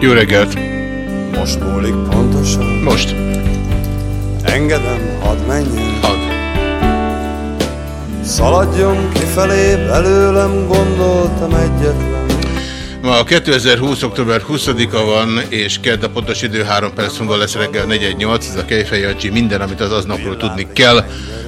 Jó reggelt! Most múlik pontosan. Most. Engedem, hadd menjen. Hadd. Szaladjon kifelé, belőlem gondoltam egyetlen. Ma a 2020. október 20-a van, és kedd a pontos idő 3 perc múlva lesz reggel 418, ez a Kejfej Jancsi, minden, amit az aznapról tudni kell,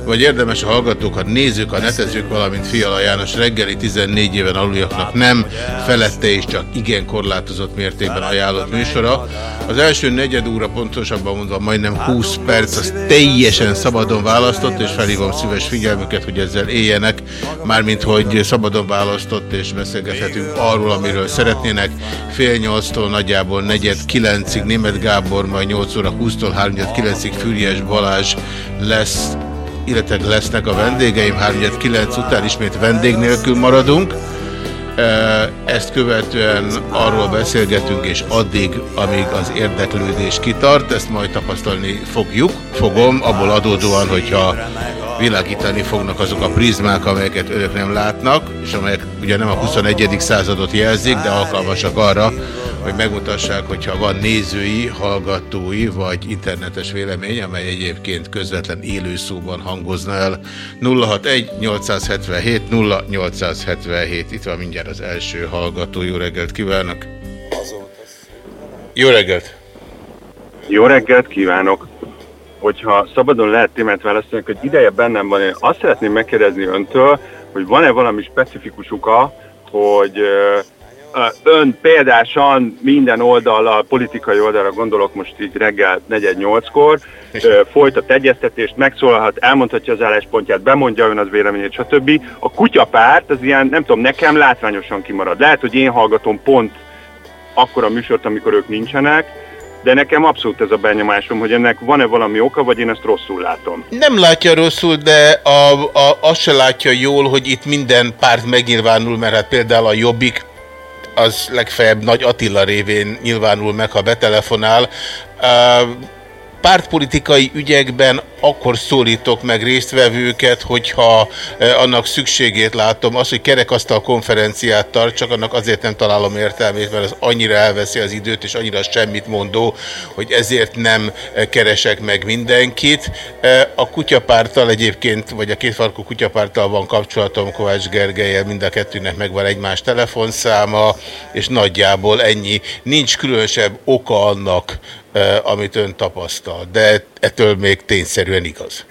vagy érdemes a hallgatók, a nézők, a netezők, valamint Fiala János reggeli 14 éven aluljaknak nem, felette és csak igen korlátozott mértékben ajánlott műsora. Az első negyed óra pontosabban mondva majdnem 20 perc, az teljesen szabadon választott, és felhívom szíves figyelmüket, hogy ezzel éljenek, mármint hogy szabadon választott, és beszélgethetünk arról, amiről szeretnének. Fél nyolctól nagyjából negyed kilencig Német Gábor, majd 8 óra 20-tól 3 9-ig Füriyes Balázs lesz illetve lesznek a vendégeim, 3-9 után ismét vendég nélkül maradunk. Ezt követően arról beszélgetünk, és addig, amíg az érdeklődés kitart, ezt majd tapasztalni fogjuk, fogom, abból adódóan, hogyha világítani fognak azok a prizmák, amelyeket önök nem látnak, és amelyek ugye nem a 21. századot jelzik, de alkalmasak arra, hogy megmutassák, hogyha van nézői, hallgatói vagy internetes vélemény, amely egyébként közvetlen élőszóban hangozna el. 061-877-0877, itt van mindjárt az első hallgató. Jó reggelt kívánok! Jó reggelt! Jó reggelt kívánok! Hogyha szabadon lehet témát választani, hogy ideje bennem van, én azt szeretném megkérdezni öntől, hogy van-e valami specifikus oka, hogy ön példásan minden oldallal, politikai oldalra gondolok most így reggel 4-8-kor, folytat egyeztetést, megszólalhat, elmondhatja az álláspontját, bemondja ön az véleményét, stb. A kutyapárt az ilyen, nem tudom, nekem látványosan kimarad. Lehet, hogy én hallgatom pont akkor a műsort, amikor ők nincsenek, de nekem abszolút ez a benyomásom, hogy ennek van-e valami oka, vagy én ezt rosszul látom. Nem látja rosszul, de a, a, azt se látja jól, hogy itt minden párt megnyilvánul, mert hát például a Jobbik az legfeljebb Nagy Attila révén nyilvánul meg, ha betelefonál. Uh, pártpolitikai ügyekben akkor szólítok meg résztvevőket, hogyha eh, annak szükségét látom. Az, hogy kerekasztal konferenciát tart, csak annak azért nem találom értelmét, mert az annyira elveszi az időt, és annyira semmit mondó, hogy ezért nem eh, keresek meg mindenkit. Eh, a kutyapárttal egyébként, vagy a kétfarkú kutyapárttal van kapcsolatom Kovács Gergelyel, mind a kettőnek megvan egymás telefonszáma, és nagyjából ennyi. Nincs különösebb oka annak, amit ön tapasztal, de ettől még tényszerűen igaz.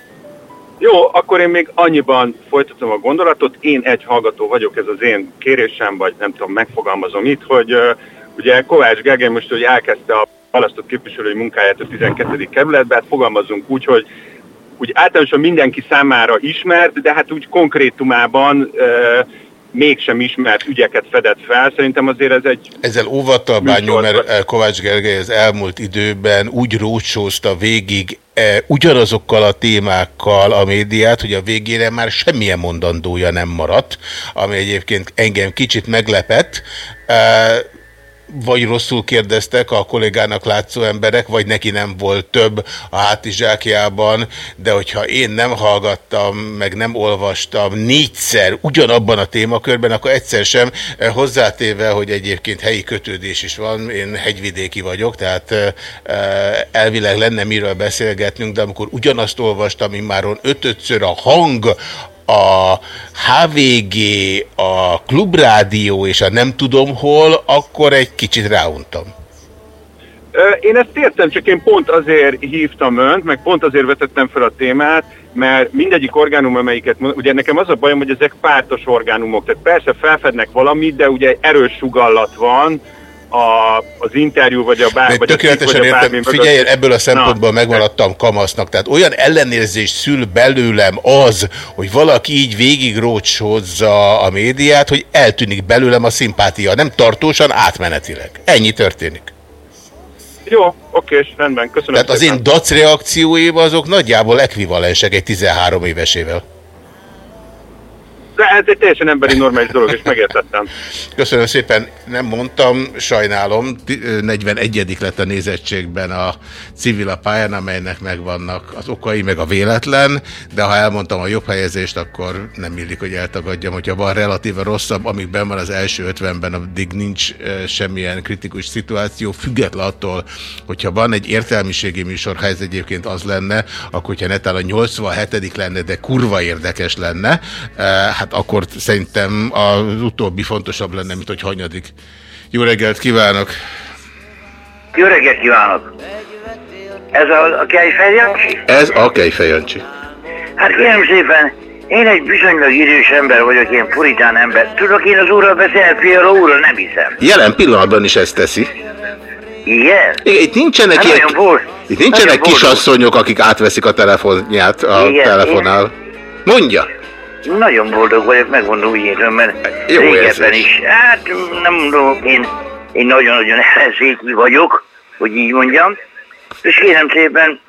Jó, akkor én még annyiban folytatom a gondolatot. Én egy hallgató vagyok, ez az én kérésem, vagy nem tudom, megfogalmazom itt, hogy uh, ugye Kovács Gergely most hogy elkezdte a választott képviselői munkáját a 12. kerületben, hát fogalmazunk úgy, hogy úgy általánosan mindenki számára ismert, de hát úgy konkrétumában uh, mégsem ismert ügyeket fedett fel. Szerintem azért ez egy... Ezzel óvattal bányom, mert Kovács Gergely az elmúlt időben úgy rócsózta végig e, ugyanazokkal a témákkal a médiát, hogy a végére már semmilyen mondandója nem maradt, ami egyébként engem kicsit meglepett. E, vagy rosszul kérdeztek a kollégának látszó emberek, vagy neki nem volt több a hátizsákjában, de hogyha én nem hallgattam, meg nem olvastam négyszer ugyanabban a témakörben, akkor egyszer sem eh, hozzátéve, hogy egyébként helyi kötődés is van, én hegyvidéki vagyok, tehát eh, elvileg lenne miről beszélgetnünk, de amikor ugyanazt olvastam immáron ötötször a hang, a HVG, a Klubrádió és a nem tudom hol, akkor egy kicsit ráuntam. Én ezt értem, csak én pont azért hívtam önt, meg pont azért vetettem fel a témát, mert mindegyik orgánum, amelyiket, ugye nekem az a bajom, hogy ezek pártos orgánumok, tehát persze felfednek valamit, de ugye erős sugallat van a, az interjú, vagy a bár, De vagy a tökéletesen cikk, vagy a értem, bármi figyelj, mögött. ebből a szempontból Na, megmaradtam kamasznak. Tehát olyan ellenérzés szül belőlem az, hogy valaki így végigrócsózza a médiát, hogy eltűnik belőlem a szimpátia. Nem tartósan, átmenetileg. Ennyi történik. Jó, oké, rendben, köszönöm Tehát az szépen. én dac reakcióim azok nagyjából ekvivalensek egy 13 évesével. De ez egy teljesen emberi normális dolog, és megértettem. Köszönöm szépen, nem mondtam, sajnálom, ti- ö, 41. lett a nézettségben a civil a pályán, amelynek megvannak az okai, meg a véletlen, de ha elmondtam a jobb helyezést, akkor nem illik, hogy eltagadjam, hogyha van relatíve rosszabb, amikben van az első 50-ben, addig nincs semmilyen kritikus szituáció, független attól, hogyha van egy értelmiségi műsor, ha ez egyébként az lenne, akkor hogyha netán a 87. lenne, de kurva érdekes lenne, eh, hát akkor szerintem az utóbbi fontosabb lenne, mint hogy hanyadik. Jó reggelt kívánok! Jó reggelt kívánok! Ez a, a Kejfej Jancsi? Ez a Kejfej Jancsi. Hát kérem szépen, én egy viszonylag idős ember vagyok, én puritán ember. Tudok én az úrral beszélni, Fiala úrral nem hiszem. Jelen pillanatban is ezt teszi. Igen? Igen, Itt nincsenek, Hát ilyen, bold- itt nincsenek kisasszonyok, akik átveszik a telefonját a Igen, telefonál. Mondja! Nagyon boldog vagyok, megmondom úgy értem, mert Jó régebben érzés. is. Hát nem mondom, én, én nagyon-nagyon ellenzéki vagyok, hogy így mondjam. És kérem szépen,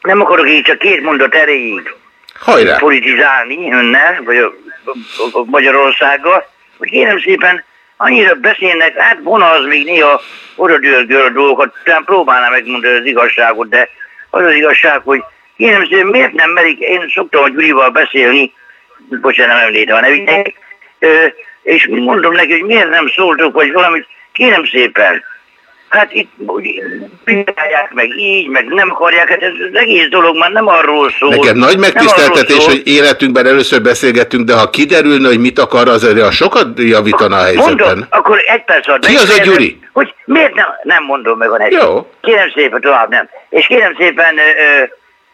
nem akarok így csak két mondat erejéig Hajrá! politizálni önnel, vagy a, a, a Magyarországgal, hogy kérem szépen, annyira beszélnek, hát volna az még néha oda dőlgöl a dolgokat, talán próbálnám megmondani az igazságot, de az az igazság, hogy kérem szépen, miért nem merik, én szoktam a Gyurival beszélni, bocsánat, nem említem a ö, és mondom neki, hogy miért nem szóltok, vagy valamit, kérem szépen, Hát itt csinálják meg így, meg nem akarják, hát ez az egész dolog már nem arról szól. Nekem nagy megtiszteltetés, szól. hogy életünkben először beszélgettünk, de ha kiderülne, hogy mit akar, az a sokat javítana a helyzeten. Mondom, akkor egy perc Ki az a Gyuri? Hogy miért nem, nem mondom meg a nevét. Jó. Kérem szépen, tovább nem. És kérem szépen, ö, ö,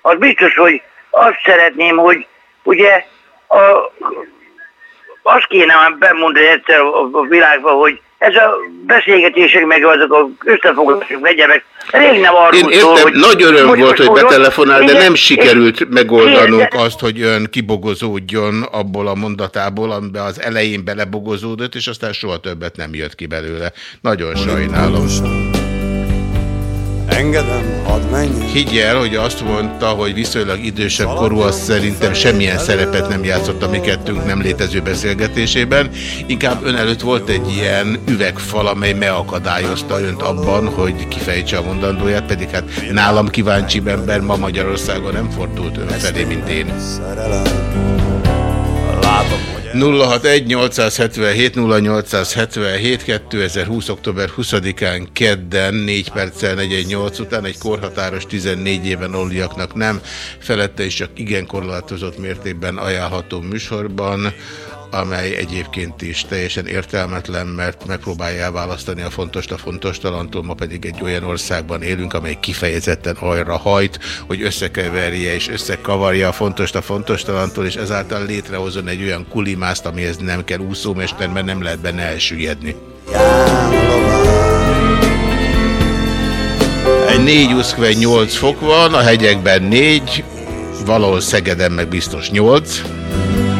az biztos, hogy azt szeretném, hogy ugye a, azt kéne már bemondani egyszer a, a világban, hogy ez a beszélgetések, meg azok a összefoglalások, legyenek, rég nem arról Én szól, értem, hogy... nagy öröm hogy volt, hogy betelefonál, de nem sikerült megoldanunk azt, hogy ön kibogozódjon abból a mondatából, amiben az elején belebogozódott, és aztán soha többet nem jött ki belőle. Nagyon sajnálom. Engedem, hadd menjek. Higgy el, hogy azt mondta, hogy viszonylag idősebb korú, az szerintem semmilyen szerepet nem játszott a mi kettőnk nem létező beszélgetésében. Inkább ön előtt volt egy ilyen üvegfal, amely megakadályozta önt abban, hogy kifejtse a mondandóját, pedig hát nálam kíváncsi ember ma Magyarországon nem fordult ön felé, mint én. Szerelem. Látom, hogy 061 877 0877 2020. október 20-án kedden 4 perccel 418 után egy korhatáros 14 éven aluliaknak nem, felette is csak igen korlátozott mértékben ajánlható műsorban, amely egyébként is teljesen értelmetlen, mert megpróbálja elválasztani a fontos a fontos talantól, ma pedig egy olyan országban élünk, amely kifejezetten arra hajt, hogy összekeverje és összekavarja a fontos a fontos talantól, és ezáltal létrehozon egy olyan kulimást, amihez nem kell úszómester, mert nem lehet benne elsüllyedni. Egy 4 8 fok van, a hegyekben 4, valahol Szegeden meg biztos 8.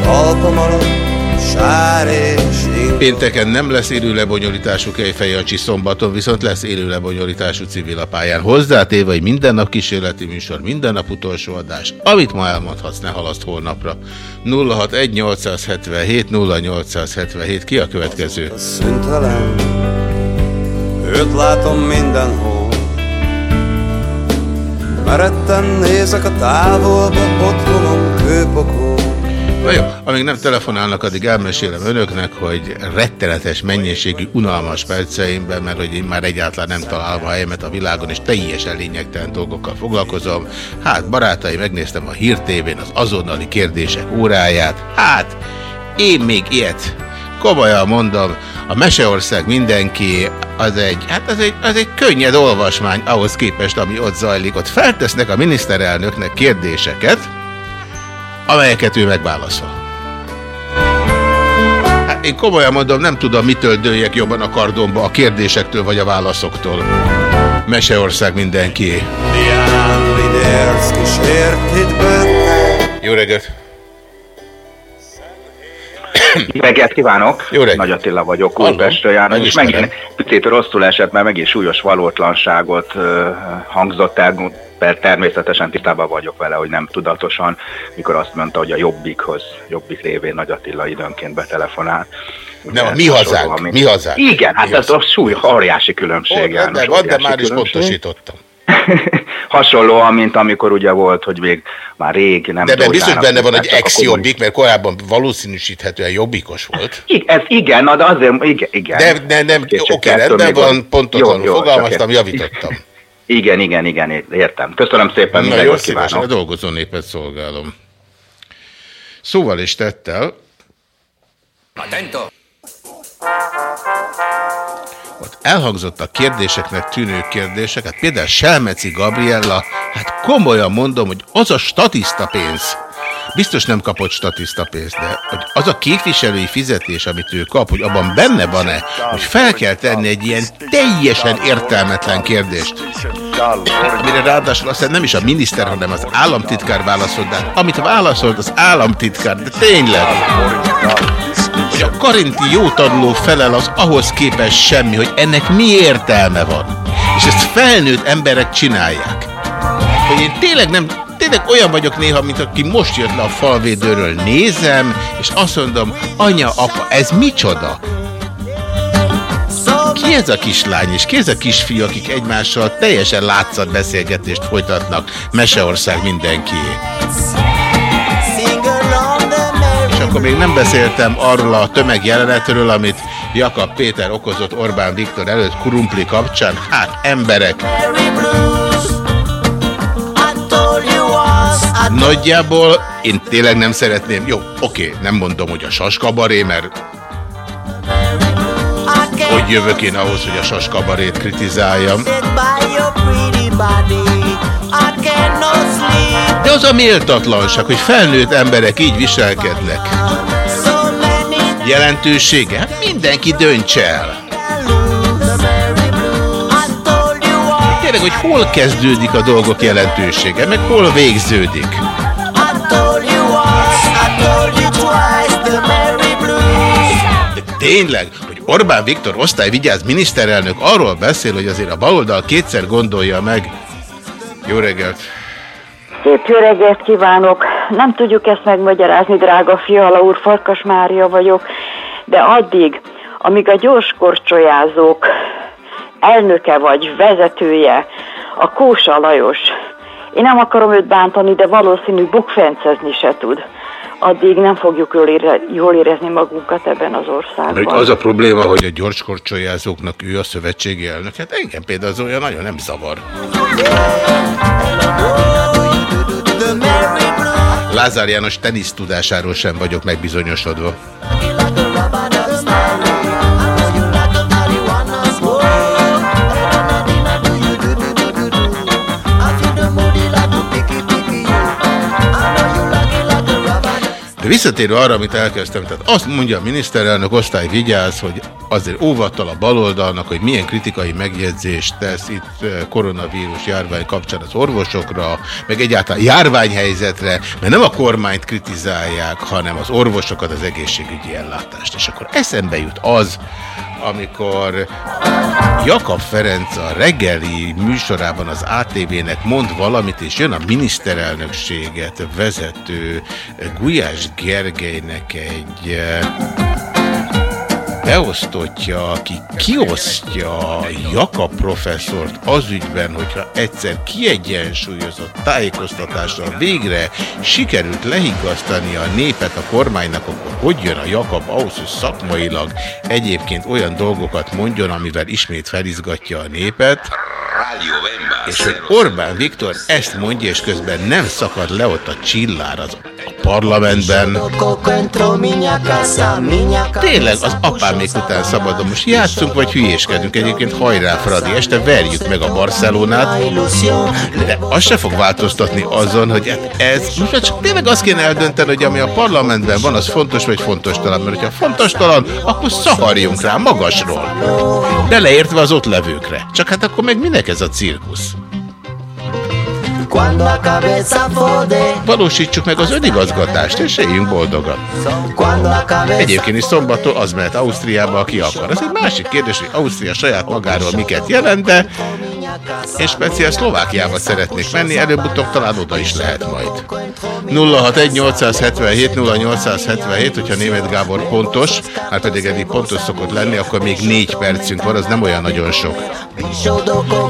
talpam alatt sár és én. Pénteken nem lesz élő lebonyolítású Kejfejancsi, szombaton viszont lesz élő lebonyolítású civil a pályán. Hozzátéve, hogy minden nap kísérleti műsor, minden nap utolsó adás. Amit ma elmondhatsz, ne halaszt holnapra. 061 877 0877 ki a következő? Szüntelen, őt látom mindenhol. Meretten nézek a távolba, otthonom kőpokol. Na jó, amíg nem telefonálnak, addig elmesélem önöknek, hogy rettenetes mennyiségű, unalmas perceimben, mert hogy én már egyáltalán nem találom a helyemet a világon, és teljesen lényegtelen dolgokkal foglalkozom. Hát, barátai, megnéztem a hírtévén az azonnali kérdések óráját. Hát, én még ilyet, komolyan mondom, A Meseország mindenki az egy, hát az egy, az egy könnyed olvasmány ahhoz képest, ami ott zajlik. Ott feltesznek a miniszterelnöknek kérdéseket, amelyeket ő megválaszol. Hát én komolyan mondom, nem tudom, mitől dőljek jobban a kardomba, a kérdésektől vagy a válaszoktól. Meseország mindenki. Jó reggelt! Reggelt kívánok! Jó reggelt! Nagy Attila vagyok, Újpestről járnak, és megint picit rosszul esett, mert megint súlyos valótlanságot uh, hangzott el, per természetesen tisztában vagyok vele, hogy nem tudatosan, mikor azt mondta, hogy a Jobbikhoz, Jobbik révén Nagy Attila időnként betelefonál. Nem, a mi hazánk, mi hazánk. Igen, hát mi ez a súly, óriási különbség. János, de van, de már is pontosítottam. Hasonlóan, mint amikor ugye volt, hogy még már rég nem De ebben biztos benne van, hogy ex-jobbik, mert korábban valószínűsíthetően jobbikos volt. I ez igen, de azért, igen. igen. De nem, nem oké, rendben van, pontosan fogalmaztam, javítottam. Igen, igen, igen, értem. Köszönöm szépen, minden jót kívánok. a dolgozó népet szolgálom. Szóval is tettel. Atento. Ott elhangzottak kérdéseknek tűnő kérdések, hát például Selmeci Gabriella, hát komolyan mondom, hogy az a statiszta pénz, biztos nem kapott statiszta pénzt, de hogy az a képviselői fizetés, amit ő kap, hogy abban benne van-e, hogy fel kell tenni egy ilyen teljesen értelmetlen kérdést. Amire ráadásul aztán nem is a miniszter, hanem az államtitkár válaszolt, de hát amit válaszolt az államtitkár, de tényleg hogy a karinti jó tanuló felel az ahhoz képest semmi, hogy ennek mi értelme van. És ezt felnőtt emberek csinálják. Hogy én tényleg nem, tényleg olyan vagyok néha, mint aki most jött le a falvédőről, nézem, és azt mondom, anya, apa, ez micsoda? Ki ez a kislány, és ki ez a kisfiú, akik egymással teljesen látszat beszélgetést folytatnak? Meseország mindenkié akkor még nem beszéltem arról a tömegjelenetről, amit Jakab Péter okozott Orbán Viktor előtt Kurumpli kapcsán. Hát, emberek! Nagyjából én tényleg nem szeretném, jó, oké, nem mondom, hogy a saskabaré, mert hogy jövök én ahhoz, hogy a saskabarét kritizáljam. De az a méltatlanság, hogy felnőtt emberek így viselkednek. Jelentősége? Hát mindenki dönts el. Tényleg, hogy hol kezdődik a dolgok jelentősége, meg hol végződik. De tényleg, hogy Orbán Viktor osztályvigyáz miniszterelnök arról beszél, hogy azért a baloldal kétszer gondolja meg. Jó reggelt! Szép jó reggelt kívánok! Nem tudjuk ezt megmagyarázni, drága Fiala úr, Farkas Mária vagyok, de addig, amíg a gyorskorcsolyázók elnöke vagy vezetője, a Kósa Lajos, én nem akarom őt bántani, de valószínű bukfencezni se tud addig nem fogjuk jól, ére, jól érezni magunkat ebben az országban. Mert az a probléma, hogy a gyorskorcsolyázóknak ő a szövetségi elnök. Hát engem például az olyan nagyon nem zavar. Lázár János tenisz tudásáról sem vagyok megbizonyosodva. De visszatérő arra, amit elkezdtem, tehát azt mondja a miniszterelnök osztály vigyáz, hogy azért óvattal a baloldalnak, hogy milyen kritikai megjegyzést tesz itt koronavírus járvány kapcsán az orvosokra, meg egyáltalán járványhelyzetre, mert nem a kormányt kritizálják, hanem az orvosokat, az egészségügyi ellátást. És akkor eszembe jut az, amikor Jakab Ferenc a reggeli műsorában az ATV-nek mond valamit, és jön a miniszterelnökséget vezető Gulyás Gergelynek egy beosztottja, aki kiosztja Jakab professzort az ügyben, hogyha egyszer kiegyensúlyozott tájékoztatással végre sikerült lehigasztani a népet a kormánynak, akkor hogy jön a Jakab ahhoz, hogy szakmailag? Egyébként olyan dolgokat mondjon, amivel ismét felizgatja a népet, és hogy Orbán Viktor ezt mondja, és közben nem szakad le ott a csillár az parlamentben. Tényleg az apámék után szabadon. Most játszunk, vagy hülyéskedünk. Egyébként hajrá, Fradi, este verjük meg a Barcelonát. De az se fog változtatni azon, hogy hát ez... Most csak tényleg azt kéne eldönteni, hogy ami a parlamentben van, az fontos vagy fontos talán. Mert hogyha fontos talán, akkor szaharjunk rá magasról. Beleértve az ott levőkre. Csak hát akkor meg minek ez a cirkusz? Valósítsuk meg az önigazgatást, és éljünk boldogan. Egyébként is szombattól az mehet Ausztriába, aki akar. Ez egy másik kérdés, hogy Ausztria saját magáról miket jelent, de én speciál Szlovákiába szeretnék menni, előbb-utóbb talán oda is lehet majd. 061-877-0877, hogyha német Gábor pontos, hát pedig eddig pontos szokott lenni, akkor még négy percünk van, az nem olyan nagyon sok.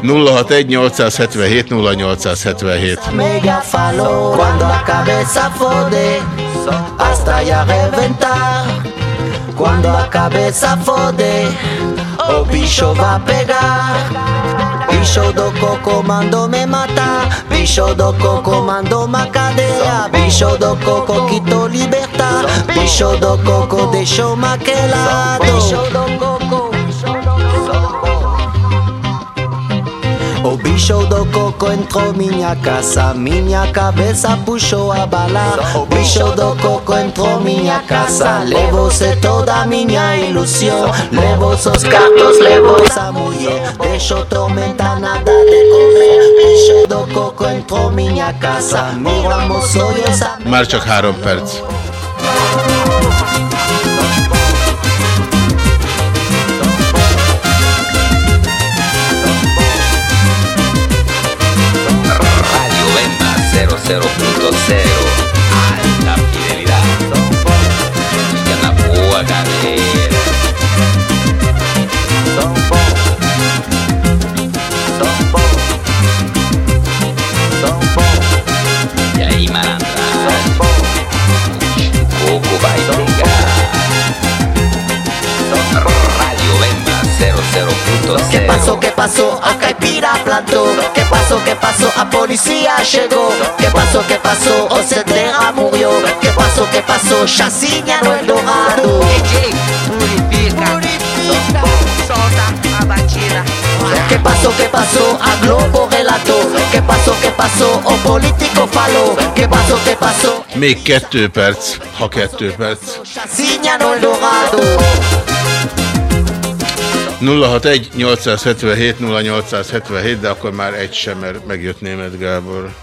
061-877-0877 Cuando la cabeza fode, hasta ya reventar. Cuando la cabeza fode, O bicho va pegar. Bicho do coco mando me mata. Bicho do coco mando ma cadeia Bicho do coco quito libertar Bicho do coco deixou maquelado. Bicho do coco bicho do coco entrou minha casa, minha cabeça puxou a bala. O bicho do coco entrou minha casa, levou-se toda minha ilusão. Levou seus cartos, levou essa mulher, deixou tormentar nada de comer. Bicho do coco entrou minha casa, miramos sonhos. Már csak három perc. 0.0 ¿Qué pasó? ¿Qué pasó? A Caipira plantó. ¿Qué pasó? ¿Qué pasó? A policía llegó. ¿Qué pasó? ¿Qué pasó? O se entera murió. ¿Qué pasó? ¿Qué pasó? Chacinha no el dorado. DJ, purifica. Purifica. Solta a batida. ¿Qué pasó? ¿Qué pasó? A Globo relató. ¿Qué pasó? ¿Qué pasó? O político faló. ¿Qué pasó? ¿Qué pasó? Még kettő perc, ha kettő perc. Chacinha no el dorado. 061-877-0877, de akkor már egy sem, mert megjött német Gábor.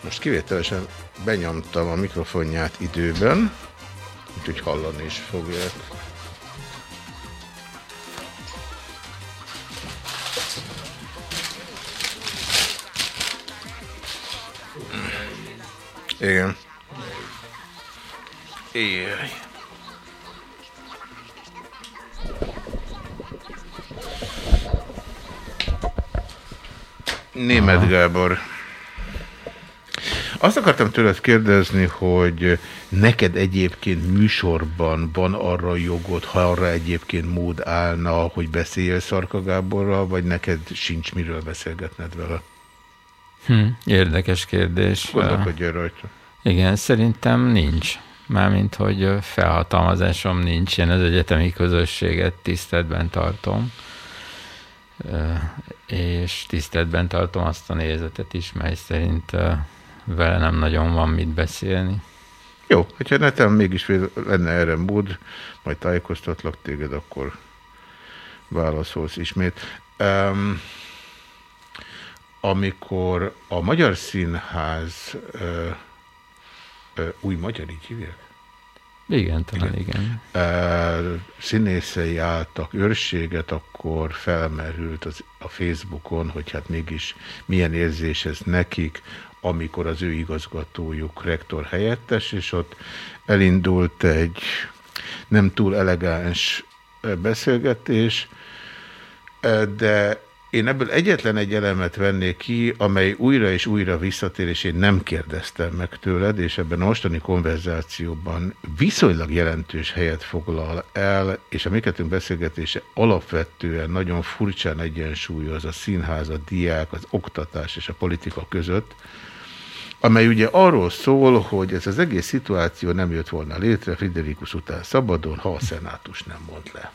Most kivételesen benyomtam a mikrofonját időben, úgyhogy hallani is fogják. Igen. Éjjjj. Német Gábor. Azt akartam tőled kérdezni, hogy neked egyébként műsorban van arra jogod, ha arra egyébként mód állna, hogy beszélj Szarka Gáborral, vagy neked sincs miről beszélgetned vele? Hm, érdekes kérdés. Gondolkodj rajta. Igen, szerintem nincs. Mármint, hogy felhatalmazásom nincs, én az egyetemi közösséget tiszteletben tartom, és tiszteletben tartom azt a nézetet is, mely szerint vele nem nagyon van mit beszélni. Jó, hogyha netem mégis lenne erre mód, majd tájékoztatlak téged, akkor válaszolsz ismét. Um, amikor a Magyar Színház uh, uh, új magyar, így hívják? Igen, talán igen. igen. Színészei álltak őrséget, akkor felmerült az, a Facebookon, hogy hát mégis milyen érzés ez nekik, amikor az ő igazgatójuk rektor helyettes, és ott elindult egy nem túl elegáns beszélgetés, de én ebből egyetlen egy elemet vennék ki, amely újra és újra visszatér, és én nem kérdeztem meg tőled, és ebben a mostani konverzációban viszonylag jelentős helyet foglal el, és a miketünk beszélgetése alapvetően nagyon furcsán egyensúlyoz a színház, a diák, az oktatás és a politika között, amely ugye arról szól, hogy ez az egész szituáció nem jött volna létre Friderikus után szabadon, ha a szenátus nem mond le.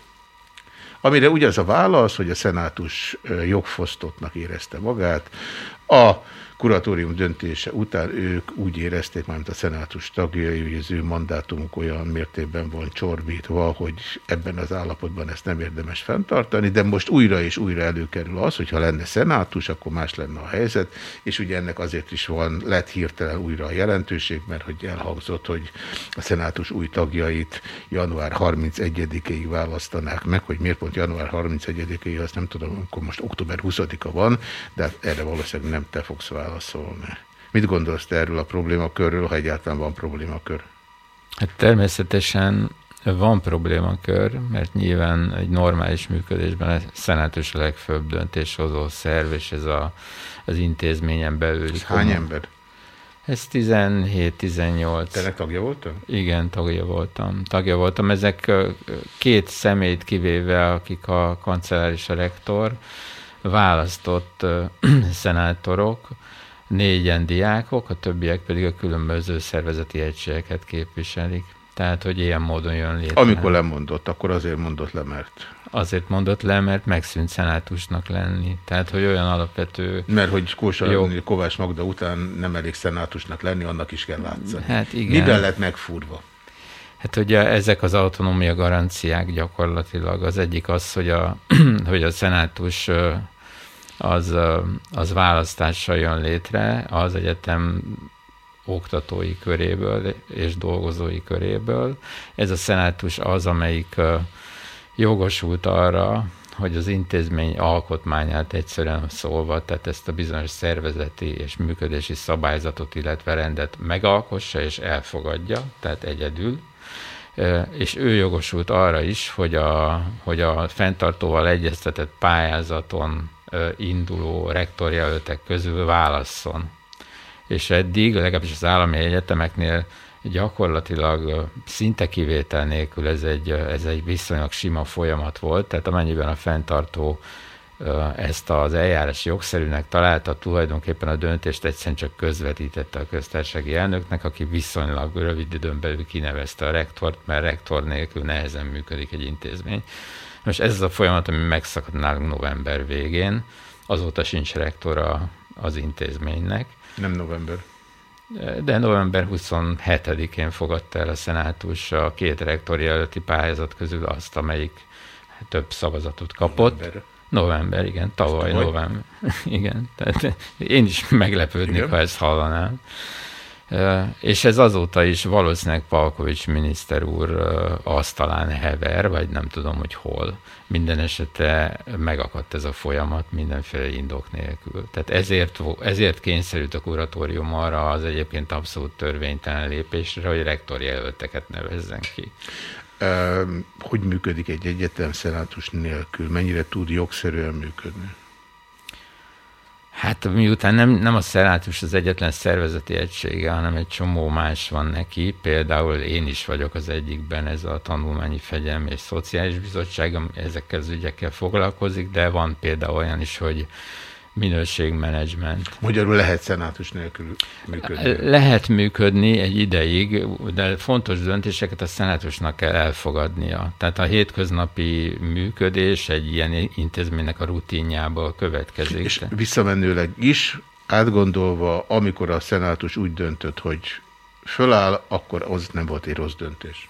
Amire ugye az a válasz, hogy a szenátus jogfosztottnak érezte magát, a kuratórium döntése után ők úgy érezték, mármint a szenátus tagjai, hogy az ő mandátumuk olyan mértékben van csorbítva, hogy ebben az állapotban ezt nem érdemes fenntartani, de most újra és újra előkerül az, hogy ha lenne szenátus, akkor más lenne a helyzet, és ugye ennek azért is van, lett hirtelen újra a jelentőség, mert hogy elhangzott, hogy a szenátus új tagjait január 31-ig választanák meg, hogy miért pont január 31-ig, azt nem tudom, akkor most október 20-a van, de hát erre valószínűleg nem te fogsz válaszolni válaszolni. Mit gondolsz te erről a problémakörről, ha egyáltalán van problémakör? Hát természetesen van problémakör, mert nyilván egy normális működésben a szenátus a legfőbb döntéshozó szerv, és ez a, az intézményen belül. Ez hány ember? Ez 17-18. Te tagja voltam? Igen, tagja voltam. Tagja voltam. Ezek két szemét kivéve, akik a kancellár és a rektor, választott szenátorok, négyen diákok, a többiek pedig a különböző szervezeti egységeket képviselik. Tehát, hogy ilyen módon jön létre. Amikor lemondott, akkor azért mondott le, mert... Azért mondott le, mert megszűnt szenátusnak lenni. Tehát, hogy olyan alapvető... Mert hogy Kósa jó. Kovács Magda után nem elég szenátusnak lenni, annak is kell látszani. Hát igen. Miben lett megfúrva? Hát ugye ezek az autonómia garanciák gyakorlatilag. Az egyik az, hogy a, hogy a szenátus az, az választással jön létre az egyetem oktatói köréből és dolgozói köréből. Ez a szenátus az, amelyik jogosult arra, hogy az intézmény alkotmányát egyszerűen szólva, tehát ezt a bizonyos szervezeti és működési szabályzatot, illetve rendet megalkossa és elfogadja, tehát egyedül, és ő jogosult arra is, hogy a, hogy a fenntartóval egyeztetett pályázaton induló rektorjelöltek közül válasszon. És eddig, legalábbis az állami egyetemeknél gyakorlatilag szinte kivétel nélkül ez egy, ez egy viszonylag sima folyamat volt, tehát amennyiben a fenntartó ezt az eljárás jogszerűnek találta, tulajdonképpen a döntést egyszerűen csak közvetítette a köztársasági elnöknek, aki viszonylag rövid időn belül kinevezte a rektort, mert rektor nélkül nehezen működik egy intézmény. Most ez az a folyamat, ami megszakadt nálunk november végén, azóta sincs rektora az intézménynek. Nem november. De november 27-én fogadta el a szenátus a két rektor jelölti pályázat közül azt, amelyik több szavazatot kapott. November. November, igen, tavaly, tavaly? november. igen, tehát én is meglepődnék, igen. ha ezt hallanám. És ez azóta is valószínűleg Palkovics miniszter úr asztalán hever, vagy nem tudom, hogy hol. Minden esetre megakadt ez a folyamat mindenféle indok nélkül. Tehát ezért, ezért kényszerült a kuratórium arra az egyébként abszolút törvénytelen lépésre, hogy rektorjelölteket nevezzen ki. Hogy működik egy egyetem szenátus nélkül? Mennyire tud jogszerűen működni? Hát miután nem, nem a szenátus az egyetlen szervezeti egysége, hanem egy csomó más van neki, például én is vagyok az egyikben, ez a Tanulmányi Fegyelmi és Szociális Bizottság, ezekkel az ügyekkel foglalkozik, de van például olyan is, hogy minőségmenedzsment. Magyarul lehet szenátus nélkül működni? Lehet működni egy ideig, de fontos döntéseket a szenátusnak kell elfogadnia. Tehát a hétköznapi működés egy ilyen intézménynek a rutinjából következik. És visszamenőleg is, átgondolva, amikor a szenátus úgy döntött, hogy föláll, akkor az nem volt egy rossz döntés.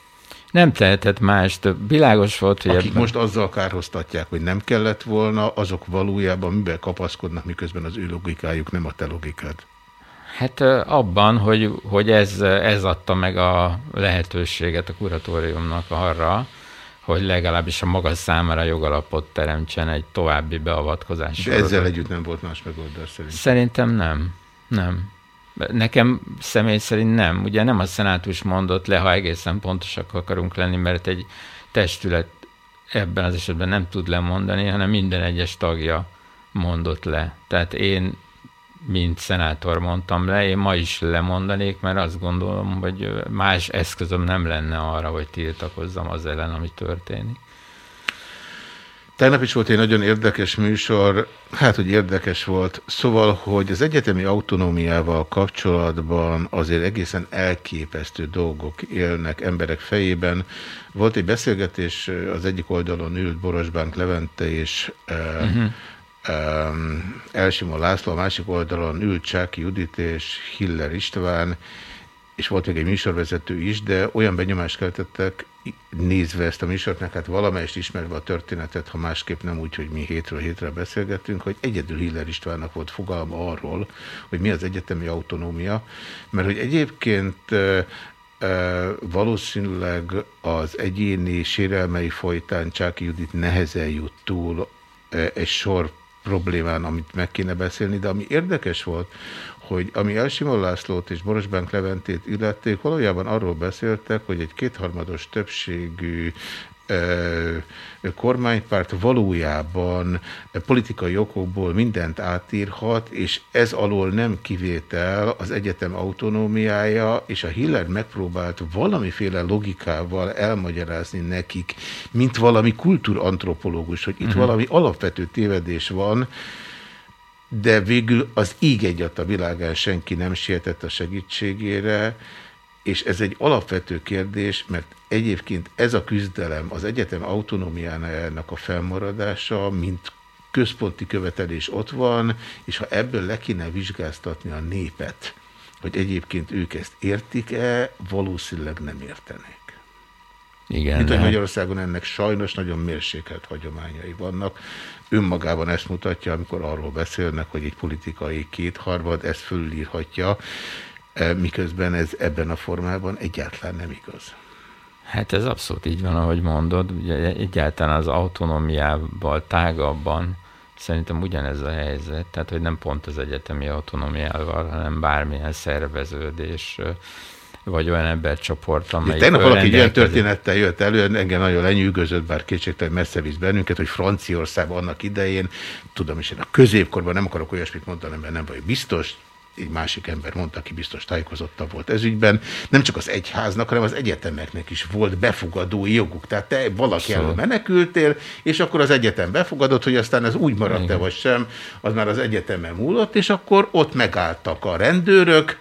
Nem tehetett más, világos volt, hogy Akik ebben... most azzal kárhoztatják, hogy nem kellett volna, azok valójában miben kapaszkodnak, miközben az ő logikájuk nem a te logikád? Hát abban, hogy, hogy ez, ez adta meg a lehetőséget a kuratóriumnak arra, hogy legalábbis a maga számára jogalapot teremtsen egy további beavatkozás. De ezzel együtt nem volt más megoldás szerintem. Szerintem nem. Nem. Nekem személy szerint nem. Ugye nem a szenátus mondott le, ha egészen pontosak akarunk lenni, mert egy testület ebben az esetben nem tud lemondani, hanem minden egyes tagja mondott le. Tehát én, mint szenátor mondtam le, én ma is lemondanék, mert azt gondolom, hogy más eszközöm nem lenne arra, hogy tiltakozzam az ellen, ami történik. Tegnap is volt egy nagyon érdekes műsor, hát, hogy érdekes volt. Szóval, hogy az egyetemi autonómiával kapcsolatban azért egészen elképesztő dolgok élnek emberek fejében. Volt egy beszélgetés, az egyik oldalon ült Borosbánk Levente és uh -huh. um, Elsimon László, a másik oldalon ült Csáki Judit és Hiller István, és volt még egy műsorvezető is, de olyan benyomást keltettek, nézve ezt a műsort, hát valamelyest ismerve a történetet, ha másképp nem úgy, hogy mi hétről hétre beszélgettünk, hogy egyedül Hiller Istvánnak volt fogalma arról, hogy mi az egyetemi autonómia, mert hogy egyébként valószínűleg az egyéni sérelmei folytán Csáki Judit nehezen jut túl egy sor problémán, amit meg kéne beszélni, de ami érdekes volt, hogy ami Elsimon Lászlót és Borosbánk Leventét illették, valójában arról beszéltek, hogy egy kétharmados többségű kormánypárt valójában politikai okokból mindent átírhat, és ez alól nem kivétel az egyetem autonómiája, és a Hiller megpróbált valamiféle logikával elmagyarázni nekik, mint valami kultúrantropológus, hogy itt uh mhm. -huh. valami alapvető tévedés van, de végül az íg egyat a világán senki nem sietett a segítségére, és ez egy alapvető kérdés, mert egyébként ez a küzdelem az egyetem autonómiának a felmaradása, mint központi követelés ott van, és ha ebből le kéne vizsgáztatni a népet, hogy egyébként ők ezt értik-e, valószínűleg nem értenék. Igen, Mint hogy Magyarországon ennek sajnos nagyon mérsékelt hagyományai vannak. Önmagában ezt mutatja, amikor arról beszélnek, hogy egy politikai kétharmad ezt fölírhatja, eh, miközben ez ebben a formában egyáltalán nem igaz. Hát ez abszolút így van, ahogy mondod. Ugye egyáltalán az autonómiával tágabban szerintem ugyanez a helyzet, tehát hogy nem pont az egyetemi autonómiával, hanem bármilyen szerveződés, vagy olyan embercsoport, amely... Tegnap valaki olyan történettel jött elő, engem nagyon lenyűgözött, bár kétségtelen messze visz bennünket, hogy Franciaország annak idején, tudom is, én a középkorban nem akarok olyasmit mondani, mert nem vagyok biztos, egy másik ember mondta, aki biztos tájékozottabb volt ez ügyben, nem csak az egyháznak, hanem az egyetemeknek is volt befogadói joguk. Tehát te valaki szóval. elől menekültél, és akkor az egyetem befogadott, hogy aztán ez úgy maradt-e vagy sem, az már az egyetemen múlott, és akkor ott megálltak a rendőrök,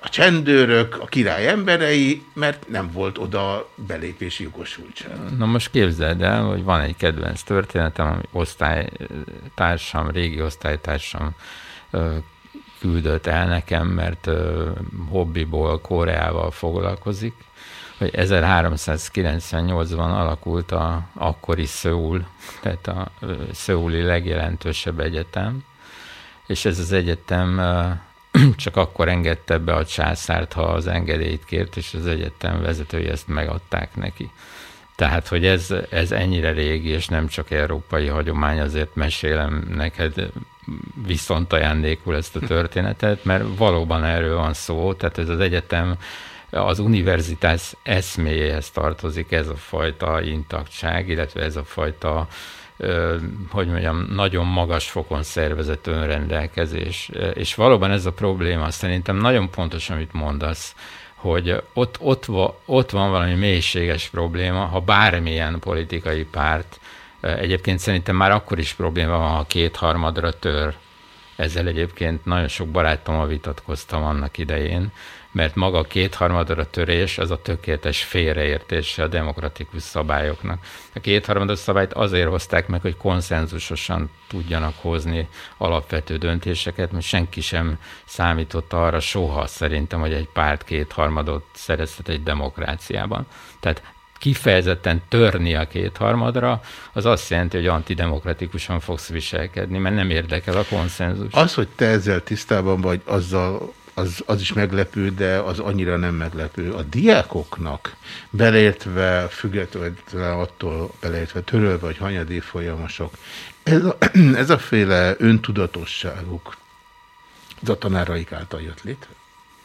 a csendőrök, a király emberei, mert nem volt oda belépési jogosultság. Na most képzeld el, hogy van egy kedvenc történetem, ami osztálytársam, régi osztálytársam küldött el nekem, mert hobbiból Koreával foglalkozik, hogy 1398-ban alakult a akkori Szöul, tehát a Szöuli legjelentősebb egyetem, és ez az egyetem csak akkor engedte be a császárt, ha az engedélyt kért, és az egyetem vezetői ezt megadták neki. Tehát, hogy ez, ez ennyire régi, és nem csak európai hagyomány, azért mesélem neked viszont ajándékul ezt a történetet, mert valóban erről van szó, tehát ez az egyetem az univerzitás eszméjéhez tartozik ez a fajta intaktság, illetve ez a fajta hogy mondjam, nagyon magas fokon szervezett önrendelkezés. És valóban ez a probléma, szerintem nagyon pontos, amit mondasz, hogy ott, ott, ott van valami mélységes probléma, ha bármilyen politikai párt, egyébként szerintem már akkor is probléma van, ha kétharmadra tör. Ezzel egyébként nagyon sok barátommal vitatkoztam annak idején, mert maga a kétharmadra törés az a tökéletes félreértése a demokratikus szabályoknak. A kétharmados szabályt azért hozták meg, hogy konszenzusosan tudjanak hozni alapvető döntéseket, mert senki sem számított arra soha szerintem, hogy egy párt kétharmadot szerezhet egy demokráciában. Tehát kifejezetten törni a kétharmadra, az azt jelenti, hogy antidemokratikusan fogsz viselkedni, mert nem érdekel a konszenzus. Az, hogy te ezzel tisztában vagy, azzal az, az is meglepő, de az annyira nem meglepő. A diákoknak, beleértve, függetlenül attól, beleértve törölve, vagy hanyadév folyamosok, ez a, ez a féle öntudatosságuk, az a tanáraik által jött létre?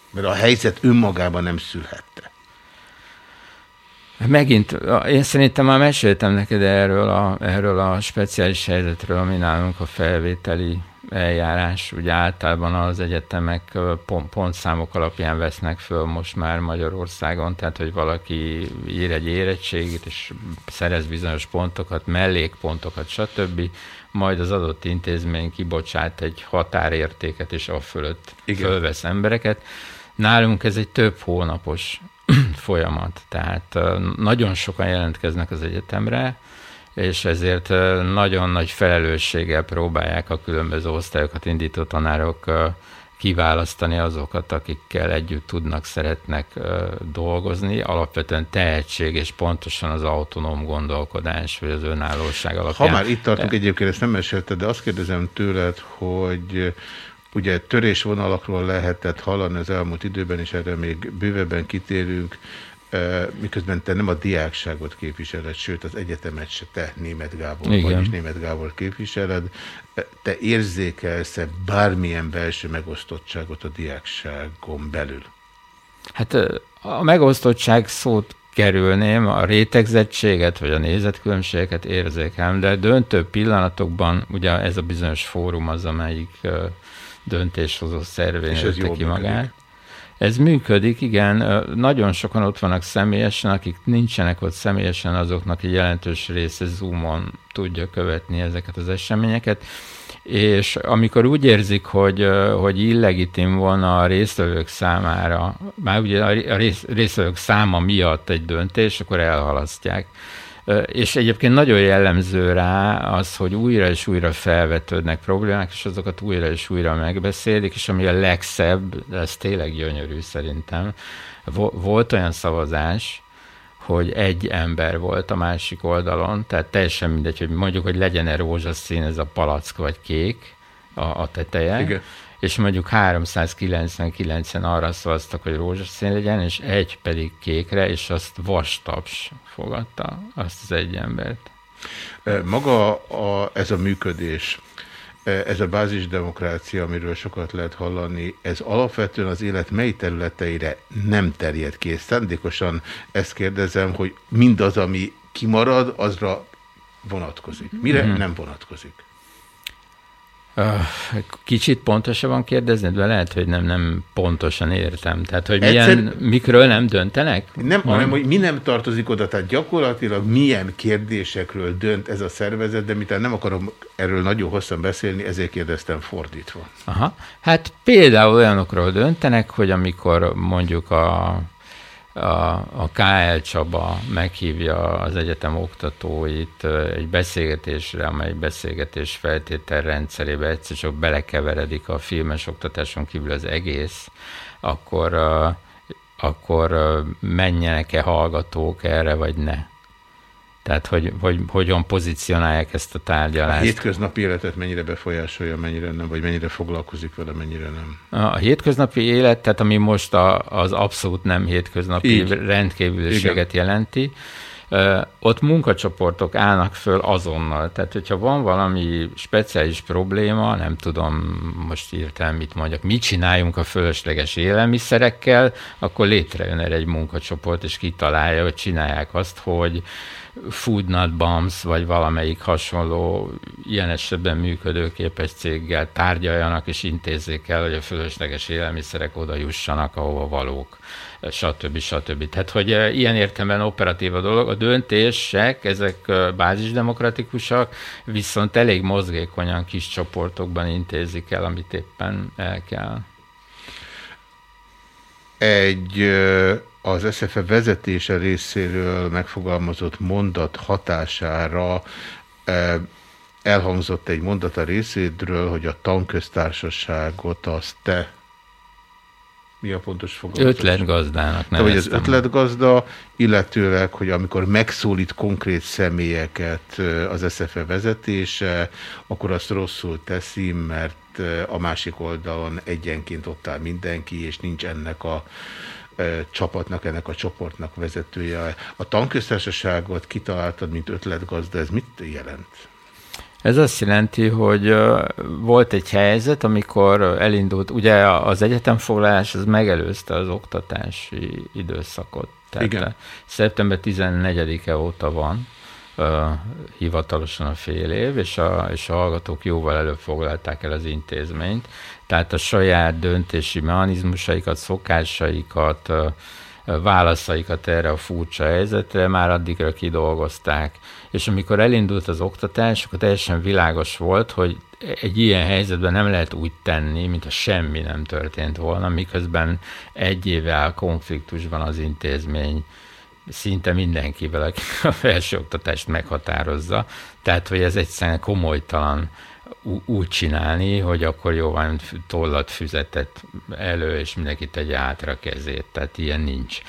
Mert a helyzet önmagában nem szülhette. Megint, én szerintem már meséltem neked erről a, erről a speciális helyzetről, ami nálunk a felvételi eljárás, ugye általában az egyetemek pont, pontszámok alapján vesznek föl most már Magyarországon, tehát hogy valaki ír egy érettségét, és szerez bizonyos pontokat, mellékpontokat, stb., majd az adott intézmény kibocsát egy határértéket, és a fölött Igen. fölvesz embereket. Nálunk ez egy több hónapos folyamat, tehát nagyon sokan jelentkeznek az egyetemre, és ezért nagyon nagy felelősséggel próbálják a különböző osztályokat indító tanárok kiválasztani azokat, akikkel együtt tudnak, szeretnek dolgozni. Alapvetően tehetség és pontosan az autonóm gondolkodás, vagy az önállóság alapján. Ha már itt tartunk, egyébként ezt nem mesélted, de azt kérdezem tőled, hogy ugye törésvonalakról lehetett hallani az elmúlt időben, és erre még bővebben kitérünk, miközben te nem a diákságot képviseled, sőt az egyetemet se te, Német Gábor, Igen. vagyis Német Gábor képviseled. Te érzékelsz-e bármilyen belső megosztottságot a diákságon belül? Hát a megosztottság szót kerülném, a rétegzettséget vagy a nézetkülönbségeket érzékelem, de döntő pillanatokban ugye ez a bizonyos fórum az, amelyik döntéshozó szervén ki magát. Ez működik, igen. Nagyon sokan ott vannak személyesen, akik nincsenek ott személyesen, azoknak egy jelentős része Zoomon tudja követni ezeket az eseményeket. És amikor úgy érzik, hogy, hogy illegitim volna a résztvevők számára, már ugye a résztvevők száma miatt egy döntés, akkor elhalasztják. És egyébként nagyon jellemző rá az, hogy újra és újra felvetődnek problémák, és azokat újra és újra megbeszélik, és ami a legszebb, ez tényleg gyönyörű szerintem, volt olyan szavazás, hogy egy ember volt a másik oldalon, tehát teljesen mindegy, hogy mondjuk, hogy legyen-e rózsaszín ez a palack vagy kék a, a teteje, Igen és mondjuk 399-en arra szavaztak, hogy rózsaszín legyen, és egy pedig kékre, és azt vastaps fogadta, azt az egy embert. Maga a, ez a működés, ez a bázisdemokrácia, amiről sokat lehet hallani, ez alapvetően az élet mely területeire nem terjed ki. És szándékosan ezt kérdezem, hogy mindaz, ami kimarad, azra vonatkozik. Mire mm -hmm. nem vonatkozik? Kicsit pontosabban kérdezni, de lehet, hogy nem, nem pontosan értem. Tehát, hogy milyen, Egyszer... mikről nem döntenek? Nem, hanem, hogy mi nem tartozik oda. Tehát gyakorlatilag milyen kérdésekről dönt ez a szervezet, de miután nem akarom erről nagyon hosszan beszélni, ezért kérdeztem fordítva. Aha. Hát például olyanokról döntenek, hogy amikor mondjuk a a, a KL Csaba meghívja az egyetem oktatóit egy beszélgetésre, amely beszélgetés feltétel rendszerébe egyszer csak belekeveredik a filmes oktatáson kívül az egész, akkor, akkor menjenek-e hallgatók erre, vagy ne? Tehát, hogy, hogy hogyan pozícionálják ezt a tárgyalást. A hétköznapi életet mennyire befolyásolja, mennyire nem, vagy mennyire foglalkozik vele, mennyire nem. A hétköznapi élet, tehát ami most a, az abszolút nem hétköznapi Így. rendkívüliséget Igen. jelenti, ott munkacsoportok állnak föl azonnal. Tehát, hogyha van valami speciális probléma, nem tudom most írtam, mit mondjak, mit csináljunk a fölösleges élelmiszerekkel, akkor létrejön erre egy munkacsoport, és kitalálja, hogy csinálják azt, hogy Food Not Bombs, vagy valamelyik hasonló ilyen esetben működőképes céggel tárgyaljanak és intézzék el, hogy a fölösleges élelmiszerek oda jussanak, ahova valók, stb. stb. Tehát, hogy eh, ilyen értelemben operatív a dolog. A döntések, ezek eh, bázisdemokratikusak, viszont elég mozgékonyan kis csoportokban intézik el, amit éppen el kell. Egy eh, az SZFE vezetése részéről megfogalmazott mondat hatására elhangzott egy mondat a részédről, hogy a tanköztársaságot azt te mi a pontos fogalmazás? Ötletgazdának nem Vagy az ötletgazda, illetőleg, hogy amikor megszólít konkrét személyeket az SZFE vezetése, akkor azt rosszul teszi, mert a másik oldalon egyenként ott áll mindenki, és nincs ennek a csapatnak, ennek a csoportnak vezetője. A tanköztársaságot kitaláltad, mint ötletgazda, ez mit jelent? Ez azt jelenti, hogy volt egy helyzet, amikor elindult, ugye az egyetemfoglalás az megelőzte az oktatási időszakot. Tehát Igen. Szeptember 14-e óta van hivatalosan a fél év, és a, és a hallgatók jóval előbb foglalták el az intézményt. Tehát a saját döntési mechanizmusaikat, szokásaikat, válaszaikat erre a furcsa helyzetre már addigra kidolgozták. És amikor elindult az oktatás, akkor teljesen világos volt, hogy egy ilyen helyzetben nem lehet úgy tenni, mint semmi nem történt volna, miközben egy éve áll konfliktusban az intézmény szinte mindenkivel, aki a felsőoktatást meghatározza. Tehát, hogy ez egyszerűen komolytalan úgy csinálni, hogy akkor jó van, tollat füzetet elő, és mindenki tegye átra kezét. Tehát ilyen nincs.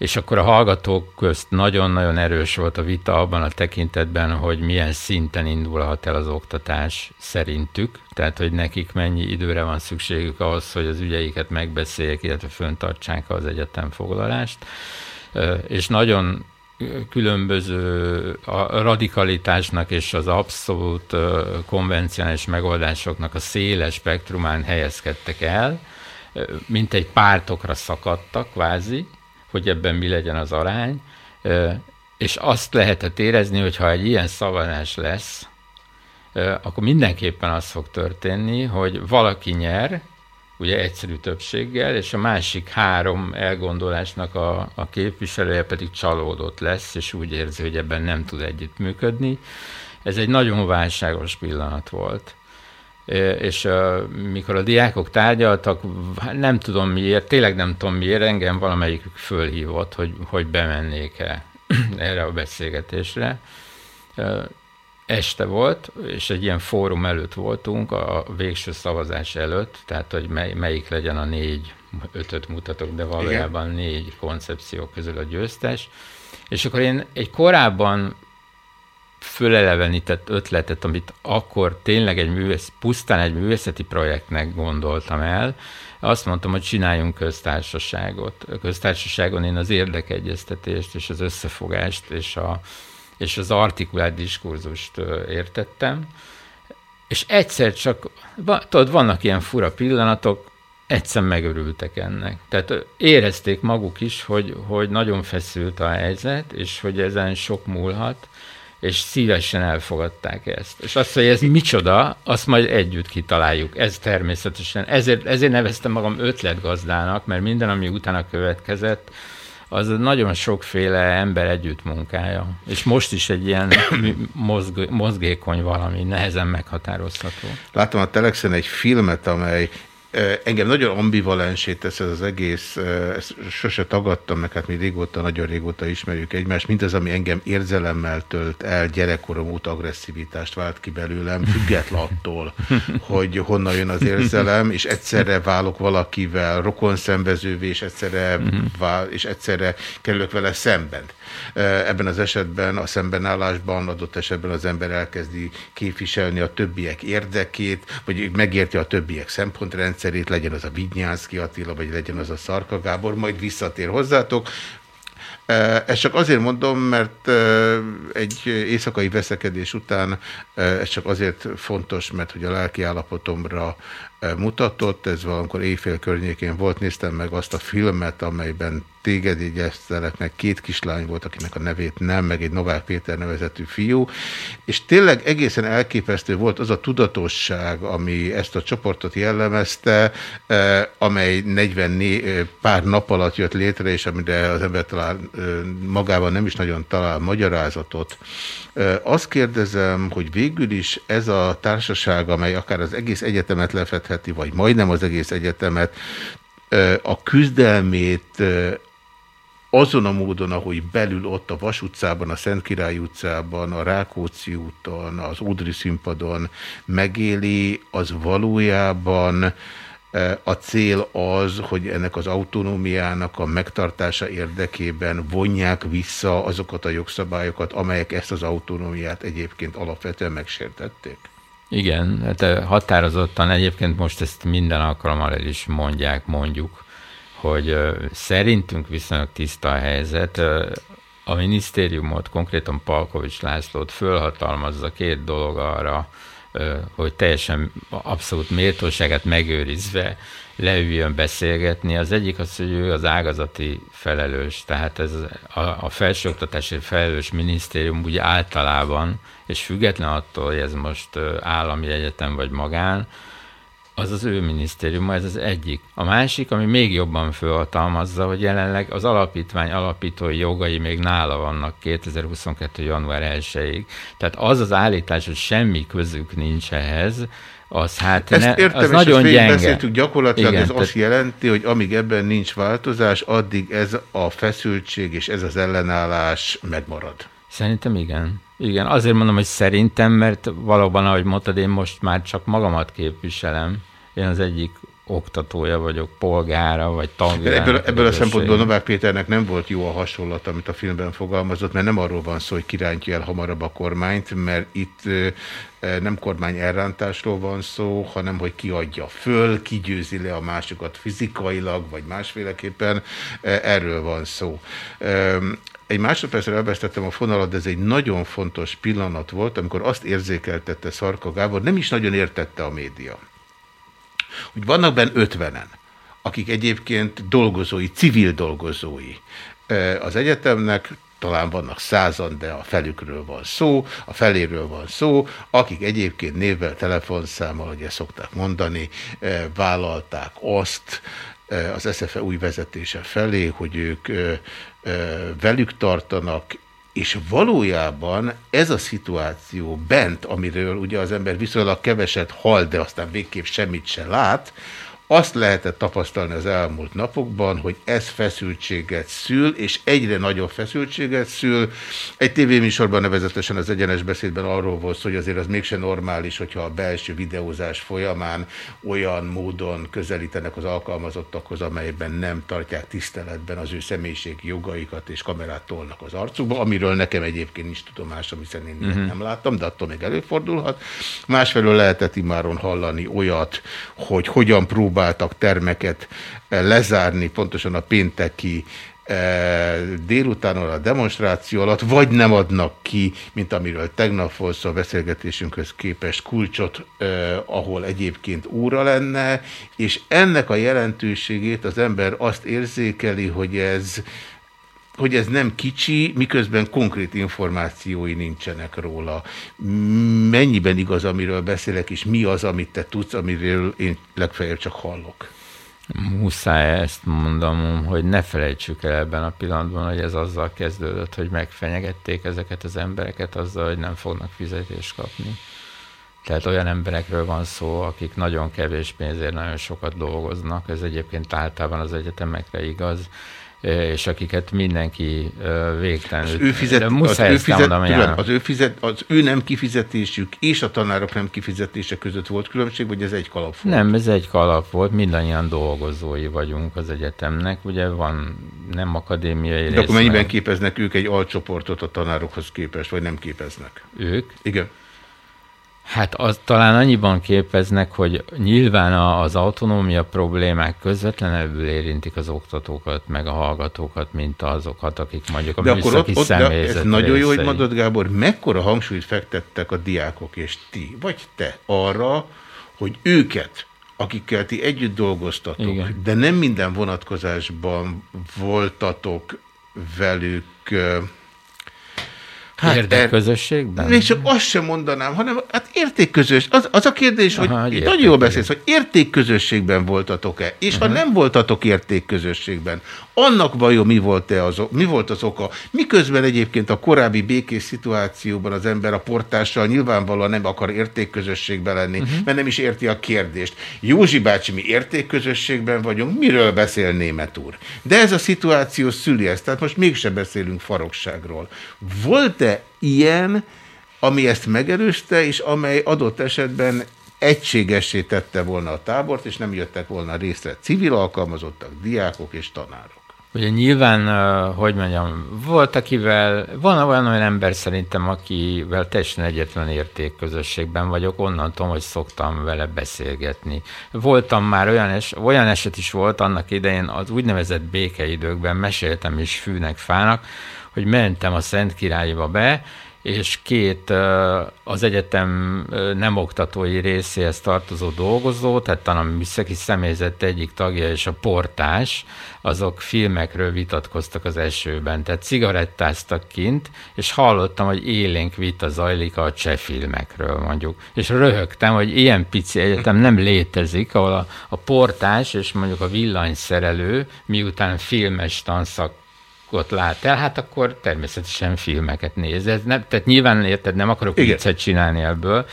És akkor a hallgatók közt nagyon-nagyon erős volt a vita abban a tekintetben, hogy milyen szinten indulhat el az oktatás szerintük, tehát hogy nekik mennyi időre van szükségük ahhoz, hogy az ügyeiket megbeszéljék, illetve föntartsák az egyetemfoglalást. És nagyon különböző a radikalitásnak és az abszolút konvencionális megoldásoknak a széles spektrumán helyezkedtek el, mint egy pártokra szakadtak kvázi, hogy ebben mi legyen az arány, és azt lehetett érezni, hogy ha egy ilyen szavazás lesz, akkor mindenképpen az fog történni, hogy valaki nyer, ugye egyszerű többséggel, és a másik három elgondolásnak a, a képviselője pedig csalódott lesz, és úgy érzi, hogy ebben nem tud együttműködni. Ez egy nagyon válságos pillanat volt. És mikor a diákok tárgyaltak, nem tudom miért, tényleg nem tudom miért, engem valamelyik fölhívott, hogy, hogy bemennék-e erre a beszélgetésre este volt, és egy ilyen fórum előtt voltunk, a végső szavazás előtt, tehát hogy mely, melyik legyen a négy, ötöt mutatok, de valójában Igen. négy koncepció közül a győztes. És akkor én egy korábban fölelevenített ötletet, amit akkor tényleg egy művész, pusztán egy művészeti projektnek gondoltam el, azt mondtam, hogy csináljunk köztársaságot. A köztársaságon én az érdekegyeztetést és az összefogást és a, és az artikulált diskurzust értettem, és egyszer csak, tudod, vannak ilyen fura pillanatok, egyszer megörültek ennek. Tehát érezték maguk is, hogy, hogy nagyon feszült a helyzet, és hogy ezen sok múlhat, és szívesen elfogadták ezt. És azt, hogy ez micsoda, azt majd együtt kitaláljuk. Ez természetesen. Ezért, ezért neveztem magam ötletgazdának, mert minden, ami utána következett, az nagyon sokféle ember együtt munkája. És most is egy ilyen mozg, mozgékony valami, nehezen meghatározható. Látom a Telexen egy filmet, amely Engem nagyon ambivalensé tesz ez az egész, ezt sose tagadtam, meg hát mi régóta, nagyon régóta ismerjük egymást, mint az, ami engem érzelemmel tölt el, gyerekkorom óta agresszivitást vált ki belőlem, független attól, hogy honnan jön az érzelem, és egyszerre válok valakivel rokonszenvezővé, és egyszerre, vál, és egyszerre kerülök vele szemben. Ebben az esetben, a szembenállásban adott esetben az ember elkezdi képviselni a többiek érdekét, vagy megérti a többiek szempontrendszerét, legyen az a Vidnyánszki Attila, vagy legyen az a Szarka Gábor, majd visszatér hozzátok. Ezt csak azért mondom, mert egy éjszakai veszekedés után ez csak azért fontos, mert hogy a lelki állapotomra mutatott, ez valamikor éjfél környékén volt, néztem meg azt a filmet, amelyben téged jegyeztelek, meg két kislány volt, akinek a nevét nem, meg egy Novák Péter nevezetű fiú, és tényleg egészen elképesztő volt az a tudatosság, ami ezt a csoportot jellemezte, eh, amely 40 pár nap alatt jött létre, és amire az ember talán eh, magában nem is nagyon talál magyarázatot. Eh, azt kérdezem, hogy végül is ez a társaság, amely akár az egész egyetemet lefedheti, vagy majdnem az egész egyetemet, a küzdelmét azon a módon, ahogy belül ott a Vas utcában, a Szent Király utcában, a Rákóczi úton, az Udri színpadon megéli, az valójában e, a cél az, hogy ennek az autonómiának a megtartása érdekében vonják vissza azokat a jogszabályokat, amelyek ezt az autonómiát egyébként alapvetően megsértették. Igen, hát határozottan egyébként most ezt minden alkalommal el is mondják, mondjuk, hogy szerintünk viszonylag tiszta a helyzet. a minisztériumot, konkrétan Palkovics Lászlót fölhatalmazza két dolog arra, hogy teljesen abszolút méltóságát megőrizve leüljön beszélgetni. Az egyik az, hogy ő az ágazati felelős, tehát ez a, a felsőoktatási felelős minisztérium úgy általában, és független attól, hogy ez most állami egyetem vagy magán, az az ő minisztériuma, ez az egyik. A másik, ami még jobban fölhatalmazza, hogy jelenleg az alapítvány alapítói jogai még nála vannak 2022. január 1-ig. Tehát az az állítás, hogy semmi közük nincs ehhez, az hát ezt ne, értem, az és nagyon ezt gyenge. beszéltük, gyakorlatilag Igen, ez tehát- azt jelenti, hogy amíg ebben nincs változás, addig ez a feszültség és ez az ellenállás megmarad. Szerintem igen. Igen, azért mondom, hogy szerintem, mert valóban, ahogy mondtad, én most már csak magamat képviselem. Én az egyik oktatója vagyok, polgára, vagy tagja. Ebből, ebből a szempontból. Novák Péternek nem volt jó a hasonlat, amit a filmben fogalmazott, mert nem arról van szó, hogy kirántja el hamarabb a kormányt, mert itt nem kormány elrántásról van szó, hanem hogy kiadja föl, kigyőzi le a másokat fizikailag, vagy másféleképpen. Erről van szó. Egy másodpercre elvesztettem a fonalat, de ez egy nagyon fontos pillanat volt, amikor azt érzékeltette Szarka Gábor, nem is nagyon értette a média hogy vannak benne ötvenen, akik egyébként dolgozói, civil dolgozói. Az egyetemnek, talán vannak százan, de a felükről van szó, a feléről van szó, akik egyébként névvel, telefonszámmal, ezt szokták mondani, vállalták azt az SZFE új vezetése felé, hogy ők velük tartanak, és valójában ez a szituáció bent, amiről ugye az ember viszonylag keveset hall, de aztán végképp semmit se lát, azt lehetett tapasztalni az elmúlt napokban, hogy ez feszültséget szül, és egyre nagyobb feszültséget szül. Egy tévéműsorban nevezetesen az egyenes beszédben arról volt szó, hogy azért az mégsem normális, hogyha a belső videózás folyamán olyan módon közelítenek az alkalmazottakhoz, amelyben nem tartják tiszteletben az ő személyiségi jogaikat, és kamerát tolnak az arcukba, amiről nekem egyébként nincs tudomásom, hiszen én ilyet Mhm. nem láttam, de attól még előfordulhat. Másfelől lehetett imáron hallani olyat, hogy hogyan próbáltak termeket eh, lezárni pontosan a pénteki eh, délutánon a demonstráció alatt, vagy nem adnak ki, mint amiről tegnap volt a beszélgetésünkhöz képest kulcsot, eh, ahol egyébként óra lenne, és ennek a jelentőségét az ember azt érzékeli, hogy ez hogy ez nem kicsi, miközben konkrét információi nincsenek róla. Mennyiben igaz, amiről beszélek, és mi az, amit te tudsz, amiről én legfeljebb csak hallok? Muszáj ezt mondanom, hogy ne felejtsük el ebben a pillanatban, hogy ez azzal kezdődött, hogy megfenyegették ezeket az embereket azzal, hogy nem fognak fizetést kapni. Tehát olyan emberekről van szó, akik nagyon kevés pénzért nagyon sokat dolgoznak, ez egyébként általában az egyetemekre igaz, és akiket mindenki ö, végtelenül... Az ő, fizet, de az, muszáj ő fizet, tudom, az, ő fizet, az ő nem kifizetésük és a tanárok nem kifizetése között volt különbség, vagy ez egy kalap volt? Nem, ez egy kalap volt, mindannyian dolgozói vagyunk az egyetemnek, ugye van nem akadémiai De akkor mennyiben meg- képeznek ők egy alcsoportot a tanárokhoz képest, vagy nem képeznek? Ők? Igen. Hát az, talán annyiban képeznek, hogy nyilván a- az autonómia problémák közvetlenebbül érintik az oktatókat, meg a hallgatókat, mint azokat, akik mondjuk a De akkor ott, ott de ez személyzet nagyon jó, hogy mondod, Gábor, mekkora hangsúlyt fektettek a diákok és ti, vagy te arra, hogy őket, akikkel ti együtt dolgoztatok, Igen. de nem minden vonatkozásban voltatok velük Hát Érdekközösségben? Még csak azt sem mondanám, hanem hát értékközös. Az, az a kérdés, hogy Aha, egy nagyon jól beszélsz, hogy értékközösségben voltatok-e, és ha nem voltatok értékközösségben, annak vajon mi volt, -e az, mi volt az oka? Miközben egyébként a korábbi békés szituációban az ember a portással nyilvánvalóan nem akar értékközösségben lenni, mert nem is érti a kérdést. Józsi bácsi, mi értékközösségben vagyunk, miről beszél német úr? De ez a szituáció szüli ezt, tehát most mégse beszélünk farokságról. Volt-e ilyen, ami ezt megerőzte, és amely adott esetben egységessé tette volna a tábort, és nem jöttek volna részre civil alkalmazottak, diákok és tanárok. Ugye nyilván, hogy mondjam, volt akivel, van olyan, olyan ember szerintem, akivel teljesen egyetlen értékközösségben vagyok, onnan tudom, hogy szoktam vele beszélgetni. Voltam már olyan, es, olyan eset is volt annak idején, az úgynevezett békeidőkben meséltem is fűnek, fának, hogy mentem a Szent Királyba be, és két az egyetem nem oktatói részéhez tartozó dolgozó, tehát talán a műszaki személyzet egyik tagja és a portás, azok filmekről vitatkoztak az esőben, tehát cigarettáztak kint, és hallottam, hogy élénk vita zajlik a cseh filmekről mondjuk. És röhögtem, hogy ilyen pici egyetem nem létezik, ahol a, a portás és mondjuk a villanyszerelő miután filmes tanszak ott lát el, hát akkor természetesen filmeket néz. Ez nem, tehát nyilván érted, nem akarok Igen. viccet csinálni ebből.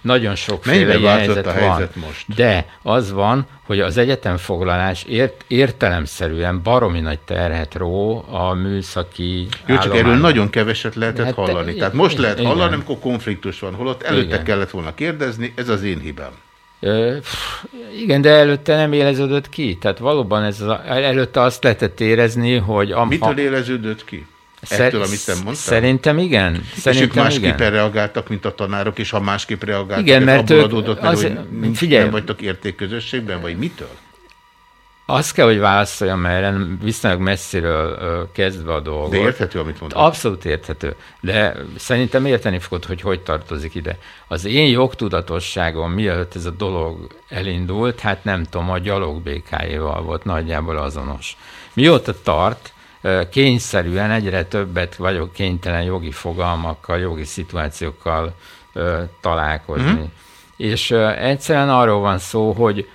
Nagyon sok Mennyiben ilyen helyzet, a helyzet van. most? De az van, hogy az egyetemfoglalás ért, értelemszerűen baromi nagy terhet ró a műszaki Jó, csak erről nagyon keveset lehetett Hát, hallani. Tehát most lehet igen. hallani, amikor konfliktus van, holott előtte Igen. kellett volna kérdezni, ez az én hibám. Ö, Igen, de előtte nem éleződött ki. Tehát valóban ez az, előtte azt lehetett érezni, hogy... A, Mitől éleződött ki? Ettől, amit te mondtál? Szerintem igen. és ők Szerintem másképpen igen. reagáltak, mint a tanárok, és ha másképp reagáltak, Igen, mert abból ők- adódott, mert az- hogy figyelj. nem vagytok értékközösségben, vagy mitől? Azt kell, hogy válaszoljam erre, viszonylag messziről kezdve a dolgot. De érthető, amit mondod. Abszolút érthető. De szerintem érteni fogod, hogy hogy tartozik ide. Az én jogtudatosságom, mielőtt ez a dolog elindult, hát nem tudom, a gyalogbékáival volt nagyjából azonos. Mióta tart, kényszerűen egyre többet vagyok kénytelen jogi fogalmakkal, jogi szituációkkal találkozni. Mhm. És egyszerűen arról van szó, hogy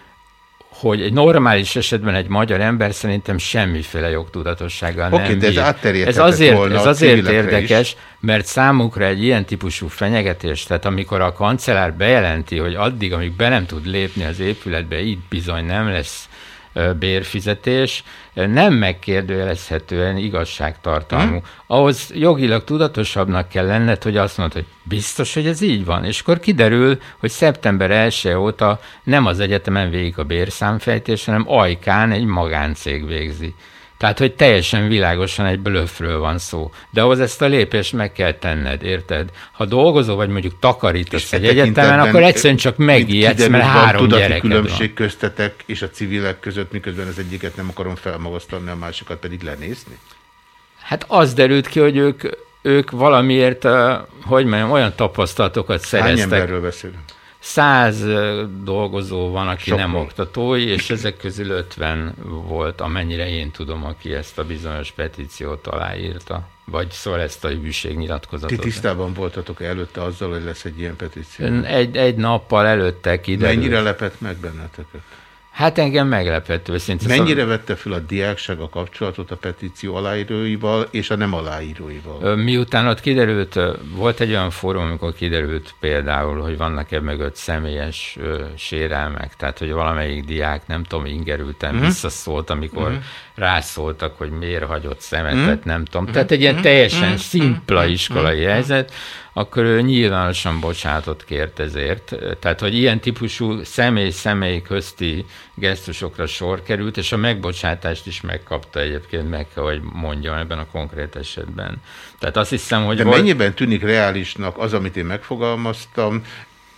hogy egy normális esetben egy magyar ember szerintem semmiféle jogtudatossággal Oké, nem de ez bír. ez azért, volna ez azért érdekes, is. mert számukra egy ilyen típusú fenyegetés, tehát amikor a kancellár bejelenti, hogy addig, amíg be nem tud lépni az épületbe, itt bizony nem lesz bérfizetés, nem megkérdőjelezhetően igazságtartalmú. Hm? Ahhoz jogilag tudatosabbnak kell lenned, hogy azt mondod, hogy biztos, hogy ez így van. És akkor kiderül, hogy szeptember 1 óta nem az egyetemen végig a bérszámfejtés, hanem ajkán egy magáncég végzi. Tehát, hogy teljesen világosan egy blöffről van szó. De ahhoz ezt a lépést meg kell tenned, érted? Ha dolgozó vagy mondjuk takarítasz egy E egyetemen, akkor egyszerűen csak megijedsz, mert három tudati gyereked különbség van. köztetek és a civilek között, miközben az egyiket nem akarom felmagasztani, a másikat pedig lenézni? Hát az derült ki, hogy ők, ők valamiért, hogy mondjam, olyan tapasztalatokat Hány szereztek. emberről beszélünk? Száz dolgozó van, aki Sokról. nem oktatói, és ezek közül 50 volt, amennyire én tudom, aki ezt a bizonyos petíciót aláírta. Vagy szóval ezt a Ti hűségnyilatkozatot. tisztában voltatok előtte azzal, hogy lesz egy ilyen petíció? Egy, egy nappal előtte kiderült. Mennyire lepett meg benneteket? Hát engem meglepett őszintén. Mennyire vette fel a diákság a kapcsolatot a petíció aláíróival és a nem aláíróival? Miután ott kiderült, volt egy olyan fórum, amikor kiderült például, hogy vannak-e mögött személyes ö, sérelmek, tehát hogy valamelyik diák, nem tudom, ingerülten Mhm. visszaszólt, amikor Mhm. rászóltak, hogy miért hagyott szemetet, Mhm. nem tudom. Mhm. Tehát egy ilyen Mhm. teljesen Mhm. szimpla Mhm. iskolai Mhm. helyzet, akkor ő nyilvánosan bocsánatot kért ezért. Tehát, hogy ilyen típusú személy-személy közti gesztusokra sor került, és a megbocsátást is megkapta egyébként, meg kell, hogy mondjam ebben a konkrét esetben. Tehát azt hiszem, hogy De volt- mennyiben tűnik reálisnak az, amit én megfogalmaztam,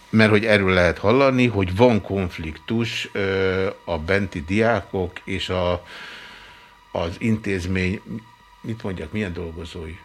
mert hogy erről lehet hallani, hogy van konfliktus a benti diákok és a, az intézmény, mit mondjak, milyen dolgozói?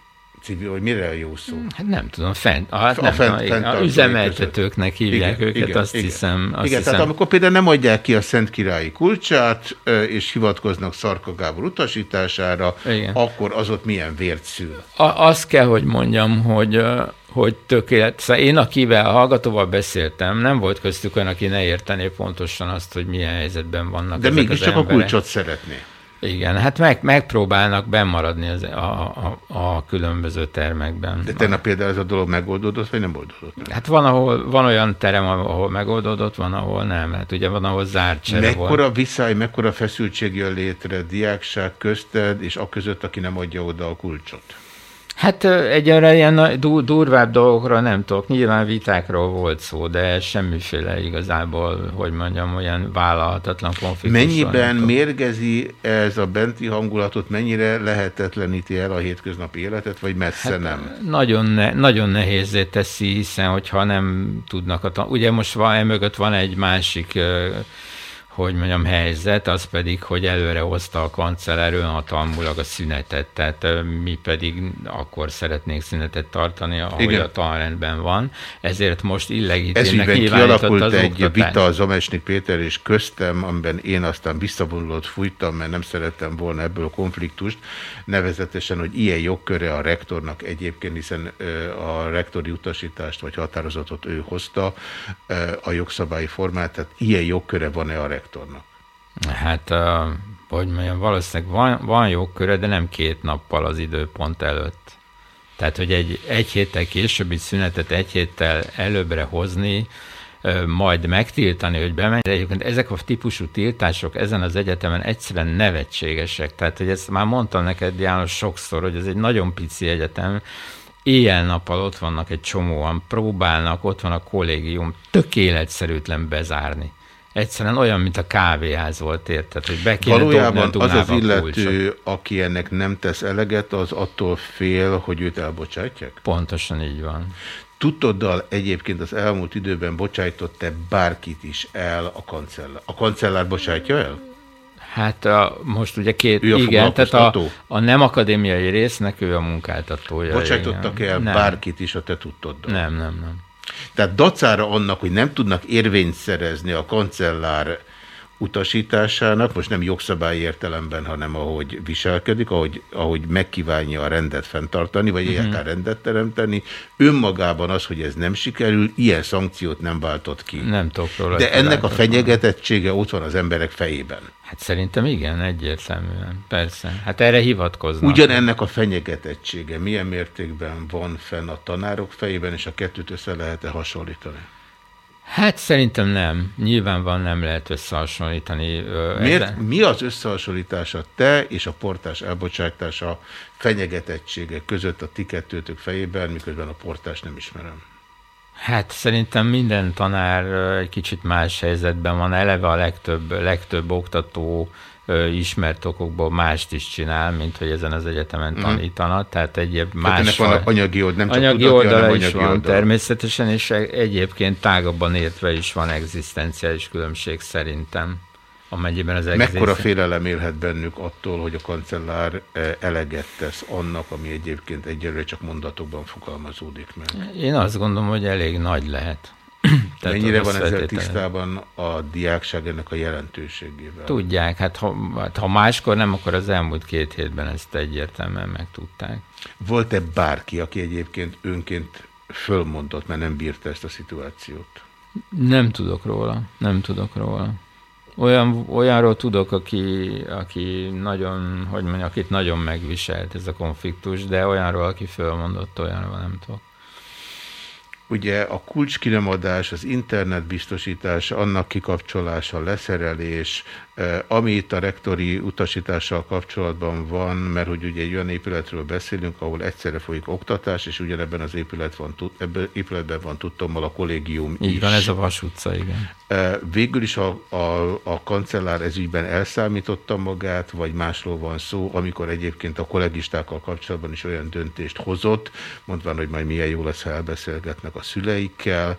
Civil, vagy mire a jó szó? Hát nem tudom, fent, hát A nem, fent- a, igen, a üzemeltetőknek között. hívják Igen, őket, igen, azt igen. hiszem. Azt Igen, hiszem. tehát amikor például nem adják ki a Szent Királyi kulcsát, és hivatkoznak Szarka Gábor utasítására, Igen. akkor az ott milyen vért szül. A, azt kell, hogy mondjam, hogy, hogy tökélet. Szóval én, akivel a hallgatóval beszéltem, nem volt köztük olyan, aki ne értené pontosan azt, hogy milyen helyzetben vannak De mégiscsak a kulcsot szeretné. Igen, hát meg, megpróbálnak bemaradni az, a, a, a különböző termekben. De tegnap például ez a dolog megoldódott, vagy nem oldódott meg? Hát van, ahol, van olyan terem, ahol megoldódott, van, ahol nem. Hát ugye van, ahol zárt csere volt. Mekkora viszály, mekkora feszültség jön létre diákság közted, és a között, aki nem adja oda a kulcsot? Hát egyre ilyen durvább dolgokra nem tudok. Nyilván vitákról volt szó, de semmiféle igazából, hogy mondjam, olyan vállalhatatlan konfliktus. Mennyiben mérgezi ez a benti hangulatot, mennyire lehetetleníti el a hétköznapi életet, vagy messze hát, nem? Nagyon, ne, nagyon nehézé teszi, hiszen hogyha nem tudnak a Ugye most van, emögött van egy másik, hogy mondjam, helyzet, az pedig, hogy előre hozta a kancellár önhatalmulag a szünetet, tehát mi pedig akkor szeretnénk szünetet tartani, ahogy Igen. a tanrendben van, ezért most Ez ügyben nyilvánított kialakult az egy oktatás. vita az Zamesnik Péter és köztem, amiben én aztán visszavonulót fújtam, mert nem szerettem volna ebből a konfliktust, nevezetesen, hogy ilyen jogköre a rektornak egyébként, hiszen a rektori utasítást vagy határozatot ő hozta, a jogszabályi formát, tehát ilyen jogköre van-e a rektornak? Hát, uh, hogy mondjam, valószínűleg van, van jogköre, de nem két nappal az időpont előtt. Tehát, hogy egy, egy héttel későbbi szünetet egy héttel előbbre hozni, majd megtiltani, hogy bemenj. Egyébként ezek a típusú tiltások ezen az egyetemen egyszerűen nevetségesek. Tehát, hogy ezt már mondtam neked, János, sokszor, hogy ez egy nagyon pici egyetem, éjjel-nappal ott vannak egy csomóan, próbálnak, ott van a kollégium, tök bezárni. Egyszerűen olyan, mint a kávéház volt, érted, hogy be kéne Valójában dobni a az az kulcsot. illető, aki ennek nem tesz eleget, az attól fél, hogy őt elbocsátják? Pontosan így van. Tudtoddal egyébként az elmúlt időben bocsájtott-e bárkit is el a kancellár? A kancellár bocsátja el? Hát a, most ugye két, Ő a igen, tehát a, a nem akadémiai résznek ő a munkáltatója. Bocsátottak igen. el nem. bárkit is a te tudtoddal? Nem, nem, nem. Tehát dacára annak, hogy nem tudnak érvényt szerezni a kancellár utasításának, most nem jogszabályi értelemben, hanem ahogy viselkedik, ahogy, ahogy megkívánja a rendet fenntartani, vagy Mhm. egyáltalán rendet teremteni, önmagában az, hogy ez nem sikerül, ilyen szankciót nem váltott ki. Nem tudok róla. De ennek a fenyegetettsége ott van az emberek fejében. Hát szerintem igen, egyértelműen. Persze. Hát erre hivatkoznak. Ugyanennek a fenyegetettsége milyen mértékben van fenn a tanárok fejében, és a kettőt össze lehet-e hasonlítani? Hát szerintem nem. Nyilvánvalóan nem lehet összehasonlítani. Miért, mi az összehasonlítása te és a portás elbocsátása fenyegetettsége között a ti kettőtök fejében, miközben a portás nem ismerem? Hát szerintem minden tanár egy kicsit más helyzetben van. Eleve a legtöbb, legtöbb oktató ö, ismert okokból mást is csinál, mint hogy ezen az egyetemen Mhm. tanítana. Tehát egyéb más... ennek van anyagi old- nem csak anyagi tudati, oldala hanem is anyagi van oldala. természetesen, és e- egyébként tágabban értve is van egzisztenciális különbség szerintem. Amennyiben az Mekkora egziszten- félelem élhet bennük attól, hogy a kancellár eh, eleget tesz annak, ami egyébként egyelőre csak mondatokban fogalmazódik meg? Én azt gondolom, hogy elég nagy lehet. Tehát Mennyire van ezzel tisztában a diákság ennek a jelentőségével? Tudják, hát ha, hát ha máskor nem, akkor az elmúlt két hétben ezt egyértelműen megtudták. Volt-e bárki, aki egyébként önként fölmondott, mert nem bírta ezt a szituációt? Nem tudok róla, nem tudok róla. Olyan, olyanról tudok, aki, aki nagyon, hogy mondjam, akit nagyon megviselt ez a konfliktus, de olyanról, aki fölmondott, olyanról nem tudok. Ugye a kulcskinemadás, az internet biztosítása, annak kikapcsolása, leszerelés, ami itt a rektori utasítással kapcsolatban van, mert hogy ugye egy olyan épületről beszélünk, ahol egyszerre folyik oktatás, és ugyanebben az épület van, ebben épületben van tudtommal a kollégium Így is. van, ez a Vas utca, igen. Eh, Végül is a, a, a kancellár ezügyben elszámította magát, vagy másról van szó, amikor egyébként a kollégistákkal kapcsolatban is olyan döntést hozott, mondván, hogy majd milyen jó lesz, ha elbeszélgetnek a szüleikkel, eh,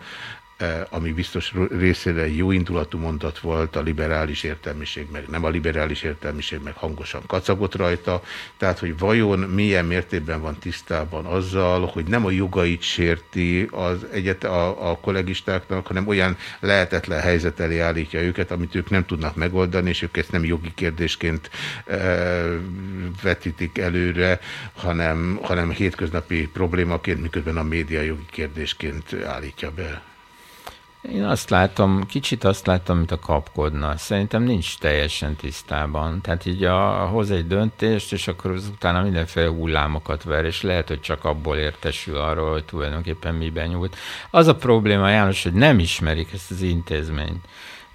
ami biztos részére jó indulatú mondat volt, a liberális értelmiség, meg nem a liberális értelmiség, meg hangosan kacagott rajta. Tehát, hogy vajon milyen mértékben van tisztában azzal, hogy nem a jogait sérti az egyet a, a kollégistáknak, hanem olyan lehetetlen helyzet elé állítja őket, amit ők nem tudnak megoldani, és ők ezt nem jogi kérdésként e, vetítik előre, hanem, hanem hétköznapi problémaként, miközben a média jogi kérdésként állítja be. Én azt látom, kicsit azt látom, mint a kapkodna. Szerintem nincs teljesen tisztában. Tehát így a, hoz egy döntést, és akkor az utána mindenféle hullámokat ver, és lehet, hogy csak abból értesül arról, hogy tulajdonképpen miben nyújt. Az a probléma, János, hogy nem ismerik ezt az intézményt.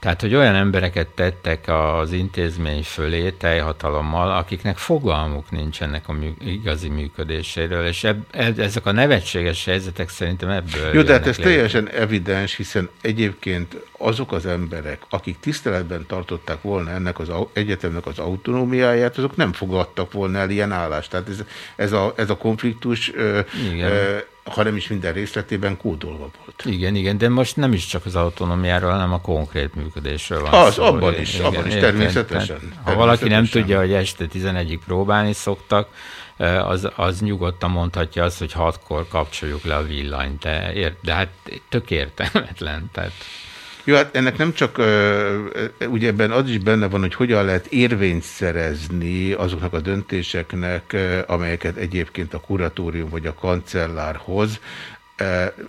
Tehát, hogy olyan embereket tettek az intézmény fölé teljhatalommal, akiknek fogalmuk nincs ennek a mű, igazi működéséről, és eb, eb, ezek a nevetséges helyzetek szerintem ebből Jó, de hát ez létre. teljesen evidens, hiszen egyébként azok az emberek, akik tiszteletben tartották volna ennek az egyetemnek az autonómiáját, azok nem fogadtak volna el ilyen állást. Tehát ez, ez, a, ez a konfliktus Igen. Ha nem is minden részletében kódolva volt. Igen, igen, de most nem is csak az autonómiáról, hanem a konkrét működésről van Az, szó. abban is, Igen, abban is, természetesen, Tehát, Ha valaki nem természetesen. tudja, hogy este 11-ig próbálni szoktak, az, az nyugodtan mondhatja azt, hogy hatkor kapcsoljuk le a villanyt, de, de hát tök értelmetlen. Tehát Jó, hát ennek nem csak, ugye ebben az is benne van, hogy hogyan lehet érvényt szerezni azoknak a döntéseknek, amelyeket egyébként a kuratórium vagy a kancellár hoz.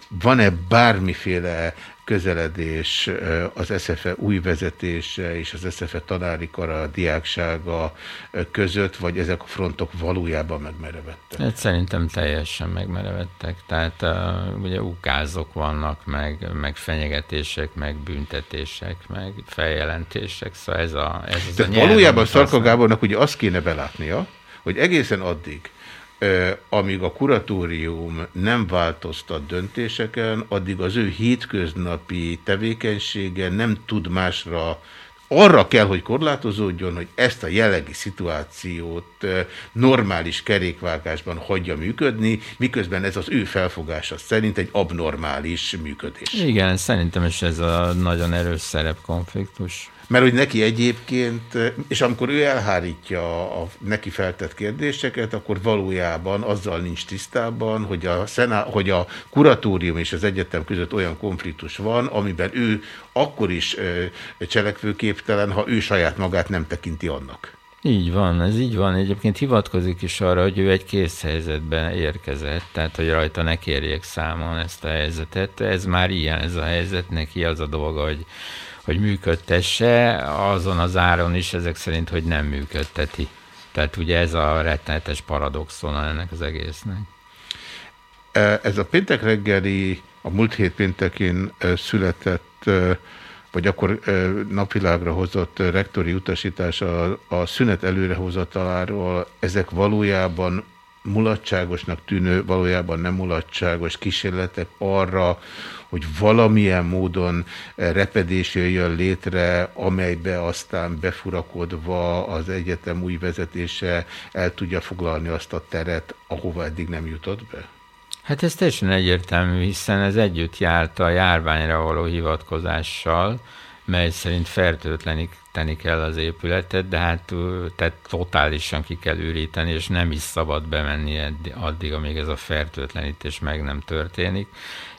Van-e bármiféle közeledés az SZFE új vezetése és az SZFE tanári kara diáksága ö, között, vagy ezek a frontok valójában megmerevettek? Hát szerintem teljesen megmerevettek. Tehát uh, ugye ukázok vannak, meg, meg fenyegetések, meg büntetések, meg feljelentések, szóval ez a, ez az a Tehát nyelv, valójában Szarka. Gábornak ugye azt kéne belátnia, hogy egészen addig, amíg a kuratórium nem változtat döntéseken, addig az ő hétköznapi tevékenysége nem tud másra arra kell, hogy korlátozódjon, hogy ezt a jellegi szituációt normális kerékvágásban hagyja működni, miközben ez az ő felfogása szerint egy abnormális működés. Igen, szerintem is ez a nagyon erős szerepkonfliktus. Mert hogy neki egyébként, és amikor ő elhárítja a neki feltett kérdéseket, akkor valójában azzal nincs tisztában, hogy a, szená, hogy a kuratórium és az egyetem között olyan konfliktus van, amiben ő akkor is cselekvőképtelen, ha ő saját magát nem tekinti annak. Így van, ez így van. Egyébként hivatkozik is arra, hogy ő egy készhelyzetben érkezett, tehát hogy rajta ne kérjék számon ezt a helyzetet. Ez már ilyen ez a helyzet, neki az a dolga, hogy, hogy működtesse, azon az áron is ezek szerint, hogy nem működteti. Tehát ugye ez a rettenetes paradoxon ennek az egésznek. Ez a péntek reggeli, a múlt hét péntekén ö, született, ö, vagy akkor napvilágra hozott rektori utasítás a, a szünet előrehozataláról, ezek valójában mulatságosnak tűnő, valójában nem mulatságos kísérletek arra, hogy valamilyen módon eh, repedés jöjjön létre, amelybe aztán befurakodva az egyetem új vezetése el tudja foglalni azt a teret, ahova eddig nem jutott be? Hát ez teljesen egyértelmű, hiszen ez együtt járt a járványra való hivatkozással, mely szerint fertőtleníteni kell az épületet, de hát tehát totálisan ki kell üríteni, és nem is szabad bemenni addig, amíg ez a fertőtlenítés meg nem történik.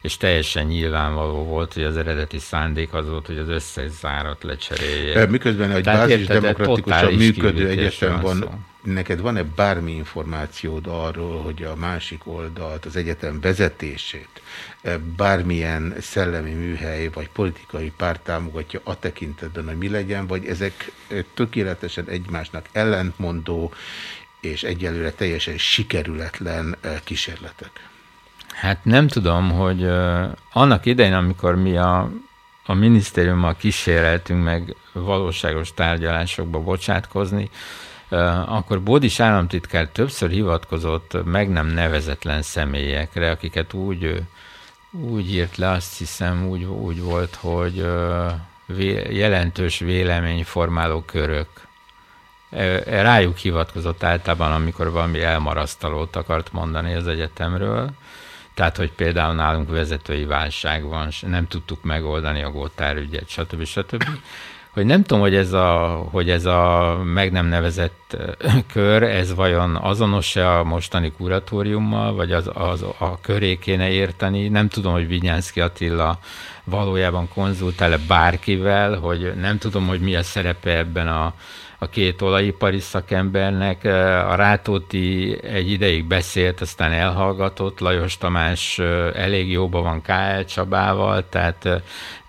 És teljesen nyilvánvaló volt, hogy az eredeti szándék az volt, hogy az összes zárat lecserélje. Miközben egy bázis demokratikusan működő egyetem van szó. neked van-e bármi információd arról, hogy a másik oldalt, az egyetem vezetését bármilyen szellemi műhely vagy politikai párt támogatja a tekintetben, hogy mi legyen, vagy ezek tökéletesen egymásnak ellentmondó és egyelőre teljesen sikerületlen kísérletek? Hát nem tudom, hogy annak idején, amikor mi a, a minisztériummal kíséreltünk meg valóságos tárgyalásokba bocsátkozni, akkor Bódis államtitkár többször hivatkozott meg nem nevezetlen személyekre, akiket úgy, úgy írt le, azt hiszem úgy, úgy volt, hogy uh, vé, jelentős véleményformáló körök. Ö, Rájuk hivatkozott általában, amikor valami elmarasztalót akart mondani az egyetemről. Tehát, hogy például nálunk vezetői válság van, nem tudtuk megoldani a gótár ügyet, stb. stb. Hogy nem tudom, hogy ez a, hogy ez a meg nem nevezett kör, ez vajon azonos-e a mostani kuratóriummal, vagy az, az a köré kéne érteni. Nem tudom, hogy Vinyánszki Attila valójában konzultál-e bárkivel, hogy nem tudom, hogy mi a szerepe ebben a, a két olajipari szakembernek. A Rátóti egy ideig beszélt, aztán elhallgatott, Lajos Tamás elég jóban van K.L. Csabával, tehát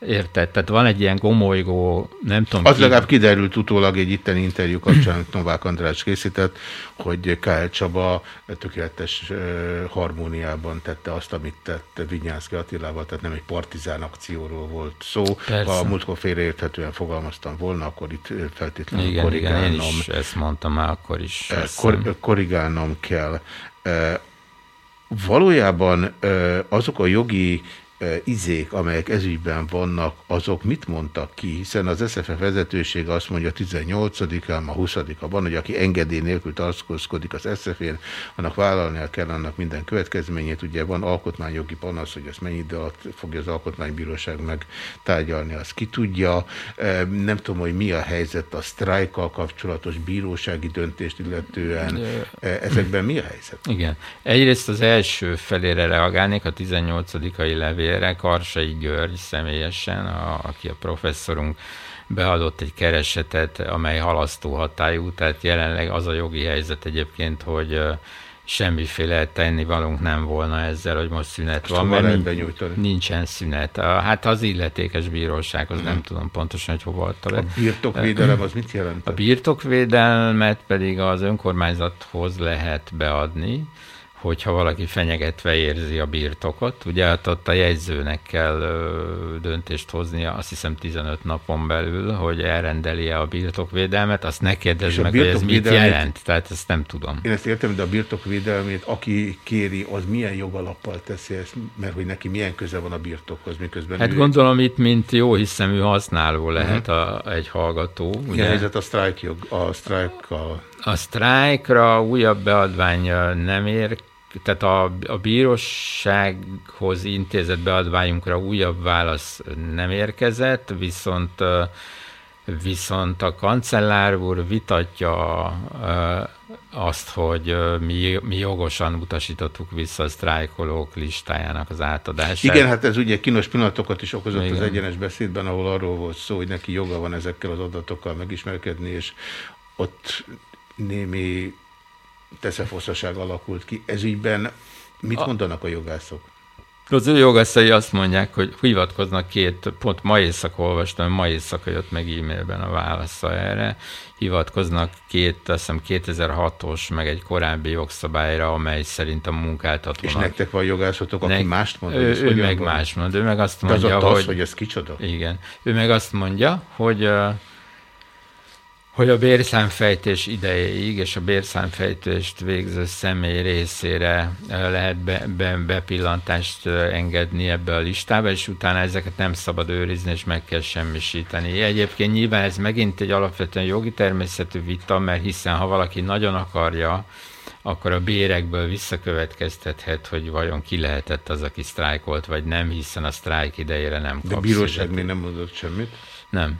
érted, tehát van egy ilyen gomolygó, nem tudom Az legalább kiderült utólag egy itteni interjú kapcsán Novák András készített, hogy K.L. Csaba tökéletes ö, harmóniában tette azt, amit tett Vinyánszki Attilával, tehát nem egy partizán akcióról volt szó. Persze. Ha múltkor félreérthetően fogalmaztam volna, akkor itt feltétlenül igen, igen, én korrigálnom. is ezt mondtam már akkor is. Kor, korrigálnom kell. Valójában azok a jogi izék, amelyek ezügyben vannak, azok mit mondtak ki? Hiszen az SZF vezetőség azt mondja 18-án, ma 20-a van, hogy aki engedély nélkül tartózkodik az SZF-én, annak vállalnia kell annak minden következményét. Ugye van alkotmányjogi panasz, hogy ezt mennyi idő alatt fogja az alkotmánybíróság megtárgyalni, azt ki tudja. Nem tudom, hogy mi a helyzet a sztrájkkal kapcsolatos bírósági döntést illetően. Ezekben mi a helyzet? Igen. Egyrészt az első felére reagálnék, a 18-ai levélre Karsai György személyesen, a, aki a professzorunk beadott egy keresetet, amely halasztó hatályú, tehát jelenleg az a jogi helyzet egyébként, hogy semmiféle tennivalónk nem volna ezzel, hogy most szünet van, mert nincs, nincsen szünet. Hát az illetékes bírósághoz nem tudom pontosan, hogy hova adta be. A birtokvédelem az mit jelent? A birtokvédelmet pedig az önkormányzathoz lehet beadni, hogyha valaki fenyegetve érzi a birtokot. Ugye hát ott a jegyzőnek kell döntést hoznia, azt hiszem 15 napon belül, hogy elrendeli-e a birtokvédelmet, azt ne kérdezz meg, hogy ez mit jelent, tehát ezt nem tudom. Én ezt értem, de a birtokvédelmét, aki kéri, az milyen jogalappal teszi ezt, mert hogy neki milyen köze van a birtokhoz, miközben Hát ő... gondolom itt, mint jó hiszemű használó lehet uh-huh. a, egy hallgató. Ugye? Milyen helyzet a sztrájk jog, a sztrájkkal? A sztrájkra újabb beadvány nem ér tehát a, a bírósághoz intézett beadványunkra újabb válasz nem érkezett, viszont viszont a kancellár úr vitatja azt, hogy mi, mi jogosan utasítottuk vissza a sztrájkolók listájának az átadását. Igen, hát ez ugye kínos pillanatokat is okozott Igen. az egyenes beszédben, ahol arról volt szó, hogy neki joga van ezekkel az adatokkal megismerkedni, és ott némi teszefosszaság alakult ki. Ez ügyben mit a... mondanak a jogászok? Az ő jogászai azt mondják, hogy hivatkoznak két, pont ma éjszaka olvastam, ma éjszaka jött meg e-mailben a válasza erre, hivatkoznak két, azt hiszem 2006-os, meg egy korábbi jogszabályra, amely szerint a munkáltatónak... És nektek van jogászatok, aki ne, mást mond? Ő, ő meg van? más mond, ő meg azt mondja, az hogy... az, hogy ez kicsoda? Igen. Ő meg azt mondja, hogy hogy a bérszámfejtés idejéig és a bérszámfejtést végző személy részére lehet be, be, bepillantást engedni ebbe a listába, és utána ezeket nem szabad őrizni, és meg kell semmisíteni. Egyébként nyilván ez megint egy alapvetően jogi természetű vita, mert hiszen ha valaki nagyon akarja, akkor a bérekből visszakövetkeztethet, hogy vajon ki lehetett az, aki sztrájkolt, vagy nem, hiszen a sztrájk idejére nem kap De bíróság még nem mondott semmit? Nem.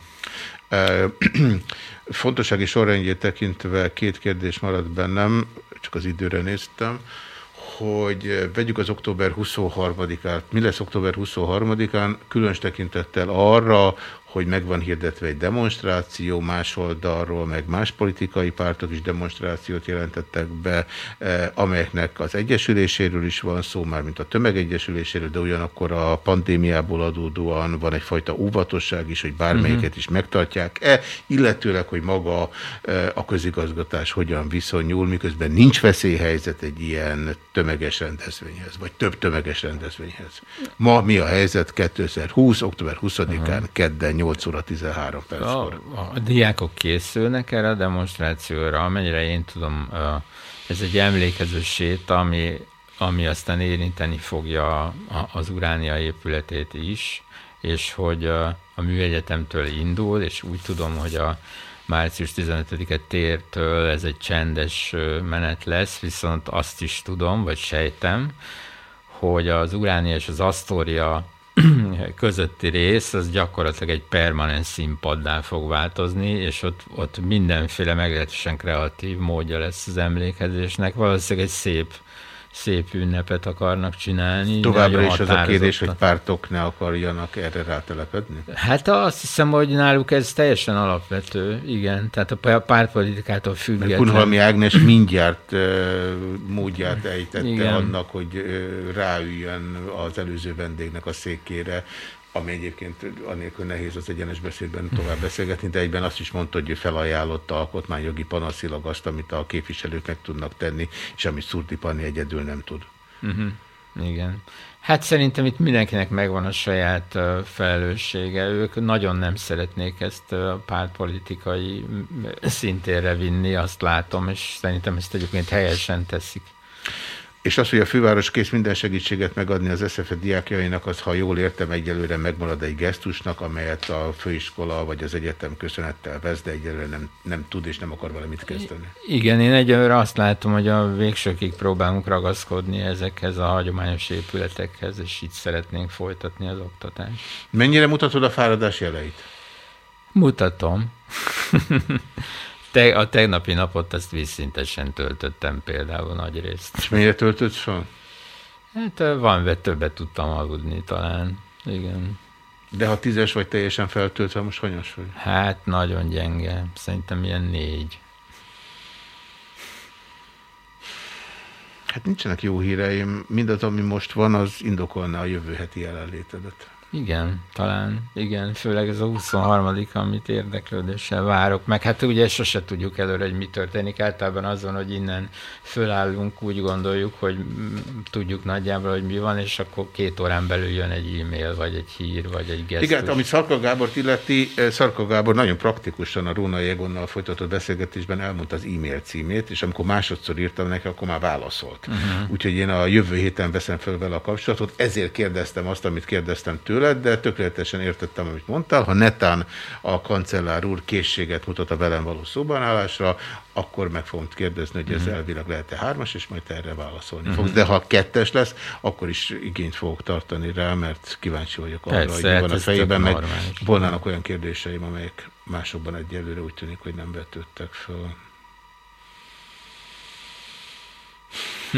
Fontossági sorrendjét tekintve két kérdés maradt bennem, csak az időre néztem, hogy vegyük az október 23-át. Mi lesz október 23-án? Különös tekintettel arra, hogy meg van hirdetve egy demonstráció, más oldalról, meg más politikai pártok is demonstrációt jelentettek be, eh, amelyeknek az egyesüléséről is van szó, már mint a tömegegyesüléséről, de ugyanakkor a pandémiából adódóan van egyfajta óvatosság is, hogy bármelyiket -huh. is megtartják-e, illetőleg, hogy maga eh, a közigazgatás hogyan viszonyul, miközben nincs veszélyhelyzet egy ilyen tömeges rendezvényhez, vagy több tömeges rendezvényhez. Ma mi a helyzet 2020. október 20-án, uh -huh. kedden 8 óra 13 perckor. A, a diákok készülnek erre a demonstrációra, amennyire én tudom, ez egy emlékező sét, ami, ami aztán érinteni fogja az Uránia épületét is, és hogy a műegyetemtől indul, és úgy tudom, hogy a március 15-e tértől ez egy csendes menet lesz, viszont azt is tudom, vagy sejtem, hogy az Uránia és az Asztória közötti rész, az gyakorlatilag egy permanens színpaddá fog változni, és ott, ott mindenféle meglehetősen kreatív módja lesz az emlékezésnek. Valószínűleg egy szép szép ünnepet akarnak csinálni. Továbbra is az a kérdés, hogy pártok ne akarjanak erre rátelepedni? Hát azt hiszem, hogy náluk ez teljesen alapvető, igen. Tehát a pártpolitikától független. Kunhalmi Ágnes mindjárt módját ejtette igen. annak, hogy ráüljön az előző vendégnek a székére, ami egyébként anélkül nehéz az egyenes beszédben tovább beszélgetni, de egyben azt is mondta, hogy felajánlotta alkotmányjogi panaszilag azt, amit a képviselők meg tudnak tenni, és amit Szurtipani egyedül nem tud. Uh mhm. -huh. Igen. Hát szerintem itt mindenkinek megvan a saját felelőssége. Ők nagyon nem szeretnék ezt a pártpolitikai szintére vinni, azt látom, és szerintem ezt egyébként helyesen teszik. És az, hogy a főváros kész minden segítséget megadni az SZFE diákjainak, az, ha jól értem, egyelőre megmarad egy gesztusnak, amelyet a főiskola vagy az egyetem köszönettel vesz, de egyelőre nem, nem tud és nem akar valamit kezdeni. Igen, én egyelőre azt látom, hogy a végsőkig próbálunk ragaszkodni ezekhez a hagyományos épületekhez, és így szeretnénk folytatni az oktatást. Mennyire mutatod a fáradás jeleit? Mutatom. Te, a tegnapi napot ezt vízszintesen töltöttem például nagy részt. És mennyire töltött fel? Hát van, mert többet tudtam aludni talán. Igen. De ha tízes vagy teljesen feltöltve, most hanyas vagy? Hát nagyon gyenge. Szerintem ilyen négy. Hát nincsenek jó híreim. Mindaz, ami most van, az indokolná a jövő heti jelenlétedet. Igen, talán, igen, főleg ez a 23 amit érdeklődéssel várok, meg hát ugye sose tudjuk előre, hogy mi történik, általában azon, hogy innen fölállunk, úgy gondoljuk, hogy tudjuk nagyjából, hogy mi van, és akkor két órán belül jön egy e-mail, vagy egy hír, vagy egy gesztus. Igen, amit Szarka Gábor illeti, eh, Szarka Gábor nagyon praktikusan a Róna Jegonnal folytatott beszélgetésben elmondta az e-mail címét, és amikor másodszor írtam neki, akkor már válaszolt. Uh-huh. Úgyhogy én a jövő héten veszem fel vele a kapcsolatot, ezért kérdeztem azt, amit kérdeztem tőle, tőled, de tökéletesen értettem, amit mondtál. Ha netán a kancellár úr készséget mutat a velem való szóbanállásra, akkor meg fogom kérdezni, hogy ez -hmm. elvileg lehet-e hármas, és majd erre válaszolni -hmm. fogsz. De ha kettes lesz, akkor is igényt fogok tartani rá, mert kíváncsi vagyok arra, Persze, hogy hát van a fejében, meg volnának olyan kérdéseim, amelyek másokban egyelőre úgy tűnik, hogy nem vetődtek föl. Hm.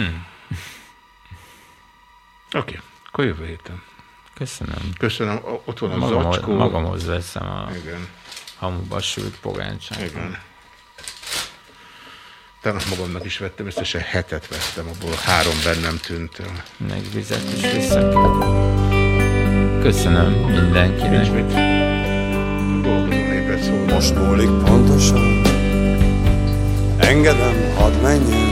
Oké, okay. akkor jövő héten. Köszönöm. Köszönöm. Ott van a Magam, zacskó. Magamhoz veszem a Igen. hamuba sült pogáncsát. Igen. Tegnap magamnak is vettem, összesen hetet vettem, abból három bennem tűnt el. Meg vizet is vissza Köszönöm mindenkinek. Nincs mit. Most múlik pontosan, engedem, hadd menjen.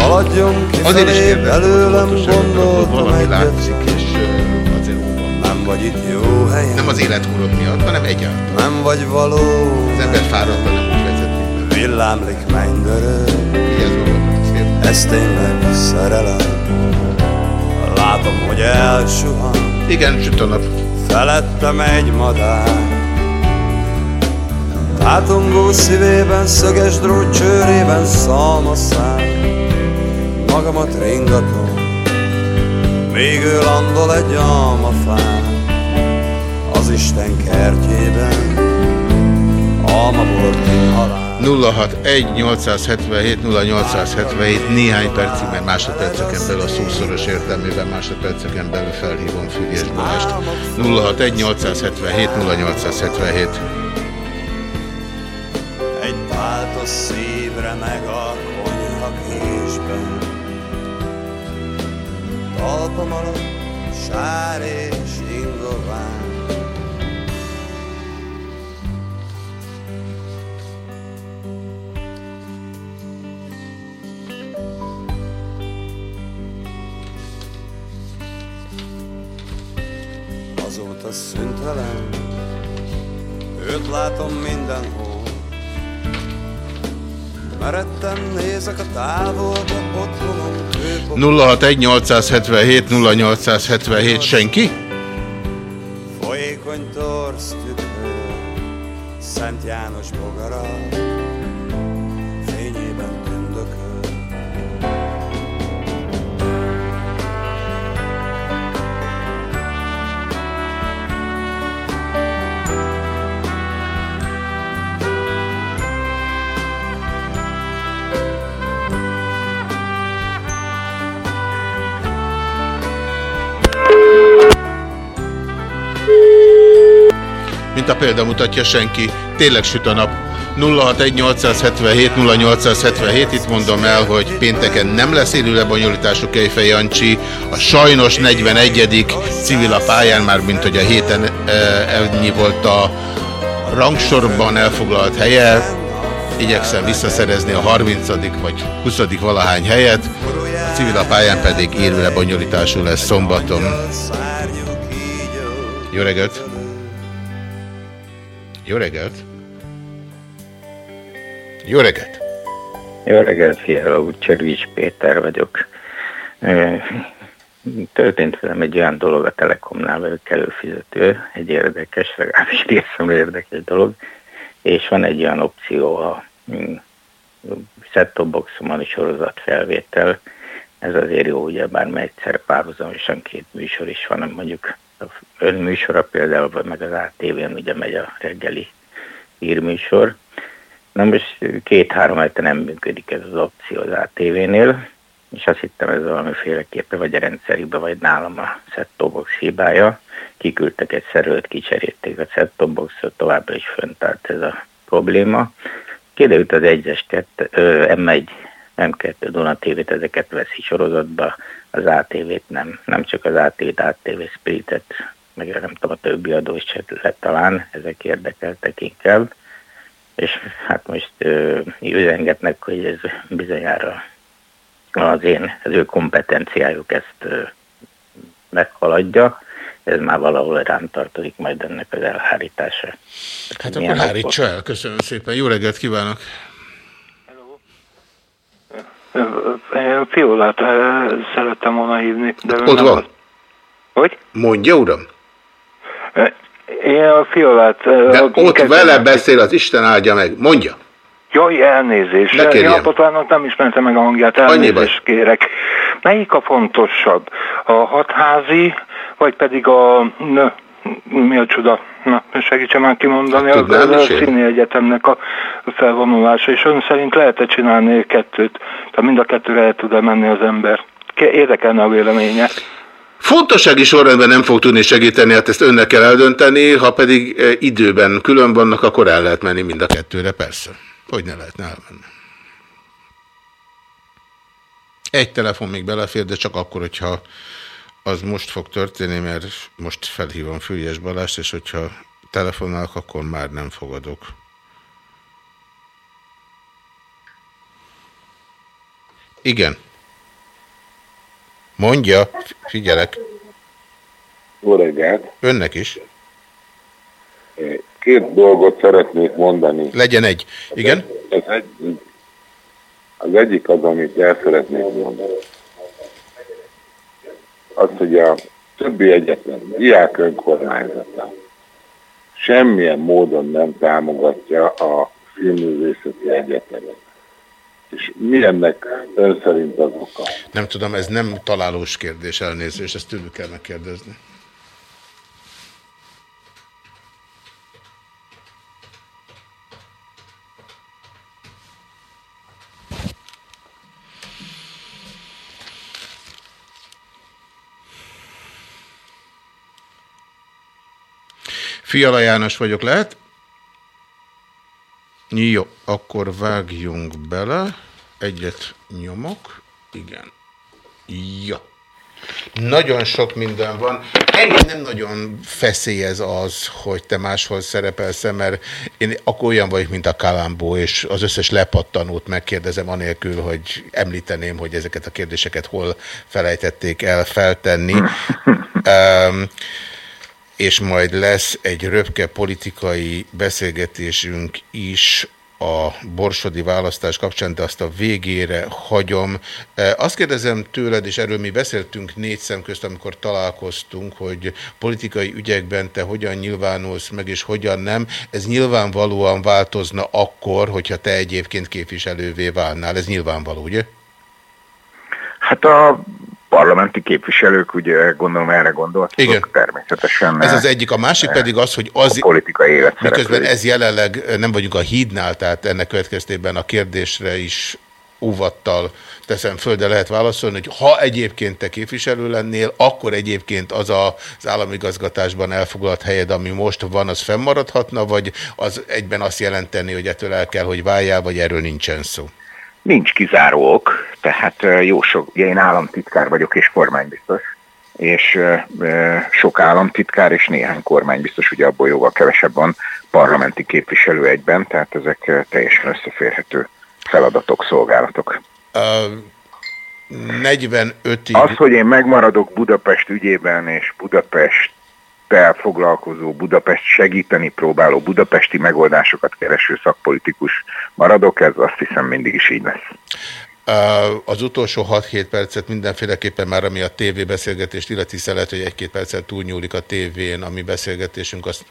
Szaladjon kifelé, belőlem gondoltam egyet. látszik, és azért óva. Nem vagy itt jó helyen. Nem az életkorod miatt, hanem egyáltalán. Nem vagy való. Az ember fáradtan nem úgy vezetni. Villámlik mennydörög. Ez tényleg szerelem. Látom, hogy elsuhan. Igen, süt a nap. Felettem egy madár. Tátongó szívében, szöges drót csőrében szalmaszár magamat ringatom, még ő landol egy almafán, az Isten kertjében, almaból halál. 061 877 0877 néhány percig, mert másodperceken belül a szószoros értelmében másodperceken belül felhívom Fügyes Balást. 061 877 0877 Egy páltos szívre meg a konyha késben talpam alatt sár és ingován. Azóta szüntelen, őt látom mindenhol, Meredtem nézek a távolba, otthonom 061 877 0877 senki? Mint a példa mutatja senki. Tényleg süt a nap. 061 877 0877, itt mondom el, hogy pénteken nem lesz élő lebonyolítású Kejfej Jancsi, a sajnos 41. civil a pályán, már mint hogy a héten e, ennyi volt a rangsorban elfoglalt helye, igyekszem visszaszerezni a 30. vagy 20. valahány helyet, a civil a pályán pedig élő lebonyolítású lesz szombaton. Jó reggelt! Jó reggelt! Jó reggelt! Jó reggelt, fiala Cservics Péter vagyok. Történt velem egy olyan dolog a Telekomnál, vagyok előfizető, egy érdekes, legalábbis részemre érdekes dolog, és van egy olyan opció a mm, set-top boxomon sorozatfelvétel, ez azért jó, ugye bár egyszer párhuzamosan két műsor is van, mondjuk ön műsora például, meg az ATV-n ugye megy a reggeli írműsor. Na most két-három hete nem működik ez az opció az ATV-nél, és azt hittem ez valamiféleképpen vagy a rendszerükbe, vagy nálam a set box hibája. Kiküldtek egy szerőt, kicserélték a set boxot, továbbra is fönt állt ez a probléma. Kiderült az 1-es M1, M2 Duna TV-t, ezeket veszi sorozatba, az ATV-t nem, nem csak az ATV-t, ATV Spiritet, meg nem tudom, a többi adó is lett talán, ezek érdekeltek inkább. És hát most ö, üzengetnek, hogy ez bizonyára az én, az ő kompetenciájuk ezt ö, meghaladja, ez már valahol rám tartozik majd ennek az elhárítása. Hát akkor hárítsa el, köszönöm szépen, jó reggelt kívánok! Én Fiolát szerettem volna hívni. De Ott van. Volt. Hogy? Mondja, uram. Én a Fiolát... De ott vele beszél, az Isten áldja meg. Mondja. Jaj, elnézést. Ne kérjem. Apotának nem ismertem meg a hangját, elnézést kérek. Melyik a fontosabb? A hatházi, vagy pedig a... Mi a csuda? Na, segítsen már kimondani, Hát, az, tudnám a színi egyetemnek a felvonulása, és ön szerint lehet-e csinálni kettőt? Tehát mind a kettőre el tud -e menni az ember? Érdekelne a véleménye. Fontossági sorrendben nem fog tudni segíteni, hát ezt önnek kell eldönteni, ha pedig e, időben külön vannak, akkor el lehet menni mind a kettőre, persze. Hogy ne lehetne elmenni. Egy telefon még belefér, de csak akkor, hogyha az most fog történni, mert most felhívom Fülyes Balást, és hogyha telefonálok, akkor már nem fogadok. Igen. Mondja, figyelek. Jó reggelt! Önnek is. Két dolgot szeretnék mondani. Legyen egy. Igen? Az, egy, az egyik az, amit el szeretnék mondani. Az, hogy a többi egyetem, diák önkormányzata semmilyen módon nem támogatja a filmművészeti egyetemet. És mi ennek ön szerint az oka? Nem tudom, ez nem találós kérdés, elnézést, ezt tőlük kell megkérdezni. Fiala János vagyok, lehet? Jó, akkor vágjunk bele. Egyet nyomok. Igen. Ja. Nagyon sok minden van. Engem nem nagyon feszélyez az, hogy te máshol szerepelsz, mert én akkor olyan vagyok, mint a Kalambó, és az összes lepattanót megkérdezem anélkül, hogy említeném, hogy ezeket a kérdéseket hol felejtették el feltenni. Um, és majd lesz egy röpke politikai beszélgetésünk is a borsodi választás kapcsán, de azt a végére hagyom. E, Azt kérdezem tőled, és erről mi beszéltünk négy szem közt, amikor találkoztunk, hogy politikai ügyekben te hogyan nyilvánulsz meg, és hogyan nem. Ez nyilvánvalóan változna akkor, hogyha te egyébként képviselővé válnál. Ez nyilvánvaló, ugye? Hát a parlamenti képviselők, ugye gondolom erre gondoltak, Igen. természetesen. Ez eh, az egyik, a másik pedig az, hogy az... A politikai élet Miközben ez jelenleg nem vagyunk a hídnál, tehát ennek következtében a kérdésre is óvattal teszem föl, de lehet válaszolni, hogy ha egyébként te képviselő lennél, akkor egyébként az a, az államigazgatásban elfoglalt helyed, ami most van, az fennmaradhatna, vagy az egyben azt jelenteni, hogy ettől el kell, hogy váljál, vagy erről nincsen szó? Nincs kizáró ok, tehát jó sok, ugye én államtitkár vagyok és kormánybiztos, és sok államtitkár és néhány kormánybiztos, ugye abból jóval kevesebb van parlamenti képviselő egyben, tehát ezek teljesen összeférhető feladatok, szolgálatok. Uh, 45 Az, hogy én megmaradok Budapest ügyében, és Budapest foglalkozó, Budapest segíteni próbáló, budapesti megoldásokat kereső szakpolitikus maradok, ez azt hiszem mindig is így lesz. Az utolsó 6-7 percet mindenféleképpen már, ami a TV beszélgetést illeti, hiszen lehet, hogy egy-két percet túlnyúlik a tévén, ami beszélgetésünk, azt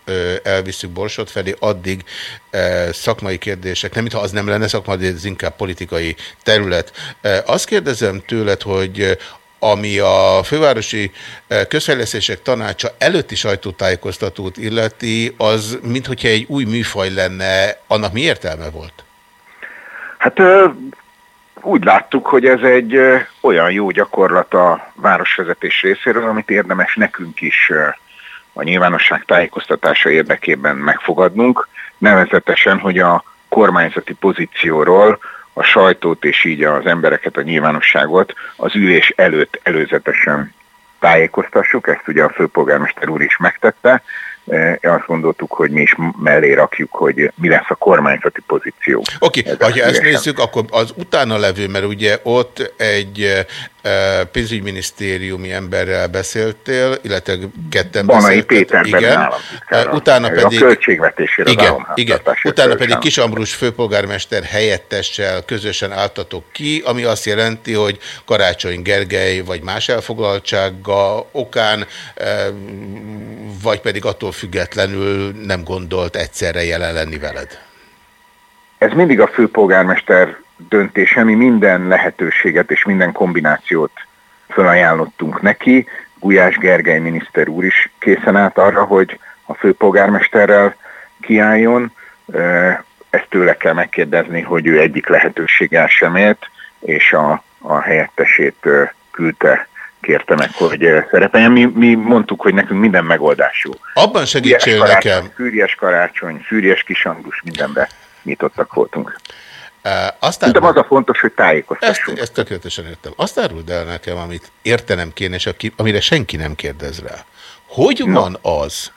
elviszük Borsot felé, addig szakmai kérdések, nem mintha az nem lenne szakmai, ez inkább politikai terület. Azt kérdezem tőled, hogy ami a fővárosi közfejlesztések tanácsa előtti sajtótájékoztatót illeti, az minthogyha egy új műfaj lenne, annak mi értelme volt? Hát úgy láttuk, hogy ez egy olyan jó gyakorlat a városvezetés részéről, amit érdemes nekünk is a nyilvánosság tájékoztatása érdekében megfogadnunk, nevezetesen, hogy a kormányzati pozícióról a sajtót és így az embereket, a nyilvánosságot az ülés előtt előzetesen tájékoztassuk, ezt ugye a főpolgármester úr is megtette, azt gondoltuk, hogy mi is mellé rakjuk, hogy mi lesz a kormányzati pozíció. Oké, okay, ha ezt nézzük, akkor az utána levő, mert ugye ott egy pénzügyminisztériumi emberrel beszéltél, illetve ketten Banai Péter igen. Utána pedig, a költségvetésére igen, igen. Utána pedig Kis Ambrus főpolgármester helyettessel közösen álltatok ki, ami azt jelenti, hogy Karácsony Gergely vagy más elfoglaltsága okán, vagy pedig attól függetlenül nem gondolt egyszerre jelen lenni veled. Ez mindig a főpolgármester döntése, mi minden lehetőséget és minden kombinációt felajánlottunk neki. Gulyás Gergely miniszter úr is készen állt arra, hogy a főpolgármesterrel kiálljon. Ezt tőle kell megkérdezni, hogy ő egyik lehetőséggel sem élt, és a, a helyettesét küldte kérte meg, hogy szerepeljen. Mi, mi mondtuk, hogy nekünk minden megoldás jó. Abban segítsél nekem. Fűries karácsony, fűries kisandus, mindenbe nyitottak voltunk. Azt Szerintem az a fontos, hogy tájékoztassunk. Ezt, ezt tökéletesen értem. Azt áruld el nekem, amit értenem kéne, és aki, amire senki nem kérdez rá. Hogy no. van az,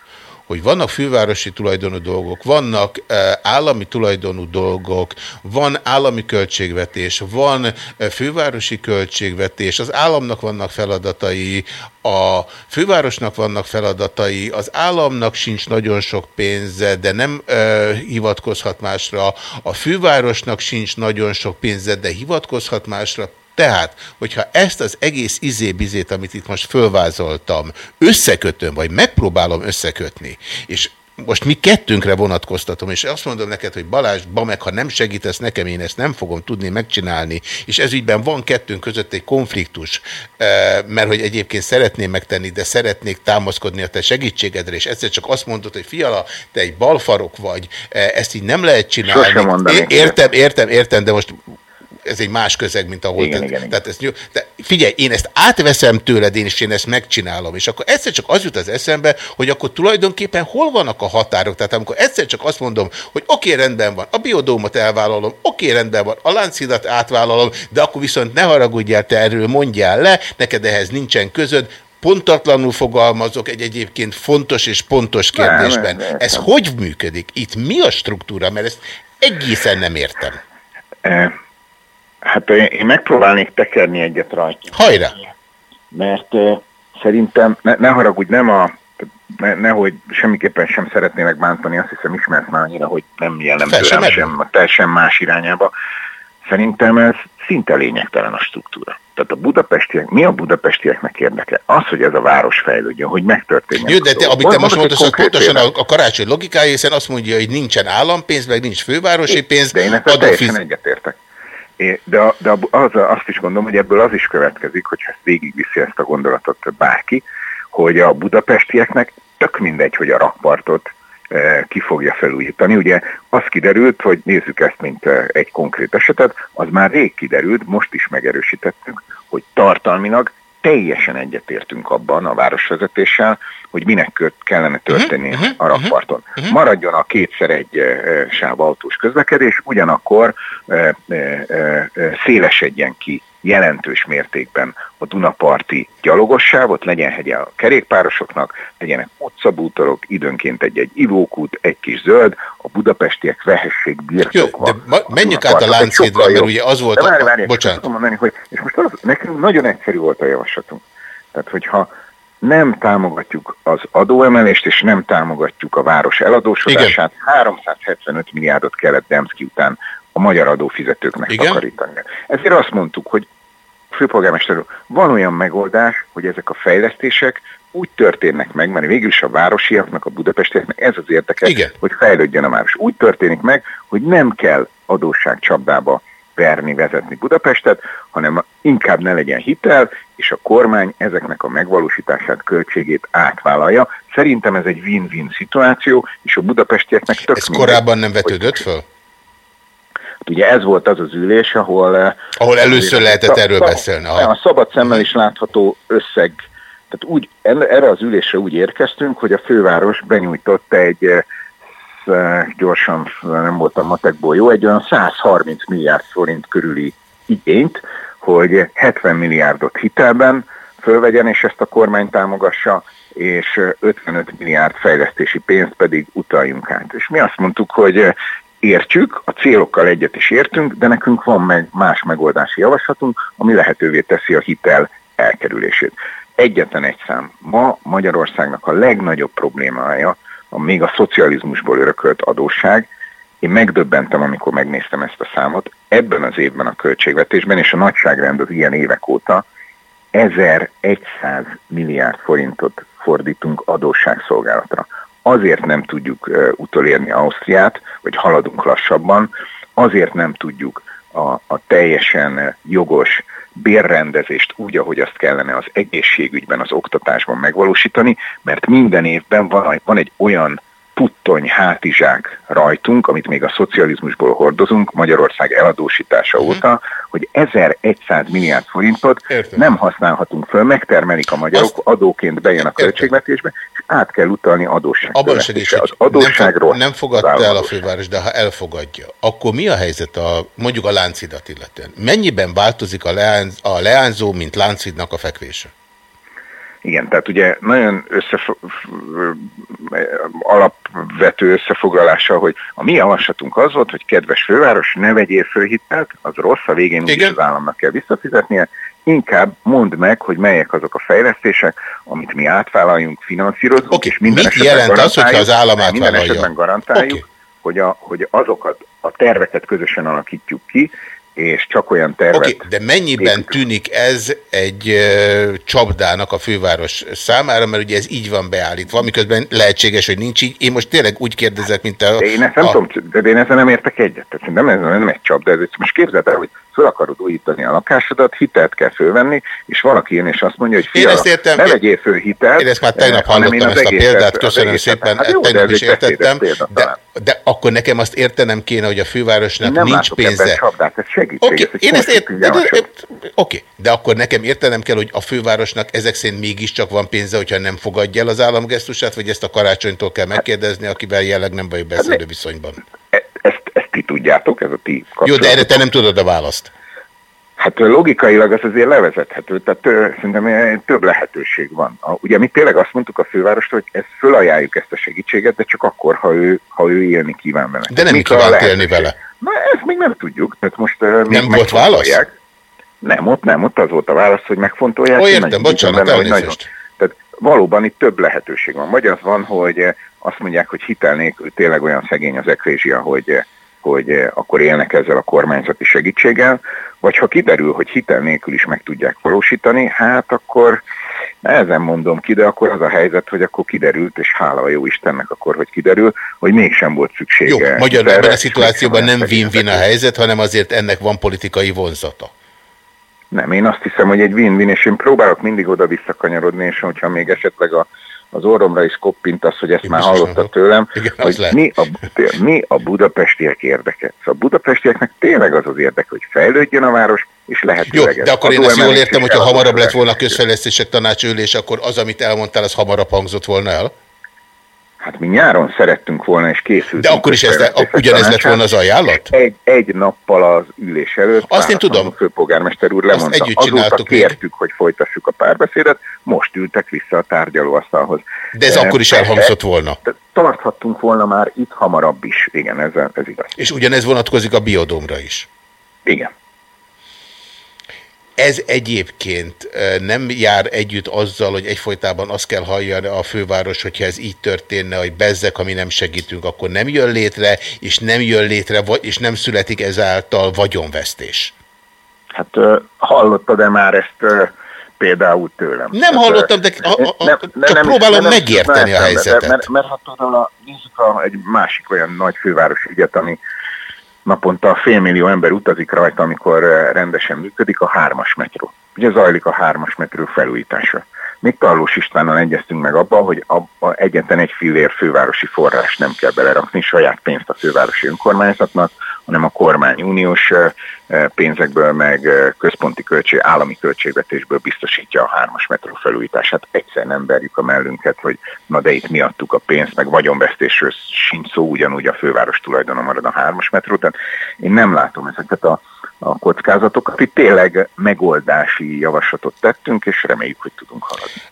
hogy vannak fővárosi tulajdonú dolgok, vannak e, állami tulajdonú dolgok, van állami költségvetés, van e, fővárosi költségvetés, az államnak vannak feladatai, a fővárosnak vannak feladatai, az államnak sincs nagyon sok pénze, de nem e, hivatkozhat másra, a fővárosnak sincs nagyon sok pénze, de hivatkozhat másra, tehát, hogyha ezt az egész izébizét, amit itt most fölvázoltam, összekötöm, vagy megpróbálom összekötni, és most mi kettőnkre vonatkoztatom, és azt mondom neked, hogy Balázs, meg, ha nem segítesz nekem, én ezt nem fogom tudni megcsinálni, és ez ügyben van kettőnk között egy konfliktus, mert hogy egyébként szeretném megtenni, de szeretnék támaszkodni a te segítségedre, és egyszer csak azt mondod, hogy fiala, te egy balfarok vagy, ezt így nem lehet csinálni. Értem, értem, értem, de most ez egy más közeg, mint ahol... Igen, te, igen, tehát ezt, de figyelj, én ezt átveszem tőled, én, és én ezt megcsinálom, és akkor egyszer csak az jut az eszembe, hogy akkor tulajdonképpen hol vannak a határok? Tehát amikor egyszer csak azt mondom, hogy oké, okay, rendben van, a biodómot elvállalom, oké, okay, rendben van, a láncidat átvállalom, de akkor viszont ne haragudjál, te erről mondjál le, neked ehhez nincsen közöd, pontatlanul fogalmazok egy egyébként fontos és pontos kérdésben. Nem, nem, ez hogy működik? Itt mi a struktúra? Mert ezt egészen nem értem. Hát én megpróbálnék tekerni egyet rajta. Hajrá! Mert uh, szerintem, ne, ne haragudj, nem a, ne, nehogy semmiképpen sem szeretnének bántani, azt hiszem ismersz már annyira, hogy nem jellemző sem, sem, teljesen más irányába. Szerintem ez szinte lényegtelen a struktúra. Tehát a budapestiek, mi a budapestieknek érdeke? Az, hogy ez a város fejlődjön, hogy megtörténjen. Jó, de te, amit te most mondasz, az pontosan a, a karácsony logikája, hiszen azt mondja, hogy nincsen állampénz, meg nincs fővárosi pénz. De én ezt teljesen egyetértek. De, de az, azt is gondolom, hogy ebből az is következik, hogyha ezt végigviszi ezt a gondolatot bárki, hogy a budapestieknek tök mindegy, hogy a rakpartot e, ki fogja felújítani. Ugye az kiderült, hogy nézzük ezt, mint e, egy konkrét esetet, az már rég kiderült, most is megerősítettük, hogy tartalmilag teljesen egyetértünk abban a városvezetéssel, hogy minek kellene történni uh-huh, a rakparton. Uh-huh. Maradjon a kétszer egy uh, sáv autós közlekedés, ugyanakkor uh, szélesedjen ki jelentős mértékben a Dunaparti gyalogossávot, legyen hegye a kerékpárosoknak, legyenek utcabútorok, időnként egy-egy ivókút, egy kis zöld, a budapestiek vehessék birtokva. Jó, de ma, menjünk át a láncédra, mert ugye az volt de a... Bocsánat. Mondani, hogy, és most az, nekünk nagyon egyszerű volt a javaslatunk. Tehát, hogyha nem támogatjuk az adóemelést, és nem támogatjuk a város eladósodását. Igen. 375 milliárdot kellett Demszki után a magyar adófizetőknek Igen. takarítani. Ezért azt mondtuk, hogy főpolgármester úr, van olyan megoldás, hogy ezek a fejlesztések úgy történnek meg, mert végül is a városiaknak, a budapestieknek ez az érdeke, Igen. hogy fejlődjön a város. Úgy történik meg, hogy nem kell adósságcsapdába verni, vezetni Budapestet, hanem inkább ne legyen hitel, és a kormány ezeknek a megvalósítását, költségét átvállalja. Szerintem ez egy win-win szituáció, és a budapestieknek tök Ez mindegy, korábban nem vetődött föl? Ugye ez volt az az ülés, ahol... Eh, ahol először lehetett erről beszélni. Aha. A szabad szemmel is látható összeg, tehát úgy, erre az ülésre úgy érkeztünk, hogy a főváros benyújtott egy eh, gyorsan nem voltam matekból jó, egy olyan 130 milliárd forint körüli igényt, hogy 70 milliárdot hitelben fölvegyen, és ezt a kormány támogassa, és 55 milliárd fejlesztési pénzt pedig utaljunk át. És mi azt mondtuk, hogy értjük, a célokkal egyet is értünk, de nekünk van meg más megoldási javaslatunk, ami lehetővé teszi a hitel elkerülését. Egyetlen egy szám. Ma Magyarországnak a legnagyobb problémája a még a szocializmusból örökölt adósság. Én megdöbbentem, amikor megnéztem ezt a számot. Ebben az évben a költségvetésben, és a nagyságrend az ilyen évek óta 1100 milliárd forintot fordítunk adósságszolgálatra. Azért nem tudjuk utolérni Ausztriát, vagy haladunk lassabban, azért nem tudjuk a, a teljesen jogos bérrendezést úgy, ahogy azt kellene az egészségügyben, az oktatásban megvalósítani, mert minden évben van, van egy olyan puttony hátizsák rajtunk, amit még a szocializmusból hordozunk Magyarország eladósítása uh-huh. óta, hogy 1100 milliárd forintot Értem. nem használhatunk föl, megtermelik a magyarok, Azt... adóként bejön a költségvetésbe, és át kell utalni adósság. Abban segíts, az adósságról nem, fog, nem fogadta el a főváros, de ha elfogadja, akkor mi a helyzet a, mondjuk a láncidat illetően? Mennyiben változik a, leánz, a leányzó, mint láncidnak a fekvése? Igen, tehát ugye nagyon összef- alapvető összefoglalása, hogy a mi javaslatunk az volt, hogy kedves főváros, ne vegyél fölhitelt, az rossz, a végén úgyis az államnak kell visszafizetnie, inkább mondd meg, hogy melyek azok a fejlesztések, amit mi átvállaljunk, finanszírozunk, okay. és minden Mit jelent az, hogyha az állam átvállalja? Minden esetben garantáljuk, okay. hogy, a, hogy azokat a terveket közösen alakítjuk ki, és csak olyan tervet... Okay, de mennyiben építünk. tűnik ez egy uh, csapdának a főváros számára, mert ugye ez így van beállítva, miközben lehetséges, hogy nincs így. Én most tényleg úgy kérdezek, mint a... De én ezt nem a... tudom, de én ezzel nem értek egyet. Tehát nem, ez nem egy csapda, ez most képzeld el, hogy fel akarod újítani a lakásodat, hitelt kell fölvenni, és valaki jön és azt mondja, hogy fia, értem, ne vegyél föl hitelt. Én ezt már tegnap hallottam ezt a példát, köszönöm szépen, hát jó, tegnap is értettem, de, de akkor nekem azt értenem kéne, hogy a fővárosnak nem nincs pénze. Csapdát, ez segítség. Okay, ez én ezt értem, Oké, okay, de akkor nekem értenem kell, hogy a fővárosnak ezek szerint mégiscsak van pénze, hogyha nem fogadja el az államgesztusát, vagy ezt a karácsonytól kell megkérdezni, akivel jelleg nem vagyok beszélő hát viszonyban. E- ezt ti tudjátok, ez a ti Jó, de erre te nem tudod a választ. Hát logikailag az azért levezethető, tehát szerintem több lehetőség van. Ugye mi tényleg azt mondtuk a fővárostól, hogy ezt fölajánljuk ezt a segítséget, de csak akkor, ha ő, ha ő élni kíván vele. De nem kíván élni vele. Na, ezt még nem tudjuk. Tehát most, nem volt válasz? Nem, ott nem, ott az volt a válasz, hogy megfontolják. Ó, értem, bocsánat, vele, nagyon, Tehát valóban itt több lehetőség van. Vagy az van, hogy azt mondják, hogy hitel nélkül tényleg olyan szegény az ekvézsia, hogy hogy eh, akkor élnek ezzel a kormányzati segítséggel, vagy ha kiderül, hogy hitel nélkül is meg tudják valósítani, hát akkor nehezen mondom ki, de akkor az a helyzet, hogy akkor kiderült, és hála a jó Istennek akkor, hogy kiderül, hogy mégsem volt szüksége. Jó, magyarul ebben a szituációban nem win-win a helyzet, hanem azért ennek van politikai vonzata. Nem, én azt hiszem, hogy egy win-win, és én próbálok mindig oda visszakanyarodni, és hogyha még esetleg a az orromra is koppintasz, hogy ezt Én már hallottad tőlem, Igen, hogy mi a, mi a budapestiek érdeke. Szóval a budapestieknek tényleg az az érdeke, hogy fejlődjön a város, és lehetőleg Jó, de akkor én ezt jól értem, hogyha hamarabb lett volna a közfejlesztések tanácsülés, akkor az, amit elmondtál, az hamarabb hangzott volna el? Hát mi nyáron szerettünk volna, és készültünk. De akkor is ez le, ugyanez lett volna az ajánlat? Egy, egy nappal az ülés előtt. Azt én tudom. A főpolgármester úr lemondta. Azt együtt Azóta kértük, még. hogy folytassuk a párbeszédet, most ültek vissza a tárgyalóasztalhoz. De ez e, akkor is elhangzott volna? Tarthattunk volna már itt hamarabb is, igen, ez, ez igaz. És ugyanez vonatkozik a biodómra is? Igen. Ez egyébként nem jár együtt azzal, hogy egyfolytában azt kell hallani a főváros, hogyha ez így történne, hogy bezzek, ami nem segítünk, akkor nem jön létre, és nem jön létre, és nem születik ezáltal vagyonvesztés. Hát hallottad-e már ezt például tőlem? Nem hát, hallottam, de a, a, a, nem, csak nem, próbálom nem, megérteni nem, a helyzetet. Mert, mert, mert hát a, nézzük a, egy másik olyan nagy fővárosi ügyet, ami naponta félmillió ember utazik rajta, amikor rendesen működik, a hármas metró. Ugye zajlik a hármas metró felújítása. Még Tarlós Istvánnal egyeztünk meg abban, hogy abba egyetlen egy fillér fővárosi forrás nem kell belerakni, saját pénzt a fővárosi önkormányzatnak, hanem a kormány uniós pénzekből, meg központi költség, állami költségvetésből biztosítja a hármas metró felújítását. Egyszer nem verjük a mellünket, hogy na de itt miattuk a pénzt, meg vagyonvesztésről sincs szó, ugyanúgy a főváros tulajdona marad a hármas metró. Tehát én nem látom ezeket a a kockázatokat. Itt tényleg megoldási javaslatot tettünk, és reméljük, hogy tudunk haladni.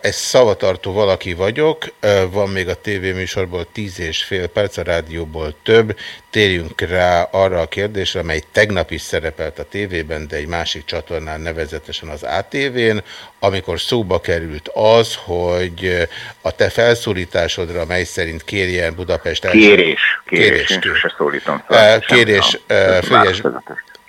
Egy szavatartó valaki vagyok, van még a tévéműsorból tíz és fél perc, a rádióból több. Térjünk rá arra a kérdésre, amely tegnap is szerepelt a tévében, de egy másik csatornán nevezetesen az ATV-n, amikor szóba került az, hogy a te felszólításodra, mely szerint kérjen Budapest... Kérés, kérés, kérés, kérés, kérés, kérés, kérés,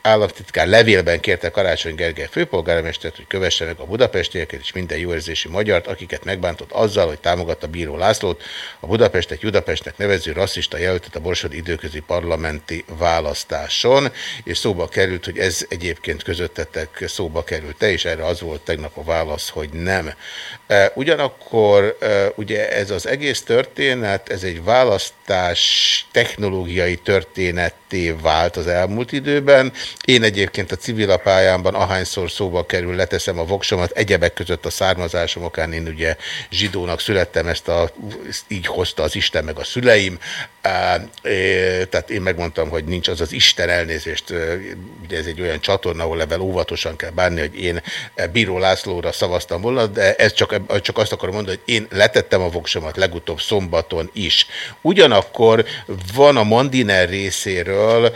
államtitkár levélben kérte Karácsony Gergely főpolgármestert, hogy kövessenek a budapestieket és minden jóérzési magyart, akiket megbántott azzal, hogy támogatta Bíró Lászlót, a Budapestet Budapestnek nevező rasszista jelöltet a Borsodi időközi parlamenti választáson, és szóba került, hogy ez egyébként közöttetek szóba került te, és erre az volt tegnap a válasz, hogy nem. Ugyanakkor ugye ez az egész történet, ez egy választás technológiai történetté vált az elmúlt időben, én egyébként a civil pályámban ahányszor szóba kerül, leteszem a voksomat, egyebek között a származásom okán én ugye zsidónak születtem, ezt, a, így hozta az Isten meg a szüleim, tehát én megmondtam, hogy nincs az az Isten elnézést, ugye ez egy olyan csatorna, ahol ebben óvatosan kell bánni, hogy én Bíró Lászlóra szavaztam volna, de ez csak, csak azt akarom mondani, hogy én letettem a voksomat legutóbb szombaton is. Ugyanakkor van a Mandiner részéről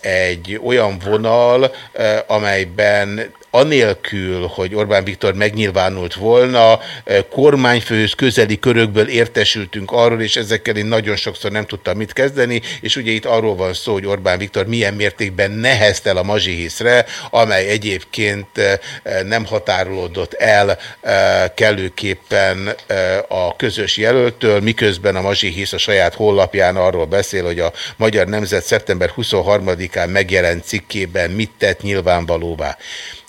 egy olyan vonal, amelyben anélkül, hogy Orbán Viktor megnyilvánult volna, kormányfőhöz közeli körökből értesültünk arról, és ezekkel én nagyon sokszor nem tudtam mit kezdeni, és ugye itt arról van szó, hogy Orbán Viktor milyen mértékben neheztel a mazsihiszre, amely egyébként nem határolódott el kellőképpen a közös jelöltől, miközben a mazsihisz a saját hollapján arról beszél, hogy a Magyar Nemzet szeptember 23-án megjelent cikkében mit tett nyilvánvalóvá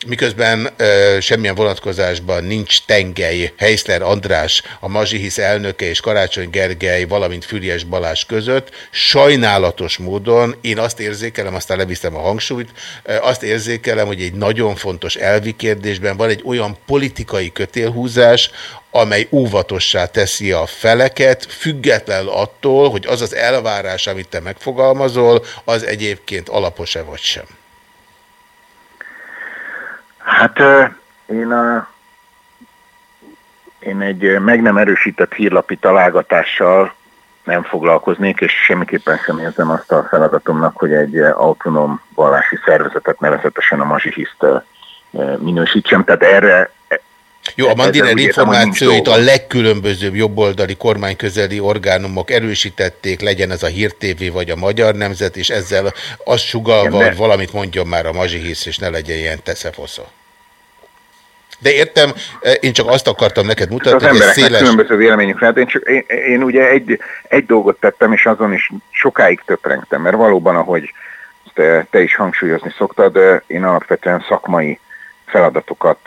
miközben ö, semmilyen vonatkozásban nincs tengely Heisler András, a Mazsihisz elnöke és Karácsony Gergely, valamint Füriás Balázs között, sajnálatos módon én azt érzékelem, aztán leviszem a hangsúlyt, ö, azt érzékelem, hogy egy nagyon fontos elvi kérdésben van egy olyan politikai kötélhúzás, amely óvatossá teszi a feleket, független attól, hogy az az elvárás, amit te megfogalmazol, az egyébként alapos-e vagy sem. Hát én, a, én egy meg nem erősített hírlapi találgatással nem foglalkoznék, és semmiképpen sem érzem azt a feladatomnak, hogy egy autonóm vallási szervezetet, nevezetesen a Mazsihiszt minősítsem. Tehát erre jó, a Mandiner információit a legkülönbözőbb jobboldali kormányközeli orgánumok erősítették, legyen ez a Hír TV vagy a Magyar Nemzet, és ezzel azt sugalva, hogy valamit mondjon már a Mazsihisz, és ne legyen ilyen teszefosza. De értem, én csak azt akartam neked mutatni, az hogy ez széles... különböző véleményük lehet. Én, csak, én, én ugye egy, egy dolgot tettem, és azon is sokáig töprengtem, mert valóban, ahogy te, te is hangsúlyozni szoktad, én alapvetően szakmai feladatokat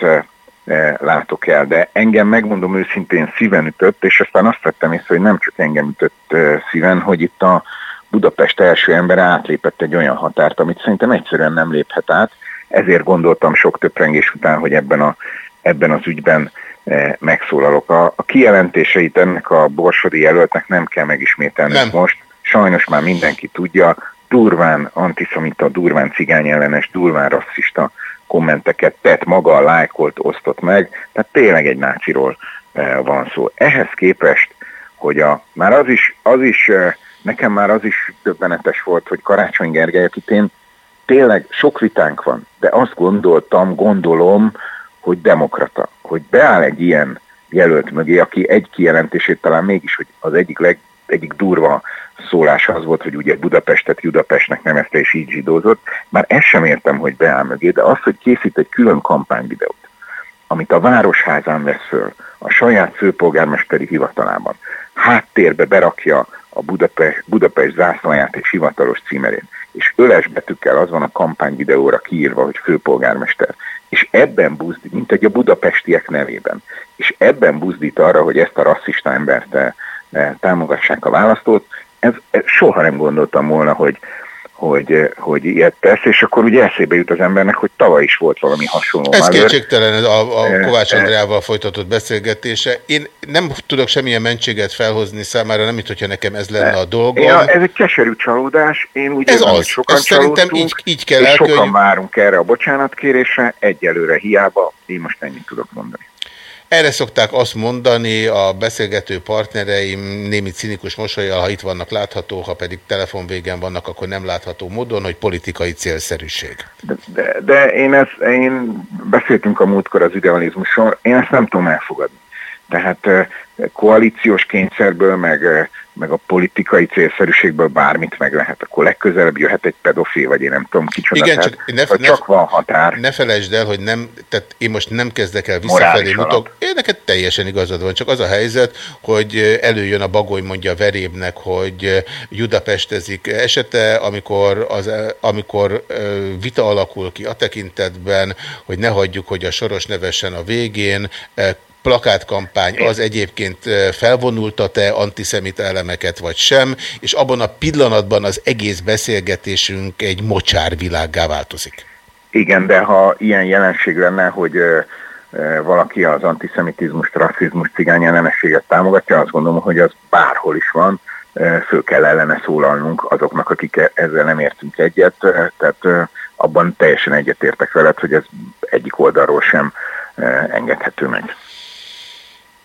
látok el, de engem megmondom őszintén szíven ütött, és aztán azt vettem észre, hogy nem csak engem ütött szíven, hogy itt a Budapest első ember átlépett egy olyan határt, amit szerintem egyszerűen nem léphet át, ezért gondoltam sok töprengés után, hogy ebben, a, ebben az ügyben megszólalok. A, a kijelentéseit ennek a borsodi jelöltnek nem kell megismételni nem. most. Sajnos már mindenki tudja, durván antiszemita, durván cigányellenes, durván rasszista kommenteket tett maga, lájkolt, osztott meg, tehát tényleg egy náciról eh, van szó. Ehhez képest, hogy a, már az is, az is, eh, nekem már az is döbbenetes volt, hogy Karácsony Gergely, akit én tényleg sok vitánk van, de azt gondoltam, gondolom, hogy demokrata, hogy beáll egy ilyen jelölt mögé, aki egy kijelentését talán mégis, hogy az egyik leg, egyik durva szólás az volt, hogy ugye Budapestet Budapestnek nevezte és így zsidózott. Már ezt sem értem, hogy beáll mögé, de az, hogy készít egy külön kampányvideót, amit a Városházán vesz föl, a saját főpolgármesteri hivatalában, háttérbe berakja a Budapest, Budapest zászlaját és hivatalos címerén, és öles betűkkel az van a kampányvideóra kiírva, hogy főpolgármester, és ebben buzdít, mint egy a budapestiek nevében, és ebben buzdít arra, hogy ezt a rasszista embert eh, eh, támogassák a választót, ez, ez soha nem gondoltam volna, hogy, hogy, hogy ilyet tesz, és akkor ugye eszébe jut az embernek, hogy tavaly is volt valami hasonló. Ez kétségtelen a, a Kovács Andrával folytatott beszélgetése. Én nem tudok semmilyen mentséget felhozni számára, nem mint hogyha nekem ez lenne a dolgom. Ja, ez egy keserű csalódás. Én úgy ez érzem, az. hogy sokan Azt szerintem így, így kell és sokan elkönyv... várunk erre a bocsánatkérésre, egyelőre hiába, én most ennyit tudok mondani. Erre szokták azt mondani a beszélgető partnereim némi cinikus mosolyal, ha itt vannak látható, ha pedig telefonvégen vannak, akkor nem látható módon, hogy politikai célszerűség. De, de, de én, ezt, én beszéltünk a múltkor az idealizmusról, én ezt nem tudom elfogadni. Tehát eh, koalíciós kényszerből, meg, eh, meg a politikai célszerűségből bármit meg lehet. Akkor legközelebb jöhet egy pedofil, vagy én nem tudom kicsoda. Igen, tehát, csak, ne, ne, csak van határ. Ne felejtsd el, hogy nem, tehát én most nem kezdek el visszafelé mutok. Én neked teljesen igazad van, csak az a helyzet, hogy előjön a bagoly mondja verébnek, hogy Budapestezik esete, amikor, az, amikor vita alakul ki a tekintetben, hogy ne hagyjuk, hogy a soros nevesen a végén, plakátkampány az egyébként felvonulta-e antiszemita elemeket vagy sem, és abban a pillanatban az egész beszélgetésünk egy mocsárvilággá változik. Igen, de ha ilyen jelenség lenne, hogy valaki az antiszemitizmust, rasszizmus, cigány ellenességet támogatja, azt gondolom, hogy az bárhol is van, föl kell ellene szólalnunk azoknak, akik e-, ezzel nem értünk egyet, tehát abban teljesen egyetértek veled, hogy ez egyik oldalról sem engedhető meg.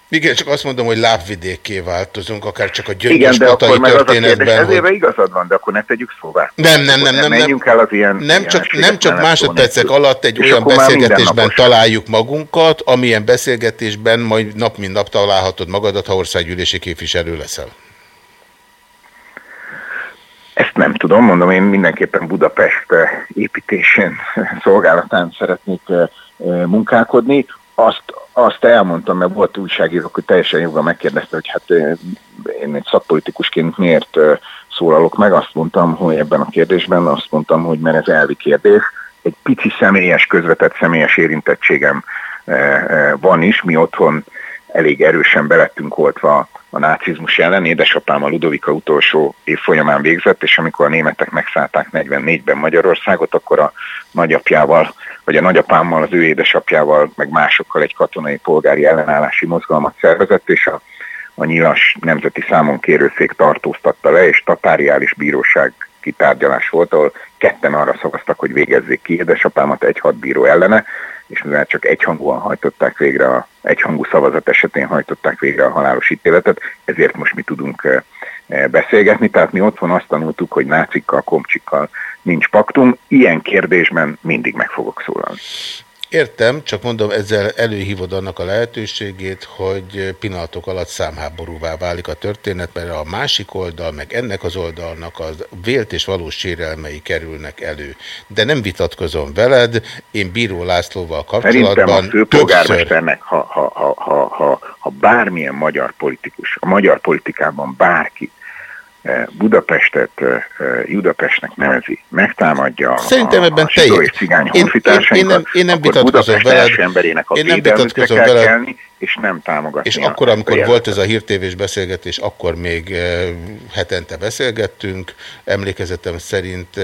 Igen, csak azt mondom, hogy lábvidékké változunk, akár csak a Igen, gyöngyös de akkor meg az a történetben. kérdés, ezért hogy... igazad van, de akkor ne tegyük szóvá. Nem, nem, nem, nem. Nem, el az ilyen nem csak, nem csak másodpercek alatt egy olyan akkor beszélgetésben találjuk magunkat, amilyen beszélgetésben majd nap mint nap találhatod magadat, ha országgyűlési képviselő leszel. Ezt nem tudom, mondom, én mindenképpen Budapest eh, építésén szolgálatán szeretnék eh, eh, munkálkodni. Azt, azt elmondtam, mert volt újságíró, hogy teljesen joga megkérdezte, hogy hát én egy szakpolitikusként miért szólalok meg. Azt mondtam, hogy ebben a kérdésben azt mondtam, hogy mert ez elvi kérdés. Egy pici személyes, közvetett személyes érintettségem van is. Mi otthon elég erősen belettünk oltva a nácizmus ellen. Édesapám a Ludovika utolsó év folyamán végzett, és amikor a németek megszállták 44-ben Magyarországot, akkor a nagyapjával, vagy a nagyapámmal, az ő édesapjával, meg másokkal egy katonai polgári ellenállási mozgalmat szervezett, és a, a nyilas nemzeti számon kérőszék tartóztatta le, és tatáriális bíróság kitárgyalás volt, ahol ketten arra szavaztak, hogy végezzék ki édesapámat egy hadbíró ellene, és mivel csak egyhangúan hajtották végre, a egyhangú szavazat esetén hajtották végre a halálos ítéletet, ezért most mi tudunk eh, eh, beszélgetni. Tehát mi otthon azt tanultuk, hogy nácikkal, komcsikkal nincs paktum. Ilyen kérdésben mindig meg fogok szólalni. Értem, csak mondom, ezzel előhívod annak a lehetőségét, hogy pillanatok alatt számháborúvá válik a történet, mert a másik oldal, meg ennek az oldalnak az vélt és valós sérelmei kerülnek elő. De nem vitatkozom veled, én Bíró Lászlóval Szerintem a kapcsolatban többször... ha, ha, ha, ha, ha, ha bármilyen magyar politikus, a magyar politikában bárki Budapestet eh, eh, Budapestnek nevezi, megtámadja Szerintem a, ebben a teljes- cigány Én- én- honfitársainkat, én nem- én nem akkor Budapest veled. első emberének a Én nem vitatkozom kell veled. kelni, és nem támogatni. És akkor, amikor volt ez a hírtévés beszélgetés, akkor még hetente beszélgettünk. Emlékezetem szerint,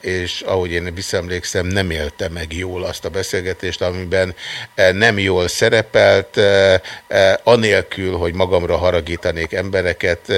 és ahogy én visszaemlékszem, nem élte meg jól azt a beszélgetést, amiben nem jól szerepelt, anélkül, hogy magamra haragítanék embereket,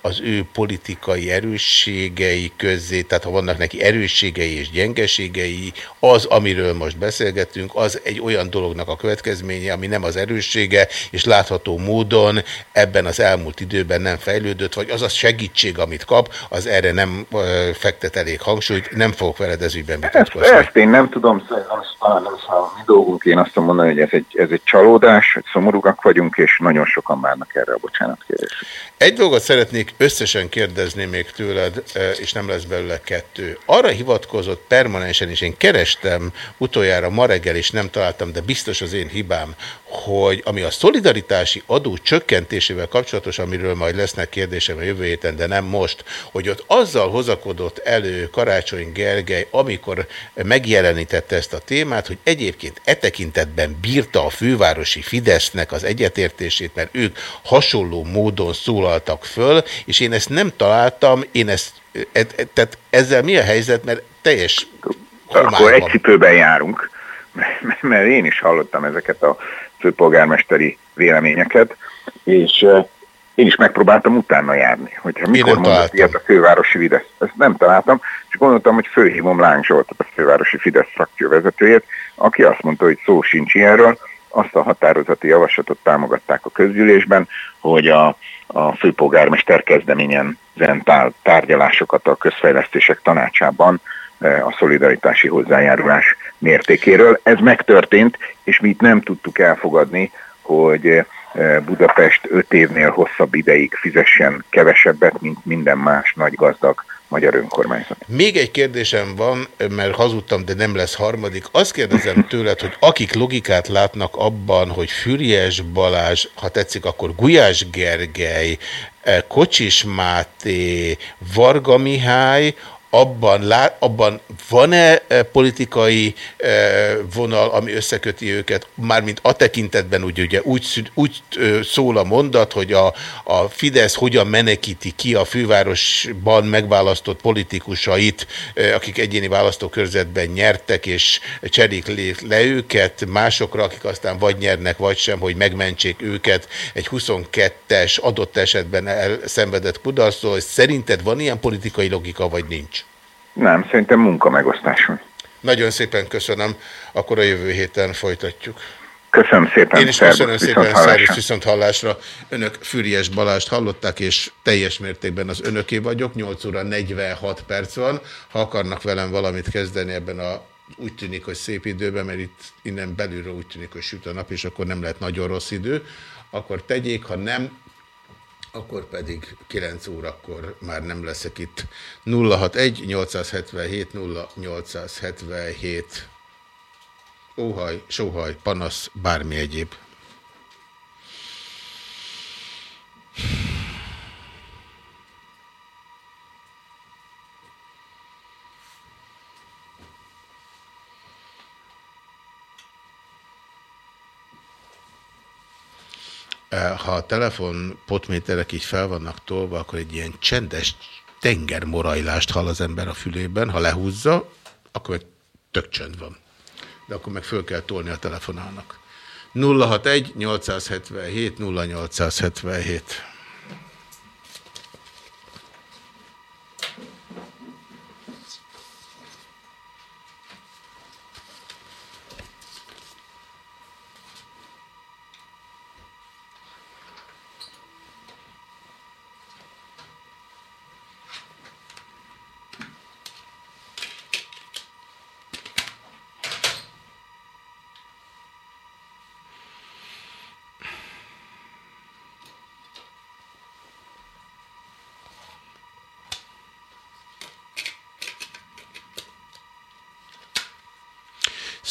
az ő politikai erősségei közé, tehát ha vannak neki erősségei és gyengeségei, az, amiről most beszélgetünk, az egy olyan dolognak a következménye, ami nem az erőssége, és látható módon ebben az elmúlt időben nem fejlődött, vagy az a segítség, amit kap, az erre nem fektet elég hangsúlyt, nem fogok veled ez ügyben vitatkozni. Ezt, ezt én nem tudom, ez talán nem szállom mi dolgunk, én azt mondani, hogy ez egy, ez egy csalódás, hogy szomorúak vagyunk, és nagyon sokan várnak erre a bocsánatkérésre. Egy dolgot szeretnék összesen kérdezni még tőled, és nem lesz belőle kettő. Arra hivatkozott permanensen, és én kerestem utoljára ma reggel, és nem találtam, de biztos az én hibám, hogy ami a szolidaritási adó csökkentésével kapcsolatos, amiről majd lesznek kérdésem a jövő héten, de nem most, hogy ott azzal hozakodott elő Karácsony Gergely, amikor megjelenítette ezt a témát, hogy egyébként e tekintetben bírta a fővárosi Fidesznek az egyetértését, mert ők hasonló módon szólaltak föl, és én ezt nem találtam, én ezt, e, e, tehát ezzel mi a helyzet, mert teljes Akkor egy cipőben járunk, mert én is hallottam ezeket a főpolgármesteri véleményeket, és én is megpróbáltam utána járni, hogyha mikor mondott ilyet a fővárosi Fidesz. Ezt nem találtam, és gondoltam, hogy főhívom Láng Zsoltot, a fővárosi Fidesz frakció vezetőjét, aki azt mondta, hogy szó sincs ilyenről, azt a határozati javaslatot támogatták a közgyűlésben, hogy a, a főpolgármester kezdeményen zentál tárgyalásokat a közfejlesztések tanácsában a szolidaritási hozzájárulás mértékéről. Ez megtörtént, és mi itt nem tudtuk elfogadni, hogy eh, Budapest öt évnél hosszabb ideig fizessen kevesebbet, mint minden más nagy gazdag magyar önkormányzat. Még egy kérdésem van, mert hazudtam, de nem lesz harmadik. Azt kérdezem tőled, hogy akik logikát látnak abban, hogy Füriyes Balázs, ha tetszik, akkor Gulyás Gergely, eh, Kocsis Máté, Varga Mihály, abban, lá, abban van-e e, politikai e, vonal, ami összeköti őket, mármint a tekintetben úgy, ugye, úgy, úgy szól a mondat, hogy a, a Fidesz hogyan menekíti ki a fővárosban megválasztott politikusait, akik egyéni választókörzetben nyertek, és cserék le őket másokra, akik aztán vagy nyernek, vagy sem, hogy megmentsék őket egy 22-es adott esetben elszenvedett kudarctól. Szerinted van ilyen politikai logika, vagy nincs? Nem, szerintem munkamegosztáson. Nagyon szépen köszönöm, akkor a jövő héten folytatjuk. Köszönöm szépen. Én is köszönöm szépen, szervusz viszont hallásra. Önök Füriás Balást hallották, és teljes mértékben az önöké vagyok. 8 óra 46 perc van. Ha akarnak velem valamit kezdeni ebben a úgy tűnik, hogy szép időben, mert itt innen belülről úgy tűnik, hogy süt a nap, és akkor nem lehet nagyon rossz idő, akkor tegyék, ha nem, akkor pedig 9 órakor már nem leszek itt. 061 877 0877 óhaj, sóhaj, panasz, bármi egyéb. Ha a telefon potméterek így fel vannak tolva, akkor egy ilyen csendes tengermorajlást hall az ember a fülében. Ha lehúzza, akkor egy tök csend van. De akkor meg föl kell tolni a telefonának. 061 877 0877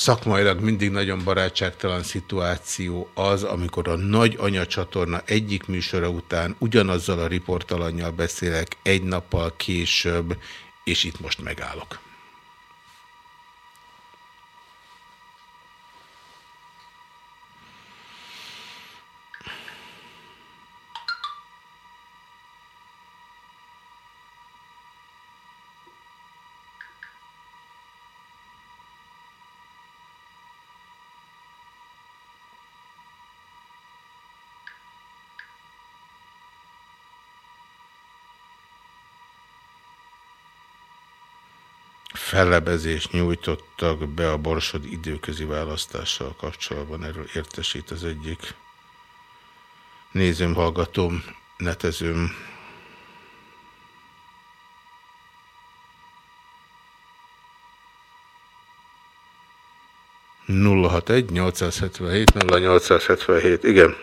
Szakmailag mindig nagyon barátságtalan szituáció az, amikor a nagy anyacsatorna egyik műsora után ugyanazzal a riportalanyjal beszélek egy nappal később, és itt most megállok. Fellebezést nyújtottak be a Borsod időközi választással kapcsolatban, erről értesít az egyik nézőm, hallgatom, netezőm. nulla hat egy 877 0877, igen.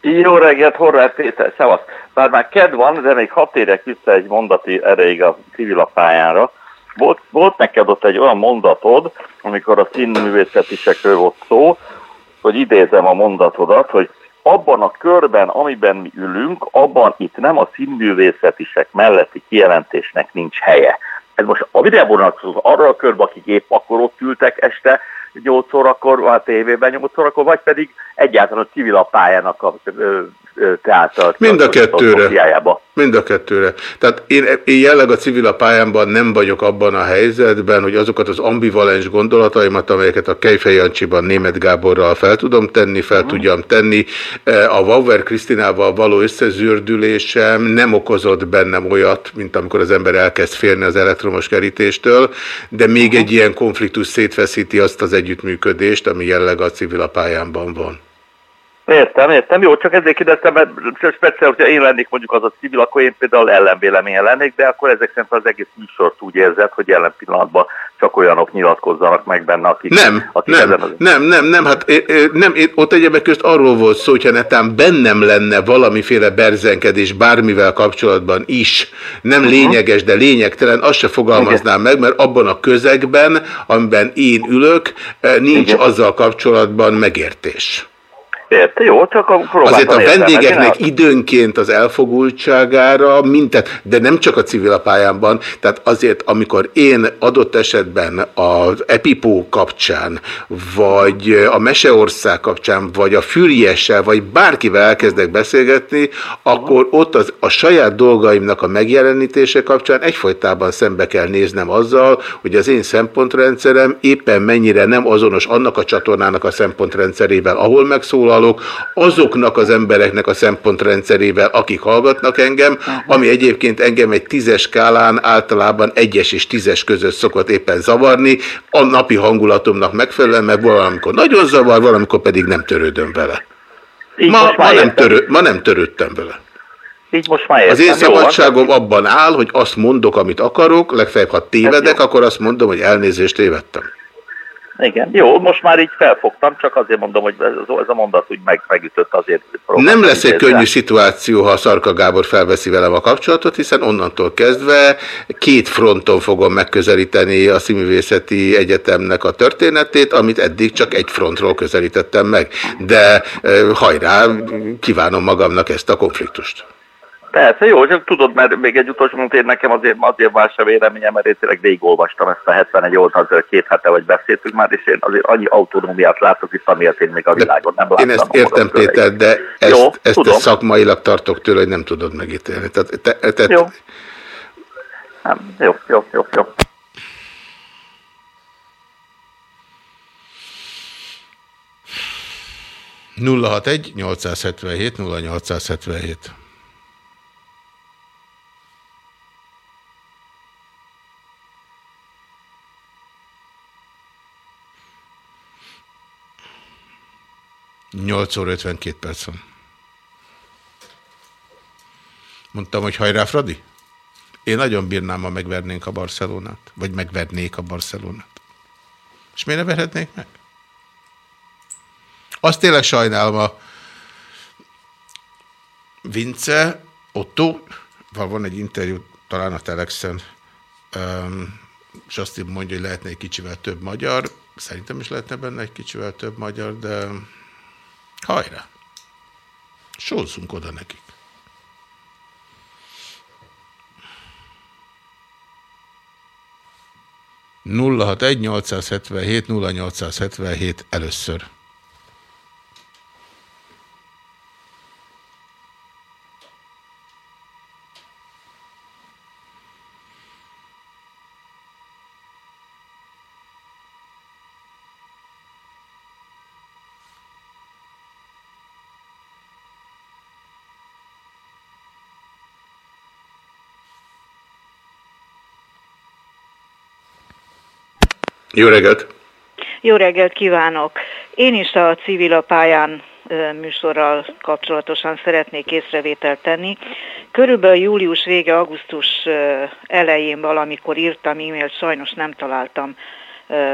Jó reggelt, Horváth Péter, szevasz. Bár már ked van, de még hat érek vissza egy mondati erejéig a civilapályára. Volt, volt neked ott egy olyan mondatod, amikor a színművészetisekről volt szó, hogy idézem a mondatodat, hogy abban a körben, amiben mi ülünk, abban itt nem a színművészetisek melletti kijelentésnek nincs helye. Ez most a videóban arra a körbe, akik épp akkor ott ültek este, 8 órakor, a tévében 8 órakor, vagy pedig egyáltalán a civil a pályának a teátrat. Mind a kettőre. Mind a kettőre. Tehát én, én jelleg a civil a pályámban nem vagyok abban a helyzetben, hogy azokat az ambivalens gondolataimat, amelyeket a Kejfej Jancsiban német Gáborral fel tudom tenni, fel. -huh. tudjam tenni. A Vauver Krisztinával való összezürdülésem nem okozott bennem olyat, mint amikor az ember elkezd félni az elektromos kerítéstől, de még. -huh. egy ilyen konfliktus szétfeszíti azt az együttműködést, ami jelleg a civil a pályámban van. Értem, értem. Jó, csak ezért kérdeztem, mert speciál, hogyha én lennék mondjuk az a civil, akkor én például ellenvéleményen lennék, de akkor ezek szerint az egész műsort úgy érzed, hogy jelen pillanatban csak olyanok nyilatkozzanak meg benne, akik... Nem, akik nem, ezen az... nem, nem, nem, hát nem, ott egyébként közt arról volt szó, hogyha netán bennem lenne valamiféle berzenkedés bármivel kapcsolatban is, nem uh mhm. -huh. lényeges, de lényegtelen, azt se fogalmaznám meg, mert abban a közegben, amiben én ülök, eh, nincs Igen. azzal kapcsolatban megértés. Érte, jó, csak Azért a vendégeknek időnként az elfogultságára, mintet, de nem csak a civil pályámban, tehát azért, amikor én adott esetben az Epipó kapcsán, vagy a Meseország kapcsán, vagy a Füriyessel, vagy bárkivel elkezdek beszélgetni, akkor ott az, a saját dolgaimnak a megjelenítése kapcsán egyfolytában szembe kell néznem azzal, hogy az én szempontrendszerem éppen mennyire nem azonos annak a csatornának a szempontrendszerével, ahol megszólal, megszólalok azoknak az embereknek a szempontrendszerével, akik hallgatnak engem, ami egyébként engem egy tízes skálán általában egyes és tízes között szokott éppen zavarni, a napi hangulatomnak megfelelően, mert valamikor nagyon zavar, valamikor pedig nem törődöm vele. Ma, ma, nem törő, ma nem törődtem vele. Így most már értem. Az én szabadságom abban áll, hogy azt mondok, amit akarok, legfeljebb, ha tévedek, akkor azt mondom, hogy elnézést tévedtem. Igen, jó, most már így felfogtam, csak azért mondom, hogy ez, ez a mondat úgy meg, megütött azért. Nem lesz egy könnyű szituáció, ha Szarka Gábor felveszi velem a kapcsolatot, hiszen onnantól kezdve két fronton fogom megközelíteni a Színművészeti Egyetemnek a történetét, amit eddig csak egy frontról közelítettem meg. De hajrá, kívánom magamnak ezt a konfliktust. Persze, jó, csak tudod, mert még egy utolsó mondat, én nekem azért, azért más a véleményem, mert én tényleg végigolvastam ezt a 71 oldalt, két hete vagy beszéltünk már, és én azért annyi autonómiát látok itt, amiért én még a világon nem látom. Én ezt értem, Péter, de ezt, jó, ezt tudom. szakmailag tartok tőle, hogy nem tudod megítélni. Tehát, te, te, jó. Nem, jó, jó, jó, jó. Nulla hat egy 877 0877 8 óra 52 perc van. Mondtam, hogy hajrá, Fradi? Én nagyon bírnám, ha megvernénk a Barcelonát. Vagy megvernék a Barcelonát. És miért ne verhetnék meg? Azt tényleg sajnálom a Vince, Otto, van egy interjú, talán a Telexen, és azt mondja, hogy lehetne egy kicsivel több magyar. Szerintem is lehetne benne egy kicsivel több magyar, de Hajrá! Sózzunk oda nekik. nulla hat egy 877 0877 először. Jó reggelt! Jó reggelt kívánok! Én is a civil a pályán műsorral kapcsolatosan szeretnék észrevételt tenni. Körülbelül július vége, augusztus elején valamikor írtam e-mailt, sajnos nem találtam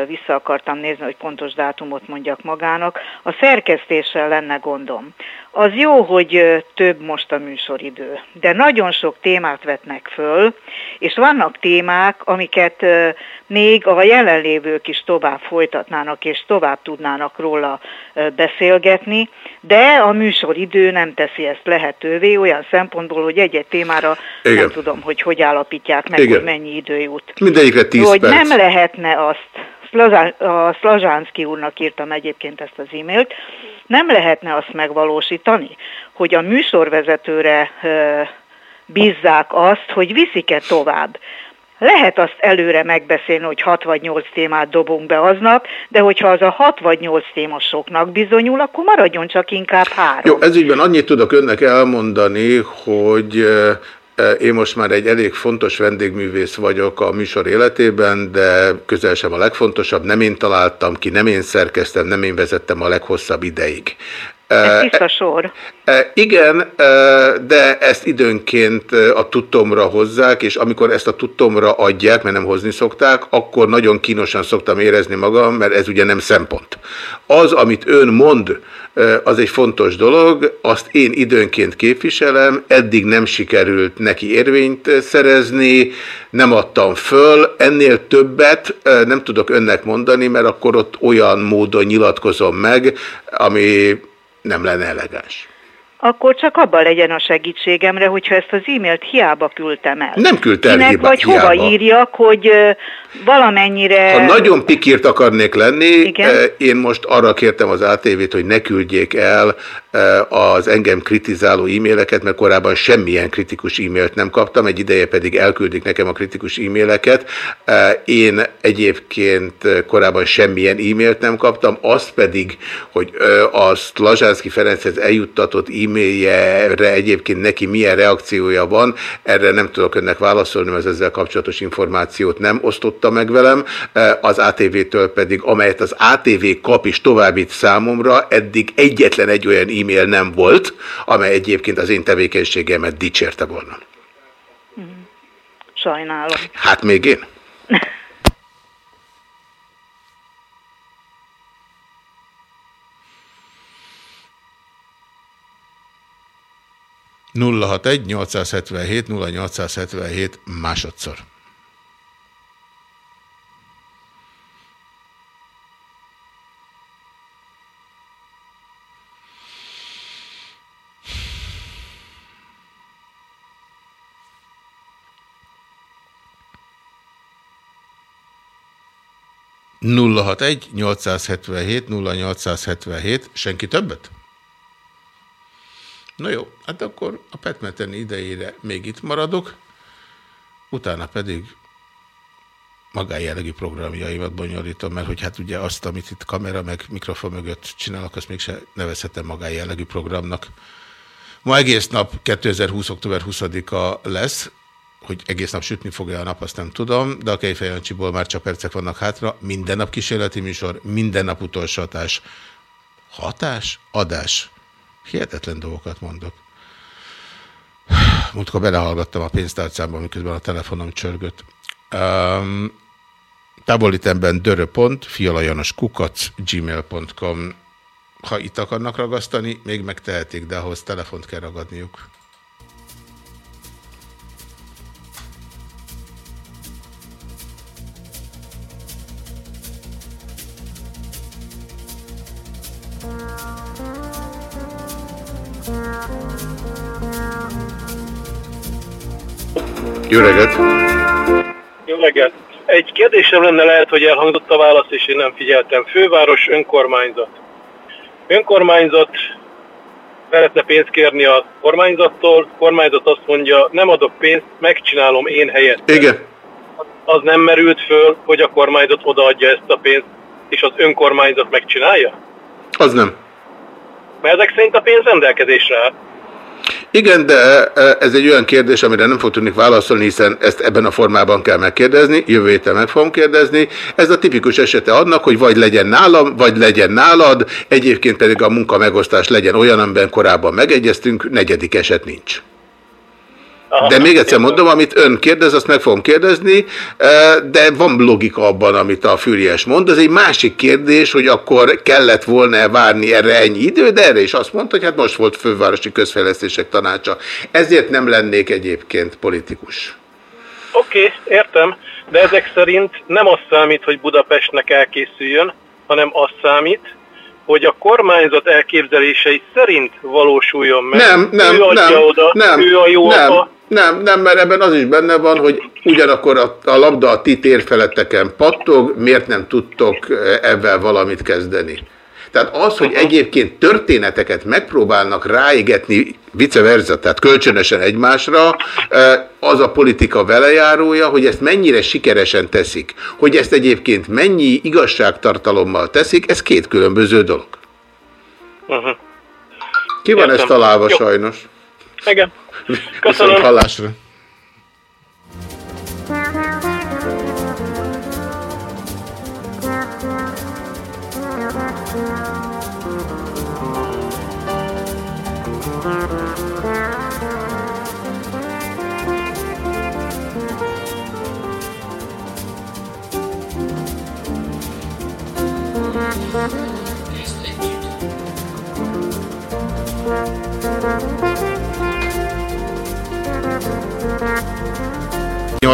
vissza akartam nézni, hogy pontos dátumot mondjak magának. A szerkesztéssel lenne gondom. Az jó, hogy több most a műsoridő, de nagyon sok témát vetnek föl, és vannak témák, amiket még a jelenlévők is tovább folytatnának, és tovább tudnának róla beszélgetni, de a műsoridő nem teszi ezt lehetővé olyan szempontból, hogy egy-egy témára Igen. nem tudom, hogy hogy állapítják meg, Igen. hogy mennyi idő jut. Mindegyikre 10 Hogy perc. nem lehetne azt, a Szlazsánszki úrnak írtam egyébként ezt az e-mailt, nem lehetne azt megvalósítani, hogy a műsorvezetőre bízzák azt, hogy viszik-e tovább. Lehet azt előre megbeszélni, hogy 6 vagy 8 témát dobunk be aznap, de hogyha az a 6 vagy 8 téma soknak bizonyul, akkor maradjon csak inkább három. Jó, ezügyben annyit tudok önnek elmondani, hogy én most már egy elég fontos vendégművész vagyok a műsor életében, de közel sem a legfontosabb. Nem én találtam ki, nem én szerkeztem, nem én vezettem a leghosszabb ideig. Ez tiszta sor. Igen, de ezt időnként a tudtomra hozzák, és amikor ezt a tudtomra adják, mert nem hozni szokták, akkor nagyon kínosan szoktam érezni magam, mert ez ugye nem szempont. Az, amit ön mond, az egy fontos dolog, azt én időnként képviselem, eddig nem sikerült neki érvényt szerezni, nem adtam föl, ennél többet nem tudok önnek mondani, mert akkor ott olyan módon nyilatkozom meg, ami nem lenne elegáns. Akkor csak abban legyen a segítségemre, hogyha ezt az e-mailt hiába küldtem el. Nem küldte el Kinek vagy hiába. hova írjak, hogy valamennyire... Ha nagyon pikírt akarnék lenni, Igen? én most arra kértem az ATV-t, hogy ne küldjék el az engem kritizáló e-maileket, mert korábban semmilyen kritikus e-mailt nem kaptam, egy ideje pedig elküldik nekem a kritikus e-maileket. Én egyébként korábban semmilyen e-mailt nem kaptam, azt pedig, hogy azt Lazsánszki Ferenchez eljuttatott e-mailjére egyébként neki milyen reakciója van, erre nem tudok önnek válaszolni, mert ezzel kapcsolatos információt nem osztotta meg velem. Az ATV-től pedig, amelyet az ATV kap is továbbít számomra, eddig egyetlen egy olyan e e-mail nem volt, amely egyébként az én tevékenységemet dicsérte volna. Sajnálom. Hát még én. Nulla hat egy 877 0877 másodszor. 061 877 0877, senki többet? Na jó, hát akkor a petmeteni idejére még itt maradok, utána pedig magájellegű programjaimat bonyolítom, mert hogy hát ugye azt, amit itt kamera meg mikrofon mögött csinálok, azt mégse nevezhetem magájellegű programnak. Ma egész nap 2020. október 20-a lesz, hogy egész nap sütni fogja a nap, azt nem tudom, de a Kejfejancsiból már csak percek vannak hátra. Minden nap kísérleti műsor, minden nap utolsó hatás. Hatás? Adás. Hihetetlen dolgokat mondok. Múltkor belehallgattam a pénztárcámba, miközben a telefonom csörgött. Um, távolítemben dörö.pont, fialajanos kukac, gmail.com. Ha itt akarnak ragasztani, még megtehetik, de ahhoz telefont kell ragadniuk. Jó reggelt! Jó reggelt! Egy kérdésem lenne, lehet, hogy elhangzott a válasz, és én nem figyeltem. Főváros önkormányzat. Önkormányzat szeretne pénzt kérni a kormányzattól, kormányzat azt mondja, nem adok pénzt, megcsinálom én helyett. Igen. Az nem merült föl, hogy a kormányzat odaadja ezt a pénzt, és az önkormányzat megcsinálja? Az nem. Mert ezek szerint a pénz rendelkezésre áll. Igen, de e, ez egy olyan kérdés, amire nem fog tudni válaszolni, hiszen ezt ebben a formában kell megkérdezni, jövő héten meg fogom kérdezni. Ez a tipikus esete annak, hogy vagy legyen nálam, vagy legyen nálad, egyébként pedig a munka megosztás legyen olyan, amiben korábban megegyeztünk, negyedik eset nincs. De még egyszer mondom, amit ön kérdez, azt meg fogom kérdezni, de van logika abban, amit a Fűries mond. Ez egy másik kérdés, hogy akkor kellett volna várni erre ennyi idő, de erre is azt mondta, hogy hát most volt fővárosi közfejlesztések tanácsa. Ezért nem lennék egyébként politikus. Oké, okay, értem, de ezek szerint nem az számít, hogy Budapestnek elkészüljön, hanem az számít, hogy a kormányzat elképzelései szerint valósuljon meg. Nem, nem, ő adja nem, oda, nem, ő a jó nem, apa. Nem, nem, mert ebben az is benne van, hogy ugyanakkor a, a labda a ti térfeletteken pattog, miért nem tudtok ebben valamit kezdeni? Tehát az, hogy egyébként történeteket megpróbálnak ráégetni vice versa, tehát kölcsönösen egymásra, az a politika velejárója, hogy ezt mennyire sikeresen teszik. Hogy ezt egyébként mennyi igazságtartalommal teszik, ez két különböző dolog. Uh -huh. Ki van ezt találva Jó. sajnos? Igen. Köszönöm. Köszönöm hallásra.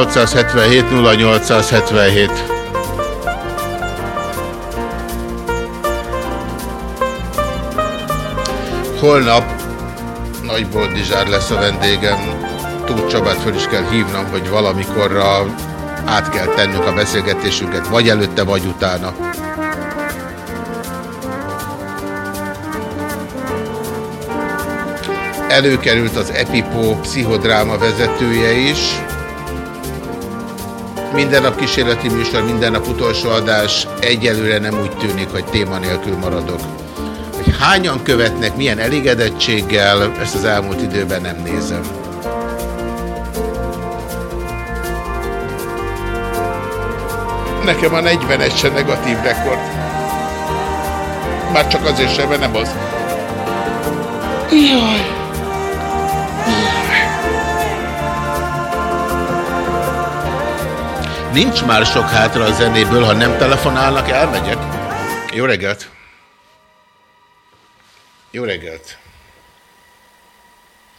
877 0877 Holnap Nagy Boldizsár lesz a vendégem. Tóth Csabát föl is kell hívnom, hogy valamikorra át kell tennünk a beszélgetésünket, vagy előtte, vagy utána. Előkerült az Epipo pszichodráma vezetője is. Minden nap kísérleti műsor, minden nap utolsó adás. Egyelőre nem úgy tűnik, hogy téma nélkül maradok. Hogy hányan követnek, milyen elégedettséggel, ezt az elmúlt időben nem nézem. Nekem a 40-es se negatív rekord. Már csak azért sem, mert nem az. Jaj. Nincs már sok hátra a zenéből, ha nem telefonálnak, elmegyek. Jó reggelt! Jó reggelt!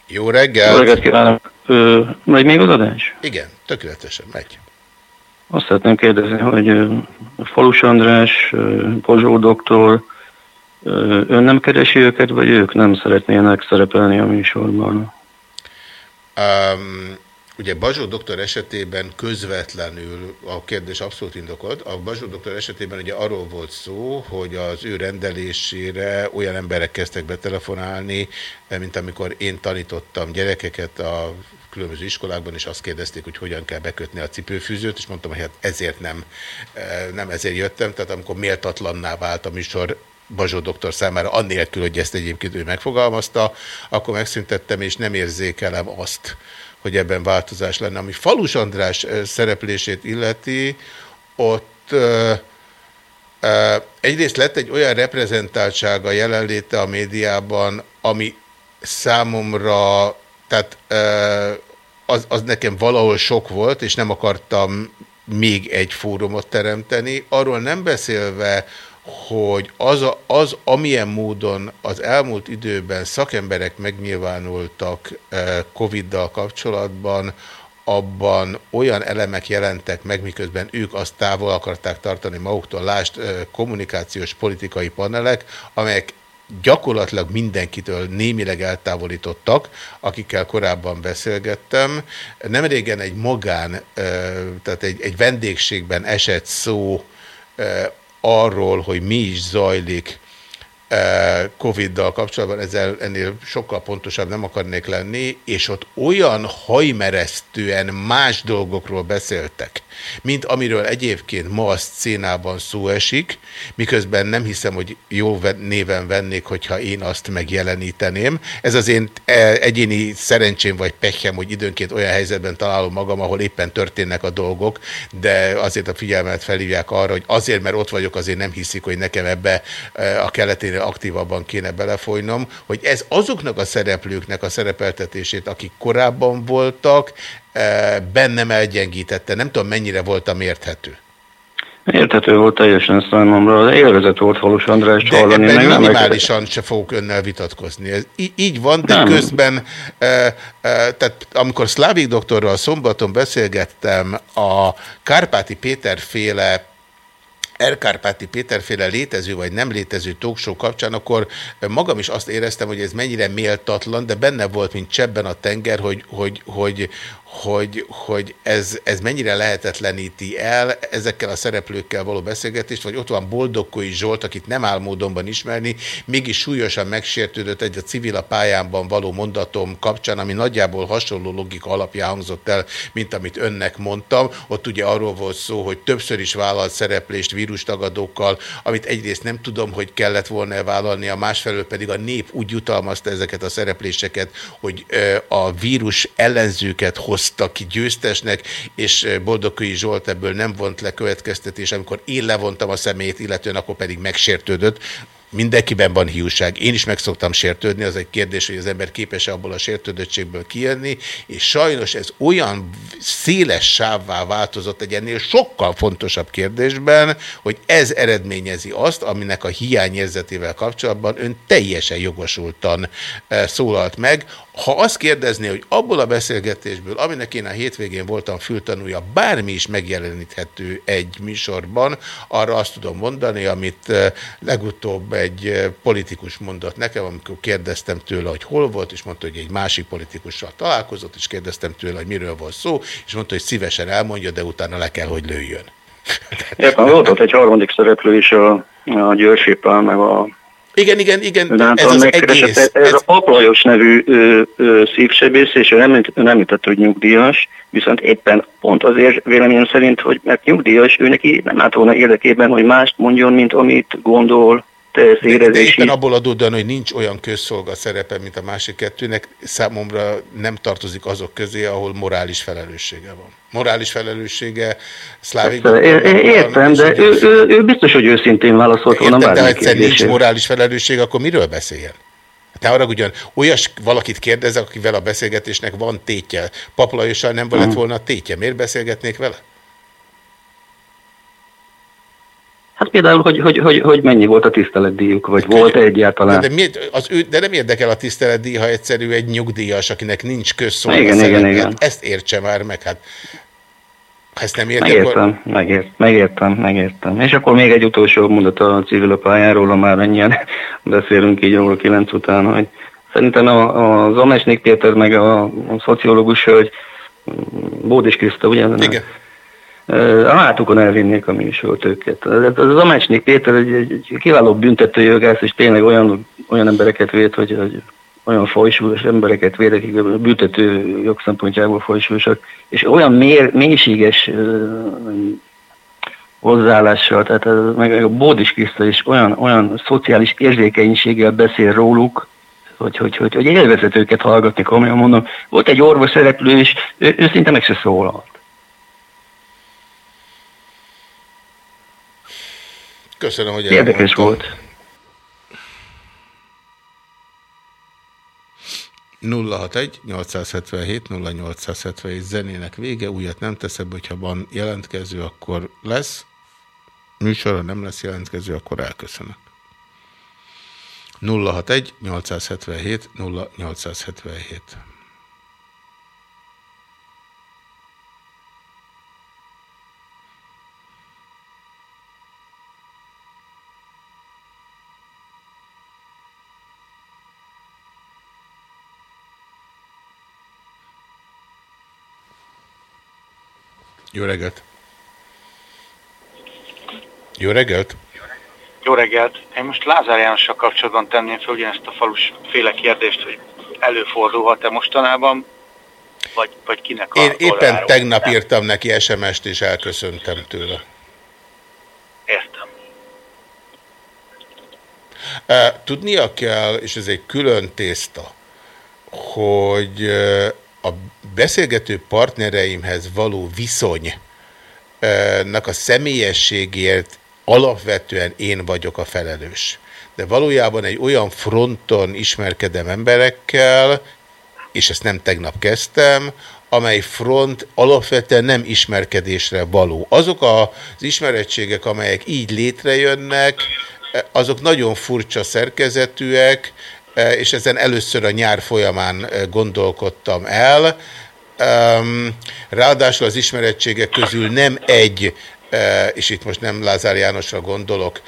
Jó reggelt! Jó reggelt kívánok! Ö, megy még az adás? Igen, tökéletesen megy. Azt szeretném kérdezni, hogy Falus András, Pozsó doktor, ön nem keresi őket, vagy ők nem szeretnének szerepelni a műsorban? Um, Ugye Bazsó doktor esetében közvetlenül, a kérdés abszolút indokolt, a Bazsó doktor esetében ugye arról volt szó, hogy az ő rendelésére olyan emberek kezdtek betelefonálni, mint amikor én tanítottam gyerekeket a különböző iskolákban, és azt kérdezték, hogy hogyan kell bekötni a cipőfűzőt, és mondtam, hogy hát ezért nem, eh, nem ezért jöttem, tehát amikor méltatlanná vált a műsor Bazsó doktor számára, annélkül, hogy ezt egyébként ő megfogalmazta, akkor megszüntettem, és nem érzékelem azt, hogy ebben változás lenne. Ami Falus András szereplését illeti, ott ö, egyrészt lett egy olyan reprezentáltsága jelenléte a médiában, ami számomra, tehát az, az nekem valahol sok volt, és nem akartam még egy fórumot teremteni. Arról nem beszélve, hogy az, a, az, amilyen módon az elmúlt időben szakemberek megnyilvánultak eh, Covid-dal kapcsolatban, abban olyan elemek jelentek meg, miközben ők azt távol akarták tartani maguktól, lást eh, kommunikációs politikai panelek, amelyek gyakorlatilag mindenkitől némileg eltávolítottak, akikkel korábban beszélgettem. Nem régen egy magán, eh, tehát egy, egy vendégségben esett szó arról, hogy mi is zajlik eh, Covid-dal kapcsolatban, ezzel ennél sokkal pontosabb nem akarnék lenni, és ott olyan hajmeresztően más dolgokról beszéltek, mint amiről egyébként ma a szcénában szó esik, miközben nem hiszem, hogy jó néven vennék, hogyha én azt megjeleníteném. Ez az én e, egyéni szerencsém vagy pekhem, hogy időnként olyan helyzetben találom magam, ahol éppen történnek a dolgok, de azért a figyelmet felhívják arra, hogy azért, mert ott vagyok, azért nem hiszik, hogy nekem ebbe e, a keleténél aktívabban kéne belefolynom, hogy ez azoknak a szereplőknek a szerepeltetését, akik korábban voltak, bennem elgyengítette. Nem tudom, mennyire voltam érthető. Érthető volt teljesen számomra, élvezet volt Falus András de hallani. De minimálisan meg... se fogok önnel vitatkozni. Ez így van, de nem. közben, e, e, tehát amikor Szlávik doktorral szombaton beszélgettem a Kárpáti Péter féle Erkárpáti Péterféle létező vagy nem létező talkshow kapcsán, akkor magam is azt éreztem, hogy ez mennyire méltatlan, de benne volt, mint csebben a tenger, hogy, hogy, hogy, hogy, hogy ez, ez mennyire lehetetleníti el ezekkel a szereplőkkel való beszélgetést, vagy ott van Boldogkói Zsolt, akit nem áll módonban ismerni, mégis súlyosan megsértődött egy a civil a pályámban való mondatom kapcsán, ami nagyjából hasonló logika alapján hangzott el, mint amit önnek mondtam. Ott ugye arról volt szó, hogy többször is vállalt szereplést vírustagadókkal, amit egyrészt nem tudom, hogy kellett volna vállalni, a másfelől pedig a nép úgy jutalmazta ezeket a szerepléseket, hogy a vírus ellenzőket hoz hozta ki győztesnek, és eh, Boldogkői Zsolt ebből nem vont le következtetés, amikor én levontam a szemét, illetően akkor pedig megsértődött. Mindenkiben van hiúság. Én is meg szoktam sértődni, az egy kérdés, hogy az ember képes-e abból a sértődöttségből kijönni, és sajnos ez olyan széles sávvá változott egy ennél sokkal fontosabb kérdésben, hogy ez eredményezi azt, aminek a hiányérzetével kapcsolatban ön teljesen jogosultan eh, szólalt meg, ha azt kérdezné, hogy abból a beszélgetésből, aminek én a hétvégén voltam fültanúja, bármi is megjeleníthető egy műsorban, arra azt tudom mondani, amit eh, legutóbb egy eh, politikus mondott nekem, amikor kérdeztem tőle, hogy hol volt, és mondta, hogy egy másik politikussal találkozott, és kérdeztem tőle, hogy miről volt szó, és mondta, hogy szívesen elmondja, de utána le kell, hogy lőjön. Éppen volt ott egy harmadik szereplő is a, a Győrséppel, meg a igen, igen, igen, ez az egész. Ez, ez a Paplajos nevű ö, ö, szívsebész, és ő nem, nem jutott, hogy nyugdíjas, viszont éppen pont azért véleményem szerint, hogy mert nyugdíjas, ő neki nem állt volna érdekében, hogy mást mondjon, mint amit gondol, de, de éppen abból adódóan, hogy nincs olyan közszolga szerepe, mint a másik kettőnek, számomra nem tartozik azok közé, ahol morális felelőssége van. Morális felelőssége, szlávik... Értem, de ő, ő, ő biztos, hogy őszintén válaszolt volna Értem, de ha egyszer nincs morális felelősség, akkor miről beszéljen? Ne arra ugyan olyas valakit kérdezek, akivel a beszélgetésnek van tétje. Paplajossal nem lett hmm. volna tétje. Miért beszélgetnék vele? Hát például, hogy, hogy, hogy, hogy mennyi volt a tiszteletdíjuk, vagy volt-e egyáltalán? De, de, miért, az ő, de nem érdekel a tiszteletdíj, ha egyszerű egy nyugdíjas, akinek nincs közszolga igen, igen, igen. Ezt értse már meg, hát ha ezt nem értem, megértem, akkor... megért, megértem, megértem. És akkor még egy utolsó mondat a civil pályáról, ha már ennyien beszélünk így róla kilenc után, hogy szerintem a, a Zamesnik Péter meg a, a szociológus hogy Bódis Kriszta, ugye? Igen. A hátukon elvinnék a műsort őket. Az Amácsnék Péter egy, egy kiváló büntetőjogász, és tényleg olyan, olyan embereket véd, hogy, hogy olyan fajsúlyos embereket véd, akik büntető jog szempontjából fajsúlyosak, és olyan mér, mélységes hozzáállással, tehát meg a Bódis Kriszta is olyan, olyan szociális érzékenységgel beszél róluk, hogy, hogy, hogy, hogy élvezet őket hallgatni, komolyan mondom. Volt egy orvos szereplő, és ő, ő szinte meg se szólalt. Köszönöm, hogy Érdekes volt. 061 877 0877 zenének vége, újat nem teszek, hogyha van jelentkező, akkor lesz. Műsorra nem lesz jelentkező, akkor elköszönök. 061 877 0877 Jó reggelt! Jó reggelt! Jó reggelt! Én most Lázár Jánossal kapcsolatban tenném föl ugyanezt a falus féle kérdést, hogy előfordulhat-e mostanában, vagy, vagy kinek a Én éppen tolláról? tegnap írtam neki SMS-t, és elköszöntem tőle. Értem. E, Tudnia kell, és ez egy külön tészta, hogy e, a beszélgető partnereimhez való viszonynak a személyességért alapvetően én vagyok a felelős. De valójában egy olyan fronton ismerkedem emberekkel, és ezt nem tegnap kezdtem, amely front alapvetően nem ismerkedésre való. Azok az ismerettségek, amelyek így létrejönnek, azok nagyon furcsa szerkezetűek, és ezen először a nyár folyamán gondolkodtam el. Ráadásul az ismerettségek közül nem egy és itt most nem Lázár Jánosra gondolok,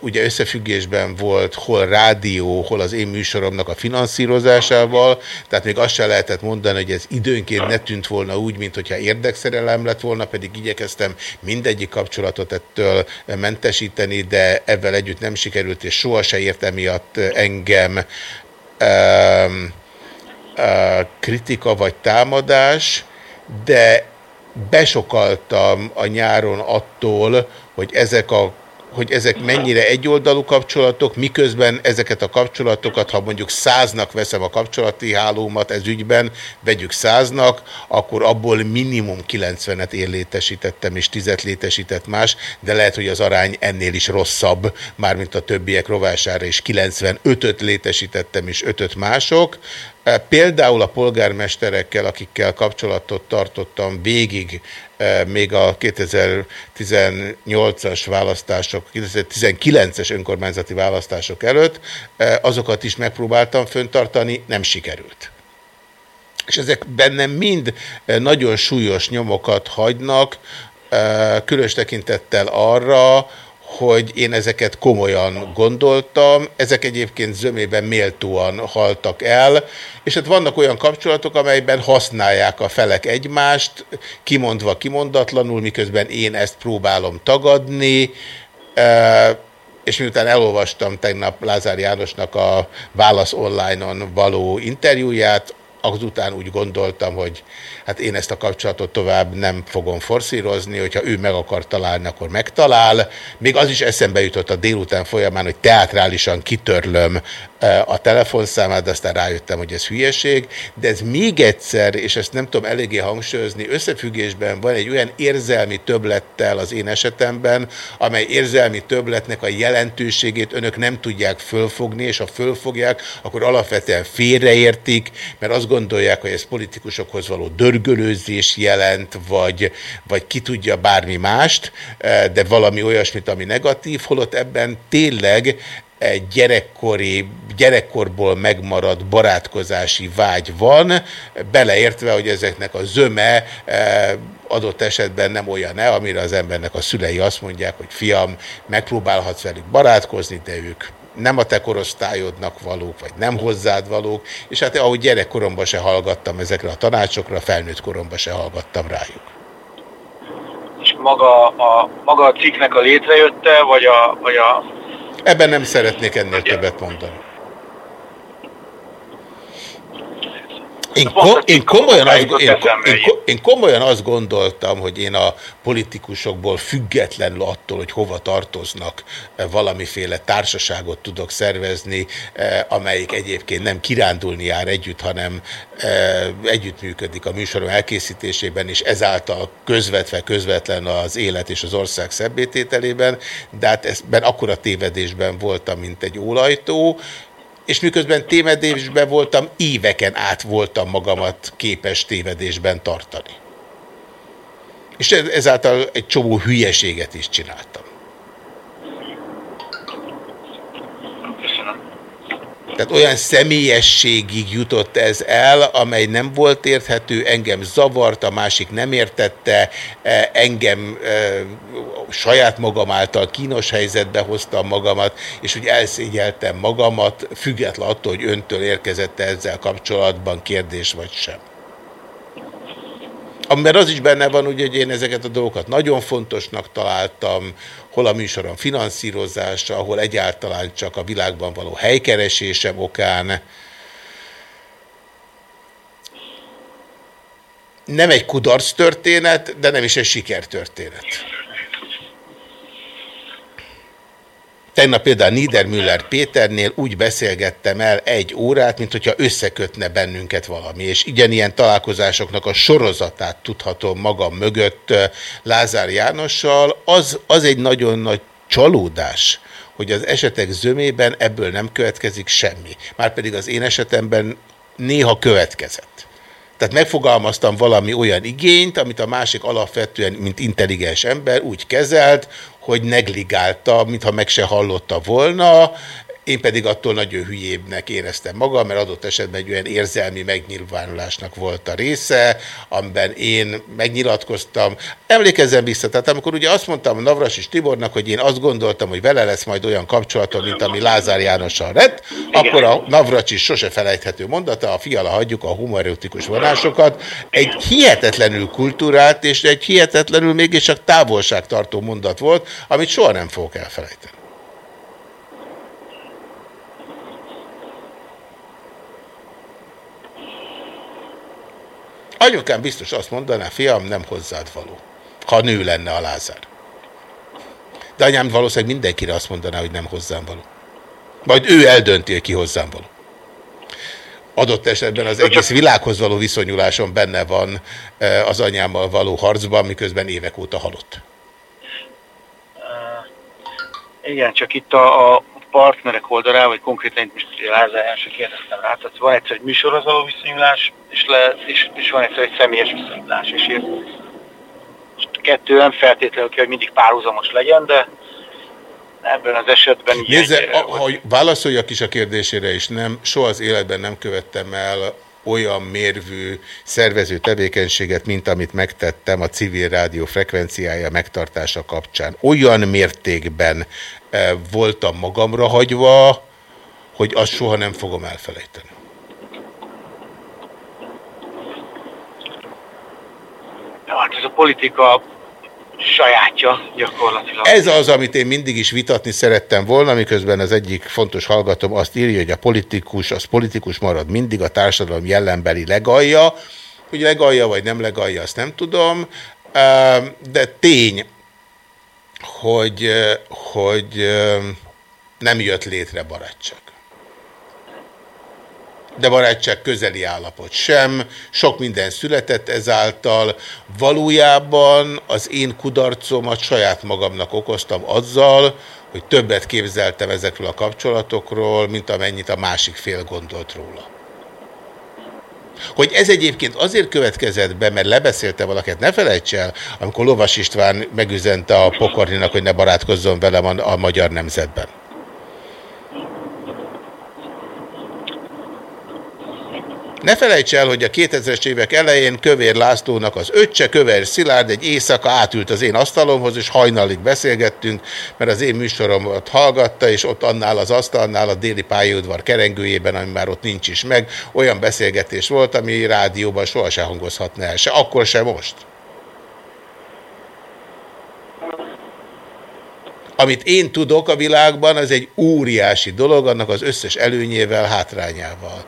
ugye összefüggésben volt hol rádió, hol az én műsoromnak a finanszírozásával, tehát még azt sem lehetett mondani, hogy ez időnként ne tűnt volna úgy, mint hogyha érdekszerelem lett volna, pedig igyekeztem mindegyik kapcsolatot ettől mentesíteni, de ebben együtt nem sikerült, és soha se ért emiatt engem kritika vagy támadás, de besokaltam a nyáron attól, hogy ezek a hogy ezek mennyire egyoldalú kapcsolatok, miközben ezeket a kapcsolatokat, ha mondjuk száznak veszem a kapcsolati hálómat ez ügyben, vegyük száznak, akkor abból minimum 90-et én létesítettem, és 10-et létesített más, de lehet, hogy az arány ennél is rosszabb, mármint a többiek rovására, és 95-öt létesítettem, és 5-öt mások. Például a polgármesterekkel, akikkel kapcsolatot tartottam végig, még a 2018-as választások, 2019-es önkormányzati választások előtt, azokat is megpróbáltam föntartani, nem sikerült. És ezek bennem mind nagyon súlyos nyomokat hagynak, különös tekintettel arra, hogy én ezeket komolyan gondoltam, ezek egyébként zömében méltóan haltak el, és hát vannak olyan kapcsolatok, amelyben használják a felek egymást, kimondva kimondatlanul, miközben én ezt próbálom tagadni, és miután elolvastam tegnap Lázár Jánosnak a Válasz online-on való interjúját, azután úgy gondoltam, hogy hát én ezt a kapcsolatot tovább nem fogom forszírozni, hogyha ő meg akar találni, akkor megtalál. Még az is eszembe jutott a délután folyamán, hogy teátrálisan kitörlöm a telefonszámát, de aztán rájöttem, hogy ez hülyeség, de ez még egyszer, és ezt nem tudom eléggé hangsúlyozni, összefüggésben van egy olyan érzelmi töblettel az én esetemben, amely érzelmi töbletnek a jelentőségét önök nem tudják fölfogni, és ha fölfogják, akkor alapvetően félreértik, mert azt gondolják, hogy ez politikusokhoz való dörgölőzés jelent, vagy, vagy ki tudja bármi mást, de valami olyasmit, ami negatív, holott ebben tényleg egy gyerekkori, gyerekkorból megmaradt barátkozási vágy van, beleértve, hogy ezeknek a zöme adott esetben nem olyan-e, amire az embernek a szülei azt mondják, hogy fiam, megpróbálhatsz velük barátkozni, de ők nem a te korosztályodnak valók, vagy nem hozzád valók, és hát ahogy gyerekkoromban se hallgattam ezekre a tanácsokra, felnőtt koromban se hallgattam rájuk. És maga a, maga a cikknek a létrejötte, vagy a, vagy a Ebben nem szeretnék ennél többet mondani. Én, ko én, komolyan azt, én, én, én komolyan azt gondoltam, hogy én a politikusokból függetlenül attól, hogy hova tartoznak, valamiféle társaságot tudok szervezni, amelyik egyébként nem kirándulni jár együtt, hanem együttműködik a műsorom elkészítésében, és ezáltal közvetve közvetlen az élet és az ország szebbétételében, de hát ezben akkora tévedésben voltam, mint egy ólajtó, és miközben tévedésben voltam, éveken át voltam magamat képes tévedésben tartani. És ezáltal egy csomó hülyeséget is csináltam. Tehát olyan személyességig jutott ez el, amely nem volt érthető, engem zavart, a másik nem értette, e, engem e, saját magam által kínos helyzetbe hoztam magamat, és úgy elszégyeltem magamat, független attól, hogy öntől érkezett -e ezzel kapcsolatban kérdés vagy sem. Amiben az is benne van, ugye, hogy én ezeket a dolgokat nagyon fontosnak találtam, hol a műsorom finanszírozása, ahol egyáltalán csak a világban való helykeresésem okán. Nem egy kudarc történet, de nem is egy sikertörténet. Tegnap például Niedermüller Péternél úgy beszélgettem el egy órát, mint hogyha összekötne bennünket valami, és ilyen találkozásoknak a sorozatát tudhatom magam mögött Lázár Jánossal, az, az egy nagyon nagy csalódás, hogy az esetek zömében ebből nem következik semmi. Márpedig az én esetemben néha következett. Tehát megfogalmaztam valami olyan igényt, amit a másik alapvetően, mint intelligens ember úgy kezelt, hogy negligálta, mintha meg se hallotta volna, én pedig attól nagyon hülyébbnek éreztem magam, mert adott esetben egy olyan érzelmi megnyilvánulásnak volt a része, amiben én megnyilatkoztam. Emlékezzem vissza, tehát amikor ugye azt mondtam Navras és Tibornak, hogy én azt gondoltam, hogy vele lesz majd olyan kapcsolatom, mint ami Lázár Jánossal lett, Igen. akkor a Navracs is sose felejthető mondata, a fiala hagyjuk a humoreutikus vonásokat. Egy hihetetlenül kultúrált és egy hihetetlenül mégis csak távolságtartó mondat volt, amit soha nem fogok elfelejteni. Anyukám biztos azt mondaná, fiam, nem hozzád való. Ha nő lenne a Lázár. De anyám valószínűleg mindenkire azt mondaná, hogy nem hozzám való. Majd ő eldönti, hogy ki hozzám való. Adott esetben az egész világhoz való viszonyulásom benne van e, az anyámmal való harcban, miközben évek óta halott. Igen, csak itt a, a partnerek oldalá, vagy konkrétan itt most Lázár Jánosra kérdeztem rá, tehát van egyszer egy műsorhoz való viszonyulás, és, le, és, és van egyszer egy személyes viszonyulás, és én kettő nem feltétlenül kell, hogy mindig párhuzamos legyen, de ebben az esetben... Nézze, a, ha válaszoljak is a kérdésére, és nem, soha az életben nem követtem el olyan mérvű szervező tevékenységet, mint amit megtettem a civil rádió frekvenciája megtartása kapcsán. Olyan mértékben voltam magamra hagyva, hogy azt soha nem fogom elfelejteni. Hát ez a politika sajátja gyakorlatilag. Ez az, amit én mindig is vitatni szerettem volna, miközben az egyik fontos hallgatom azt írja, hogy a politikus, az politikus marad mindig a társadalom jellenbeli legalja, hogy legalja vagy nem legalja, azt nem tudom, de tény, hogy, hogy nem jött létre barátság de barátság közeli állapot sem. Sok minden született ezáltal. Valójában az én kudarcomat saját magamnak okoztam azzal, hogy többet képzeltem ezekről a kapcsolatokról, mint amennyit a másik fél gondolt róla. Hogy ez egyébként azért következett be, mert lebeszélte valaket, ne felejts el, amikor Lovas István megüzente a pokorninak, hogy ne barátkozzon velem a, a magyar nemzetben. Ne felejts el, hogy a 2000-es évek elején Kövér Lászlónak az öccse, Kövér Szilárd egy éjszaka átült az én asztalomhoz, és hajnalig beszélgettünk, mert az én műsoromat hallgatta, és ott annál az asztalnál a déli pályaudvar kerengőjében, ami már ott nincs is meg, olyan beszélgetés volt, ami rádióban sohasem hangozhatna el, se akkor, se most. Amit én tudok a világban, az egy óriási dolog, annak az összes előnyével, hátrányával.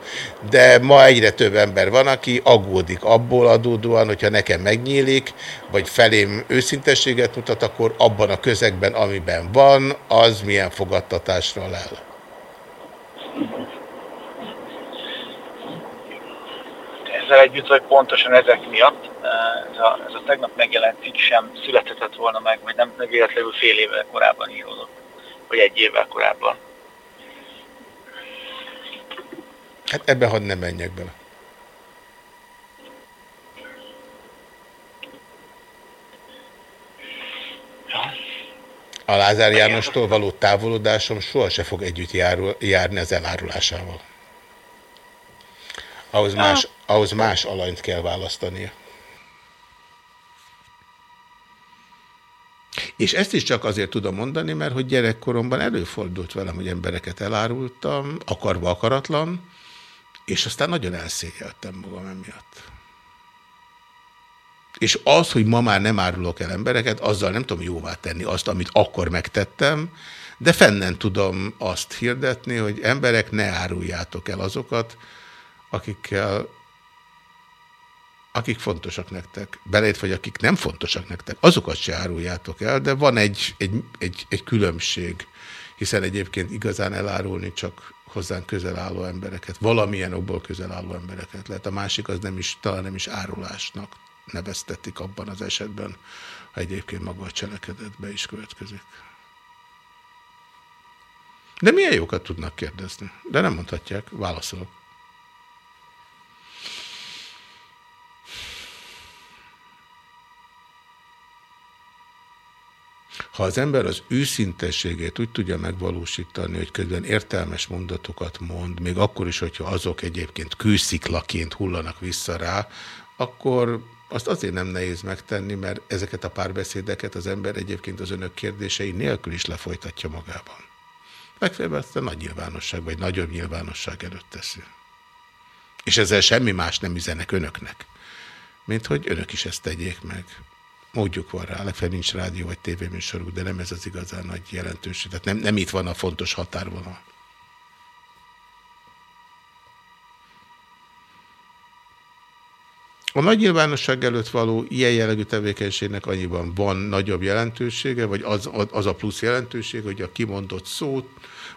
De ma egyre több ember van, aki aggódik abból adódóan, hogyha nekem megnyílik, vagy felém őszintességet mutat, akkor abban a közegben, amiben van, az milyen fogadtatásra lel. Ezzel együtt, hogy pontosan ezek miatt ez a, ez a tegnap megjelent cikk sem születhetett volna meg, vagy nem véletlenül fél évvel korábban íródott, vagy egy évvel korábban. Hát ebbe hadd nem menjek bele. A Lázár Jánostól való távolodásom soha se fog együtt járul, járni az elárulásával. Ahhoz más, ahhoz más alanyt kell választania. És ezt is csak azért tudom mondani, mert hogy gyerekkoromban előfordult velem, hogy embereket elárultam, akarva akaratlan, és aztán nagyon elszégyeltem magam emiatt. És az, hogy ma már nem árulok el embereket, azzal nem tudom jóvá tenni azt, amit akkor megtettem, de fennen tudom azt hirdetni, hogy emberek ne áruljátok el azokat, akikkel akik fontosak nektek, belét vagy akik nem fontosak nektek, azokat se áruljátok el, de van egy, egy, egy, egy különbség, hiszen egyébként igazán elárulni csak hozzánk közel álló embereket, valamilyen okból közel álló embereket lehet. A másik az nem is, talán nem is árulásnak neveztetik abban az esetben, ha egyébként maga a cselekedetbe is következik. De milyen jókat tudnak kérdezni? De nem mondhatják, válaszolok. Ha az ember az őszintességét úgy tudja megvalósítani, hogy közben értelmes mondatokat mond, még akkor is, hogyha azok egyébként kősziklaként hullanak vissza rá, akkor azt azért nem nehéz megtenni, mert ezeket a párbeszédeket az ember egyébként az önök kérdései nélkül is lefolytatja magában. Legfeljebb ezt a nagy nyilvánosság, vagy nagyobb nyilvánosság előtt teszi. És ezzel semmi más nem üzenek önöknek, mint hogy önök is ezt tegyék meg módjuk van rá, legfeljebb nincs rádió vagy tévéműsoruk, de nem ez az igazán nagy jelentőség. Tehát nem, nem itt van a fontos határvonal. A nagy nyilvánosság előtt való ilyen jellegű tevékenységnek annyiban van nagyobb jelentősége, vagy az, az a plusz jelentőség, hogy a kimondott szót,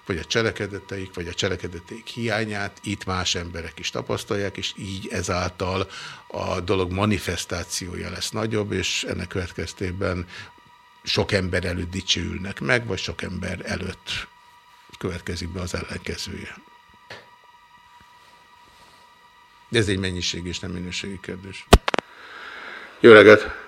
vagy a cselekedeteik, vagy a cselekedeteik hiányát itt más emberek is tapasztalják, és így ezáltal a dolog manifestációja lesz nagyobb, és ennek következtében sok ember előtt dicsőülnek meg, vagy sok ember előtt következik be az ellenkezője. De ez egy mennyiség és nem minőségi kérdés. Jó reggelt!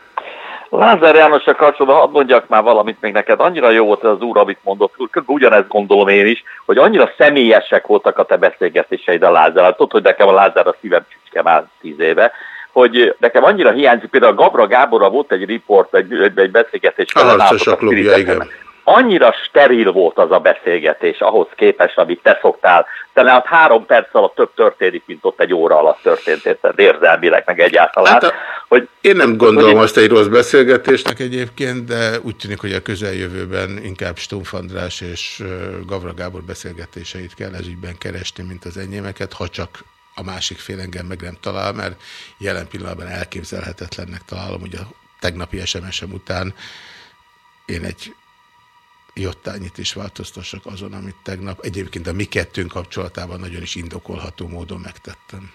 Lázár Jánosra kapcsolatban hadd mondjak már valamit még neked. Annyira jó volt ez az úr, amit mondott. Ugyanezt gondolom én is, hogy annyira személyesek voltak a te beszélgetéseid a Lázár. Tudod, hogy nekem a Lázár a szívem csücske már tíz éve hogy nekem annyira hiányzik, például a Gabra Gáborra volt egy riport, egy, egy, egy beszélgetés. A harcosok klubja, igen annyira steril volt az a beszélgetés ahhoz képest, amit te szoktál. Ott három perc alatt több történik, mint ott egy óra alatt történt, érted, érzelmileg, meg egyáltalán. Hát a, hogy, én nem gondolom hogy, azt egy rossz beszélgetésnek egyébként, de úgy tűnik, hogy a közeljövőben inkább Stumpf András és Gavra Gábor beszélgetéseit kell ezügyben keresni, mint az enyémeket, ha csak a másik fél engem meg nem talál, mert jelen pillanatban elképzelhetetlennek találom, hogy a tegnapi SMS-em után én egy jottányit is változtassak azon, amit tegnap egyébként a mi kettőnk kapcsolatában nagyon is indokolható módon megtettem.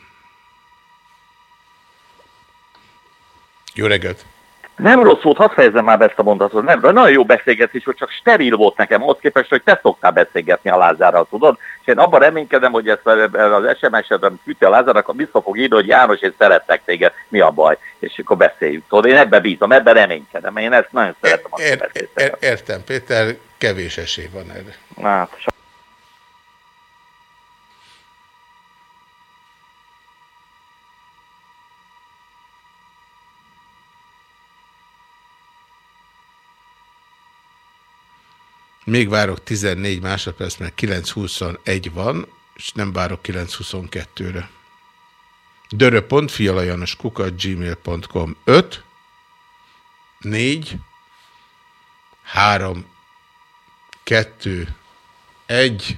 Jó reggelt! Nem rossz volt, hadd fejezem már ezt a mondatot. Nem, nagyon jó beszélgetés, hogy csak steril volt nekem, ahhoz képest, hogy te szoktál beszélgetni a Lázárral, tudod? És én abban reménykedem, hogy ezt az SMS-edben küldte a Lázárnak, vissza fog írni, hogy János, én szerettek téged, mi a baj? És akkor beszéljük. Tudod, én ebbe bízom, ebbe reménykedem. Én ezt nagyon szeretem. Er, er, er, értem, Péter, kevés esély van erre. Hát, Még várok 14 másodperc, mert 9.21 van, és nem várok 9.22-re. Dörö.fialajanos kukat gmail.com 5 4 3 2 1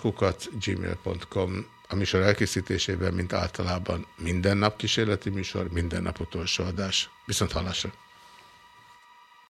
kukat gmail.com a műsor elkészítésében, mint általában minden nap kísérleti műsor, minden nap utolsó adás. Viszont hallásra!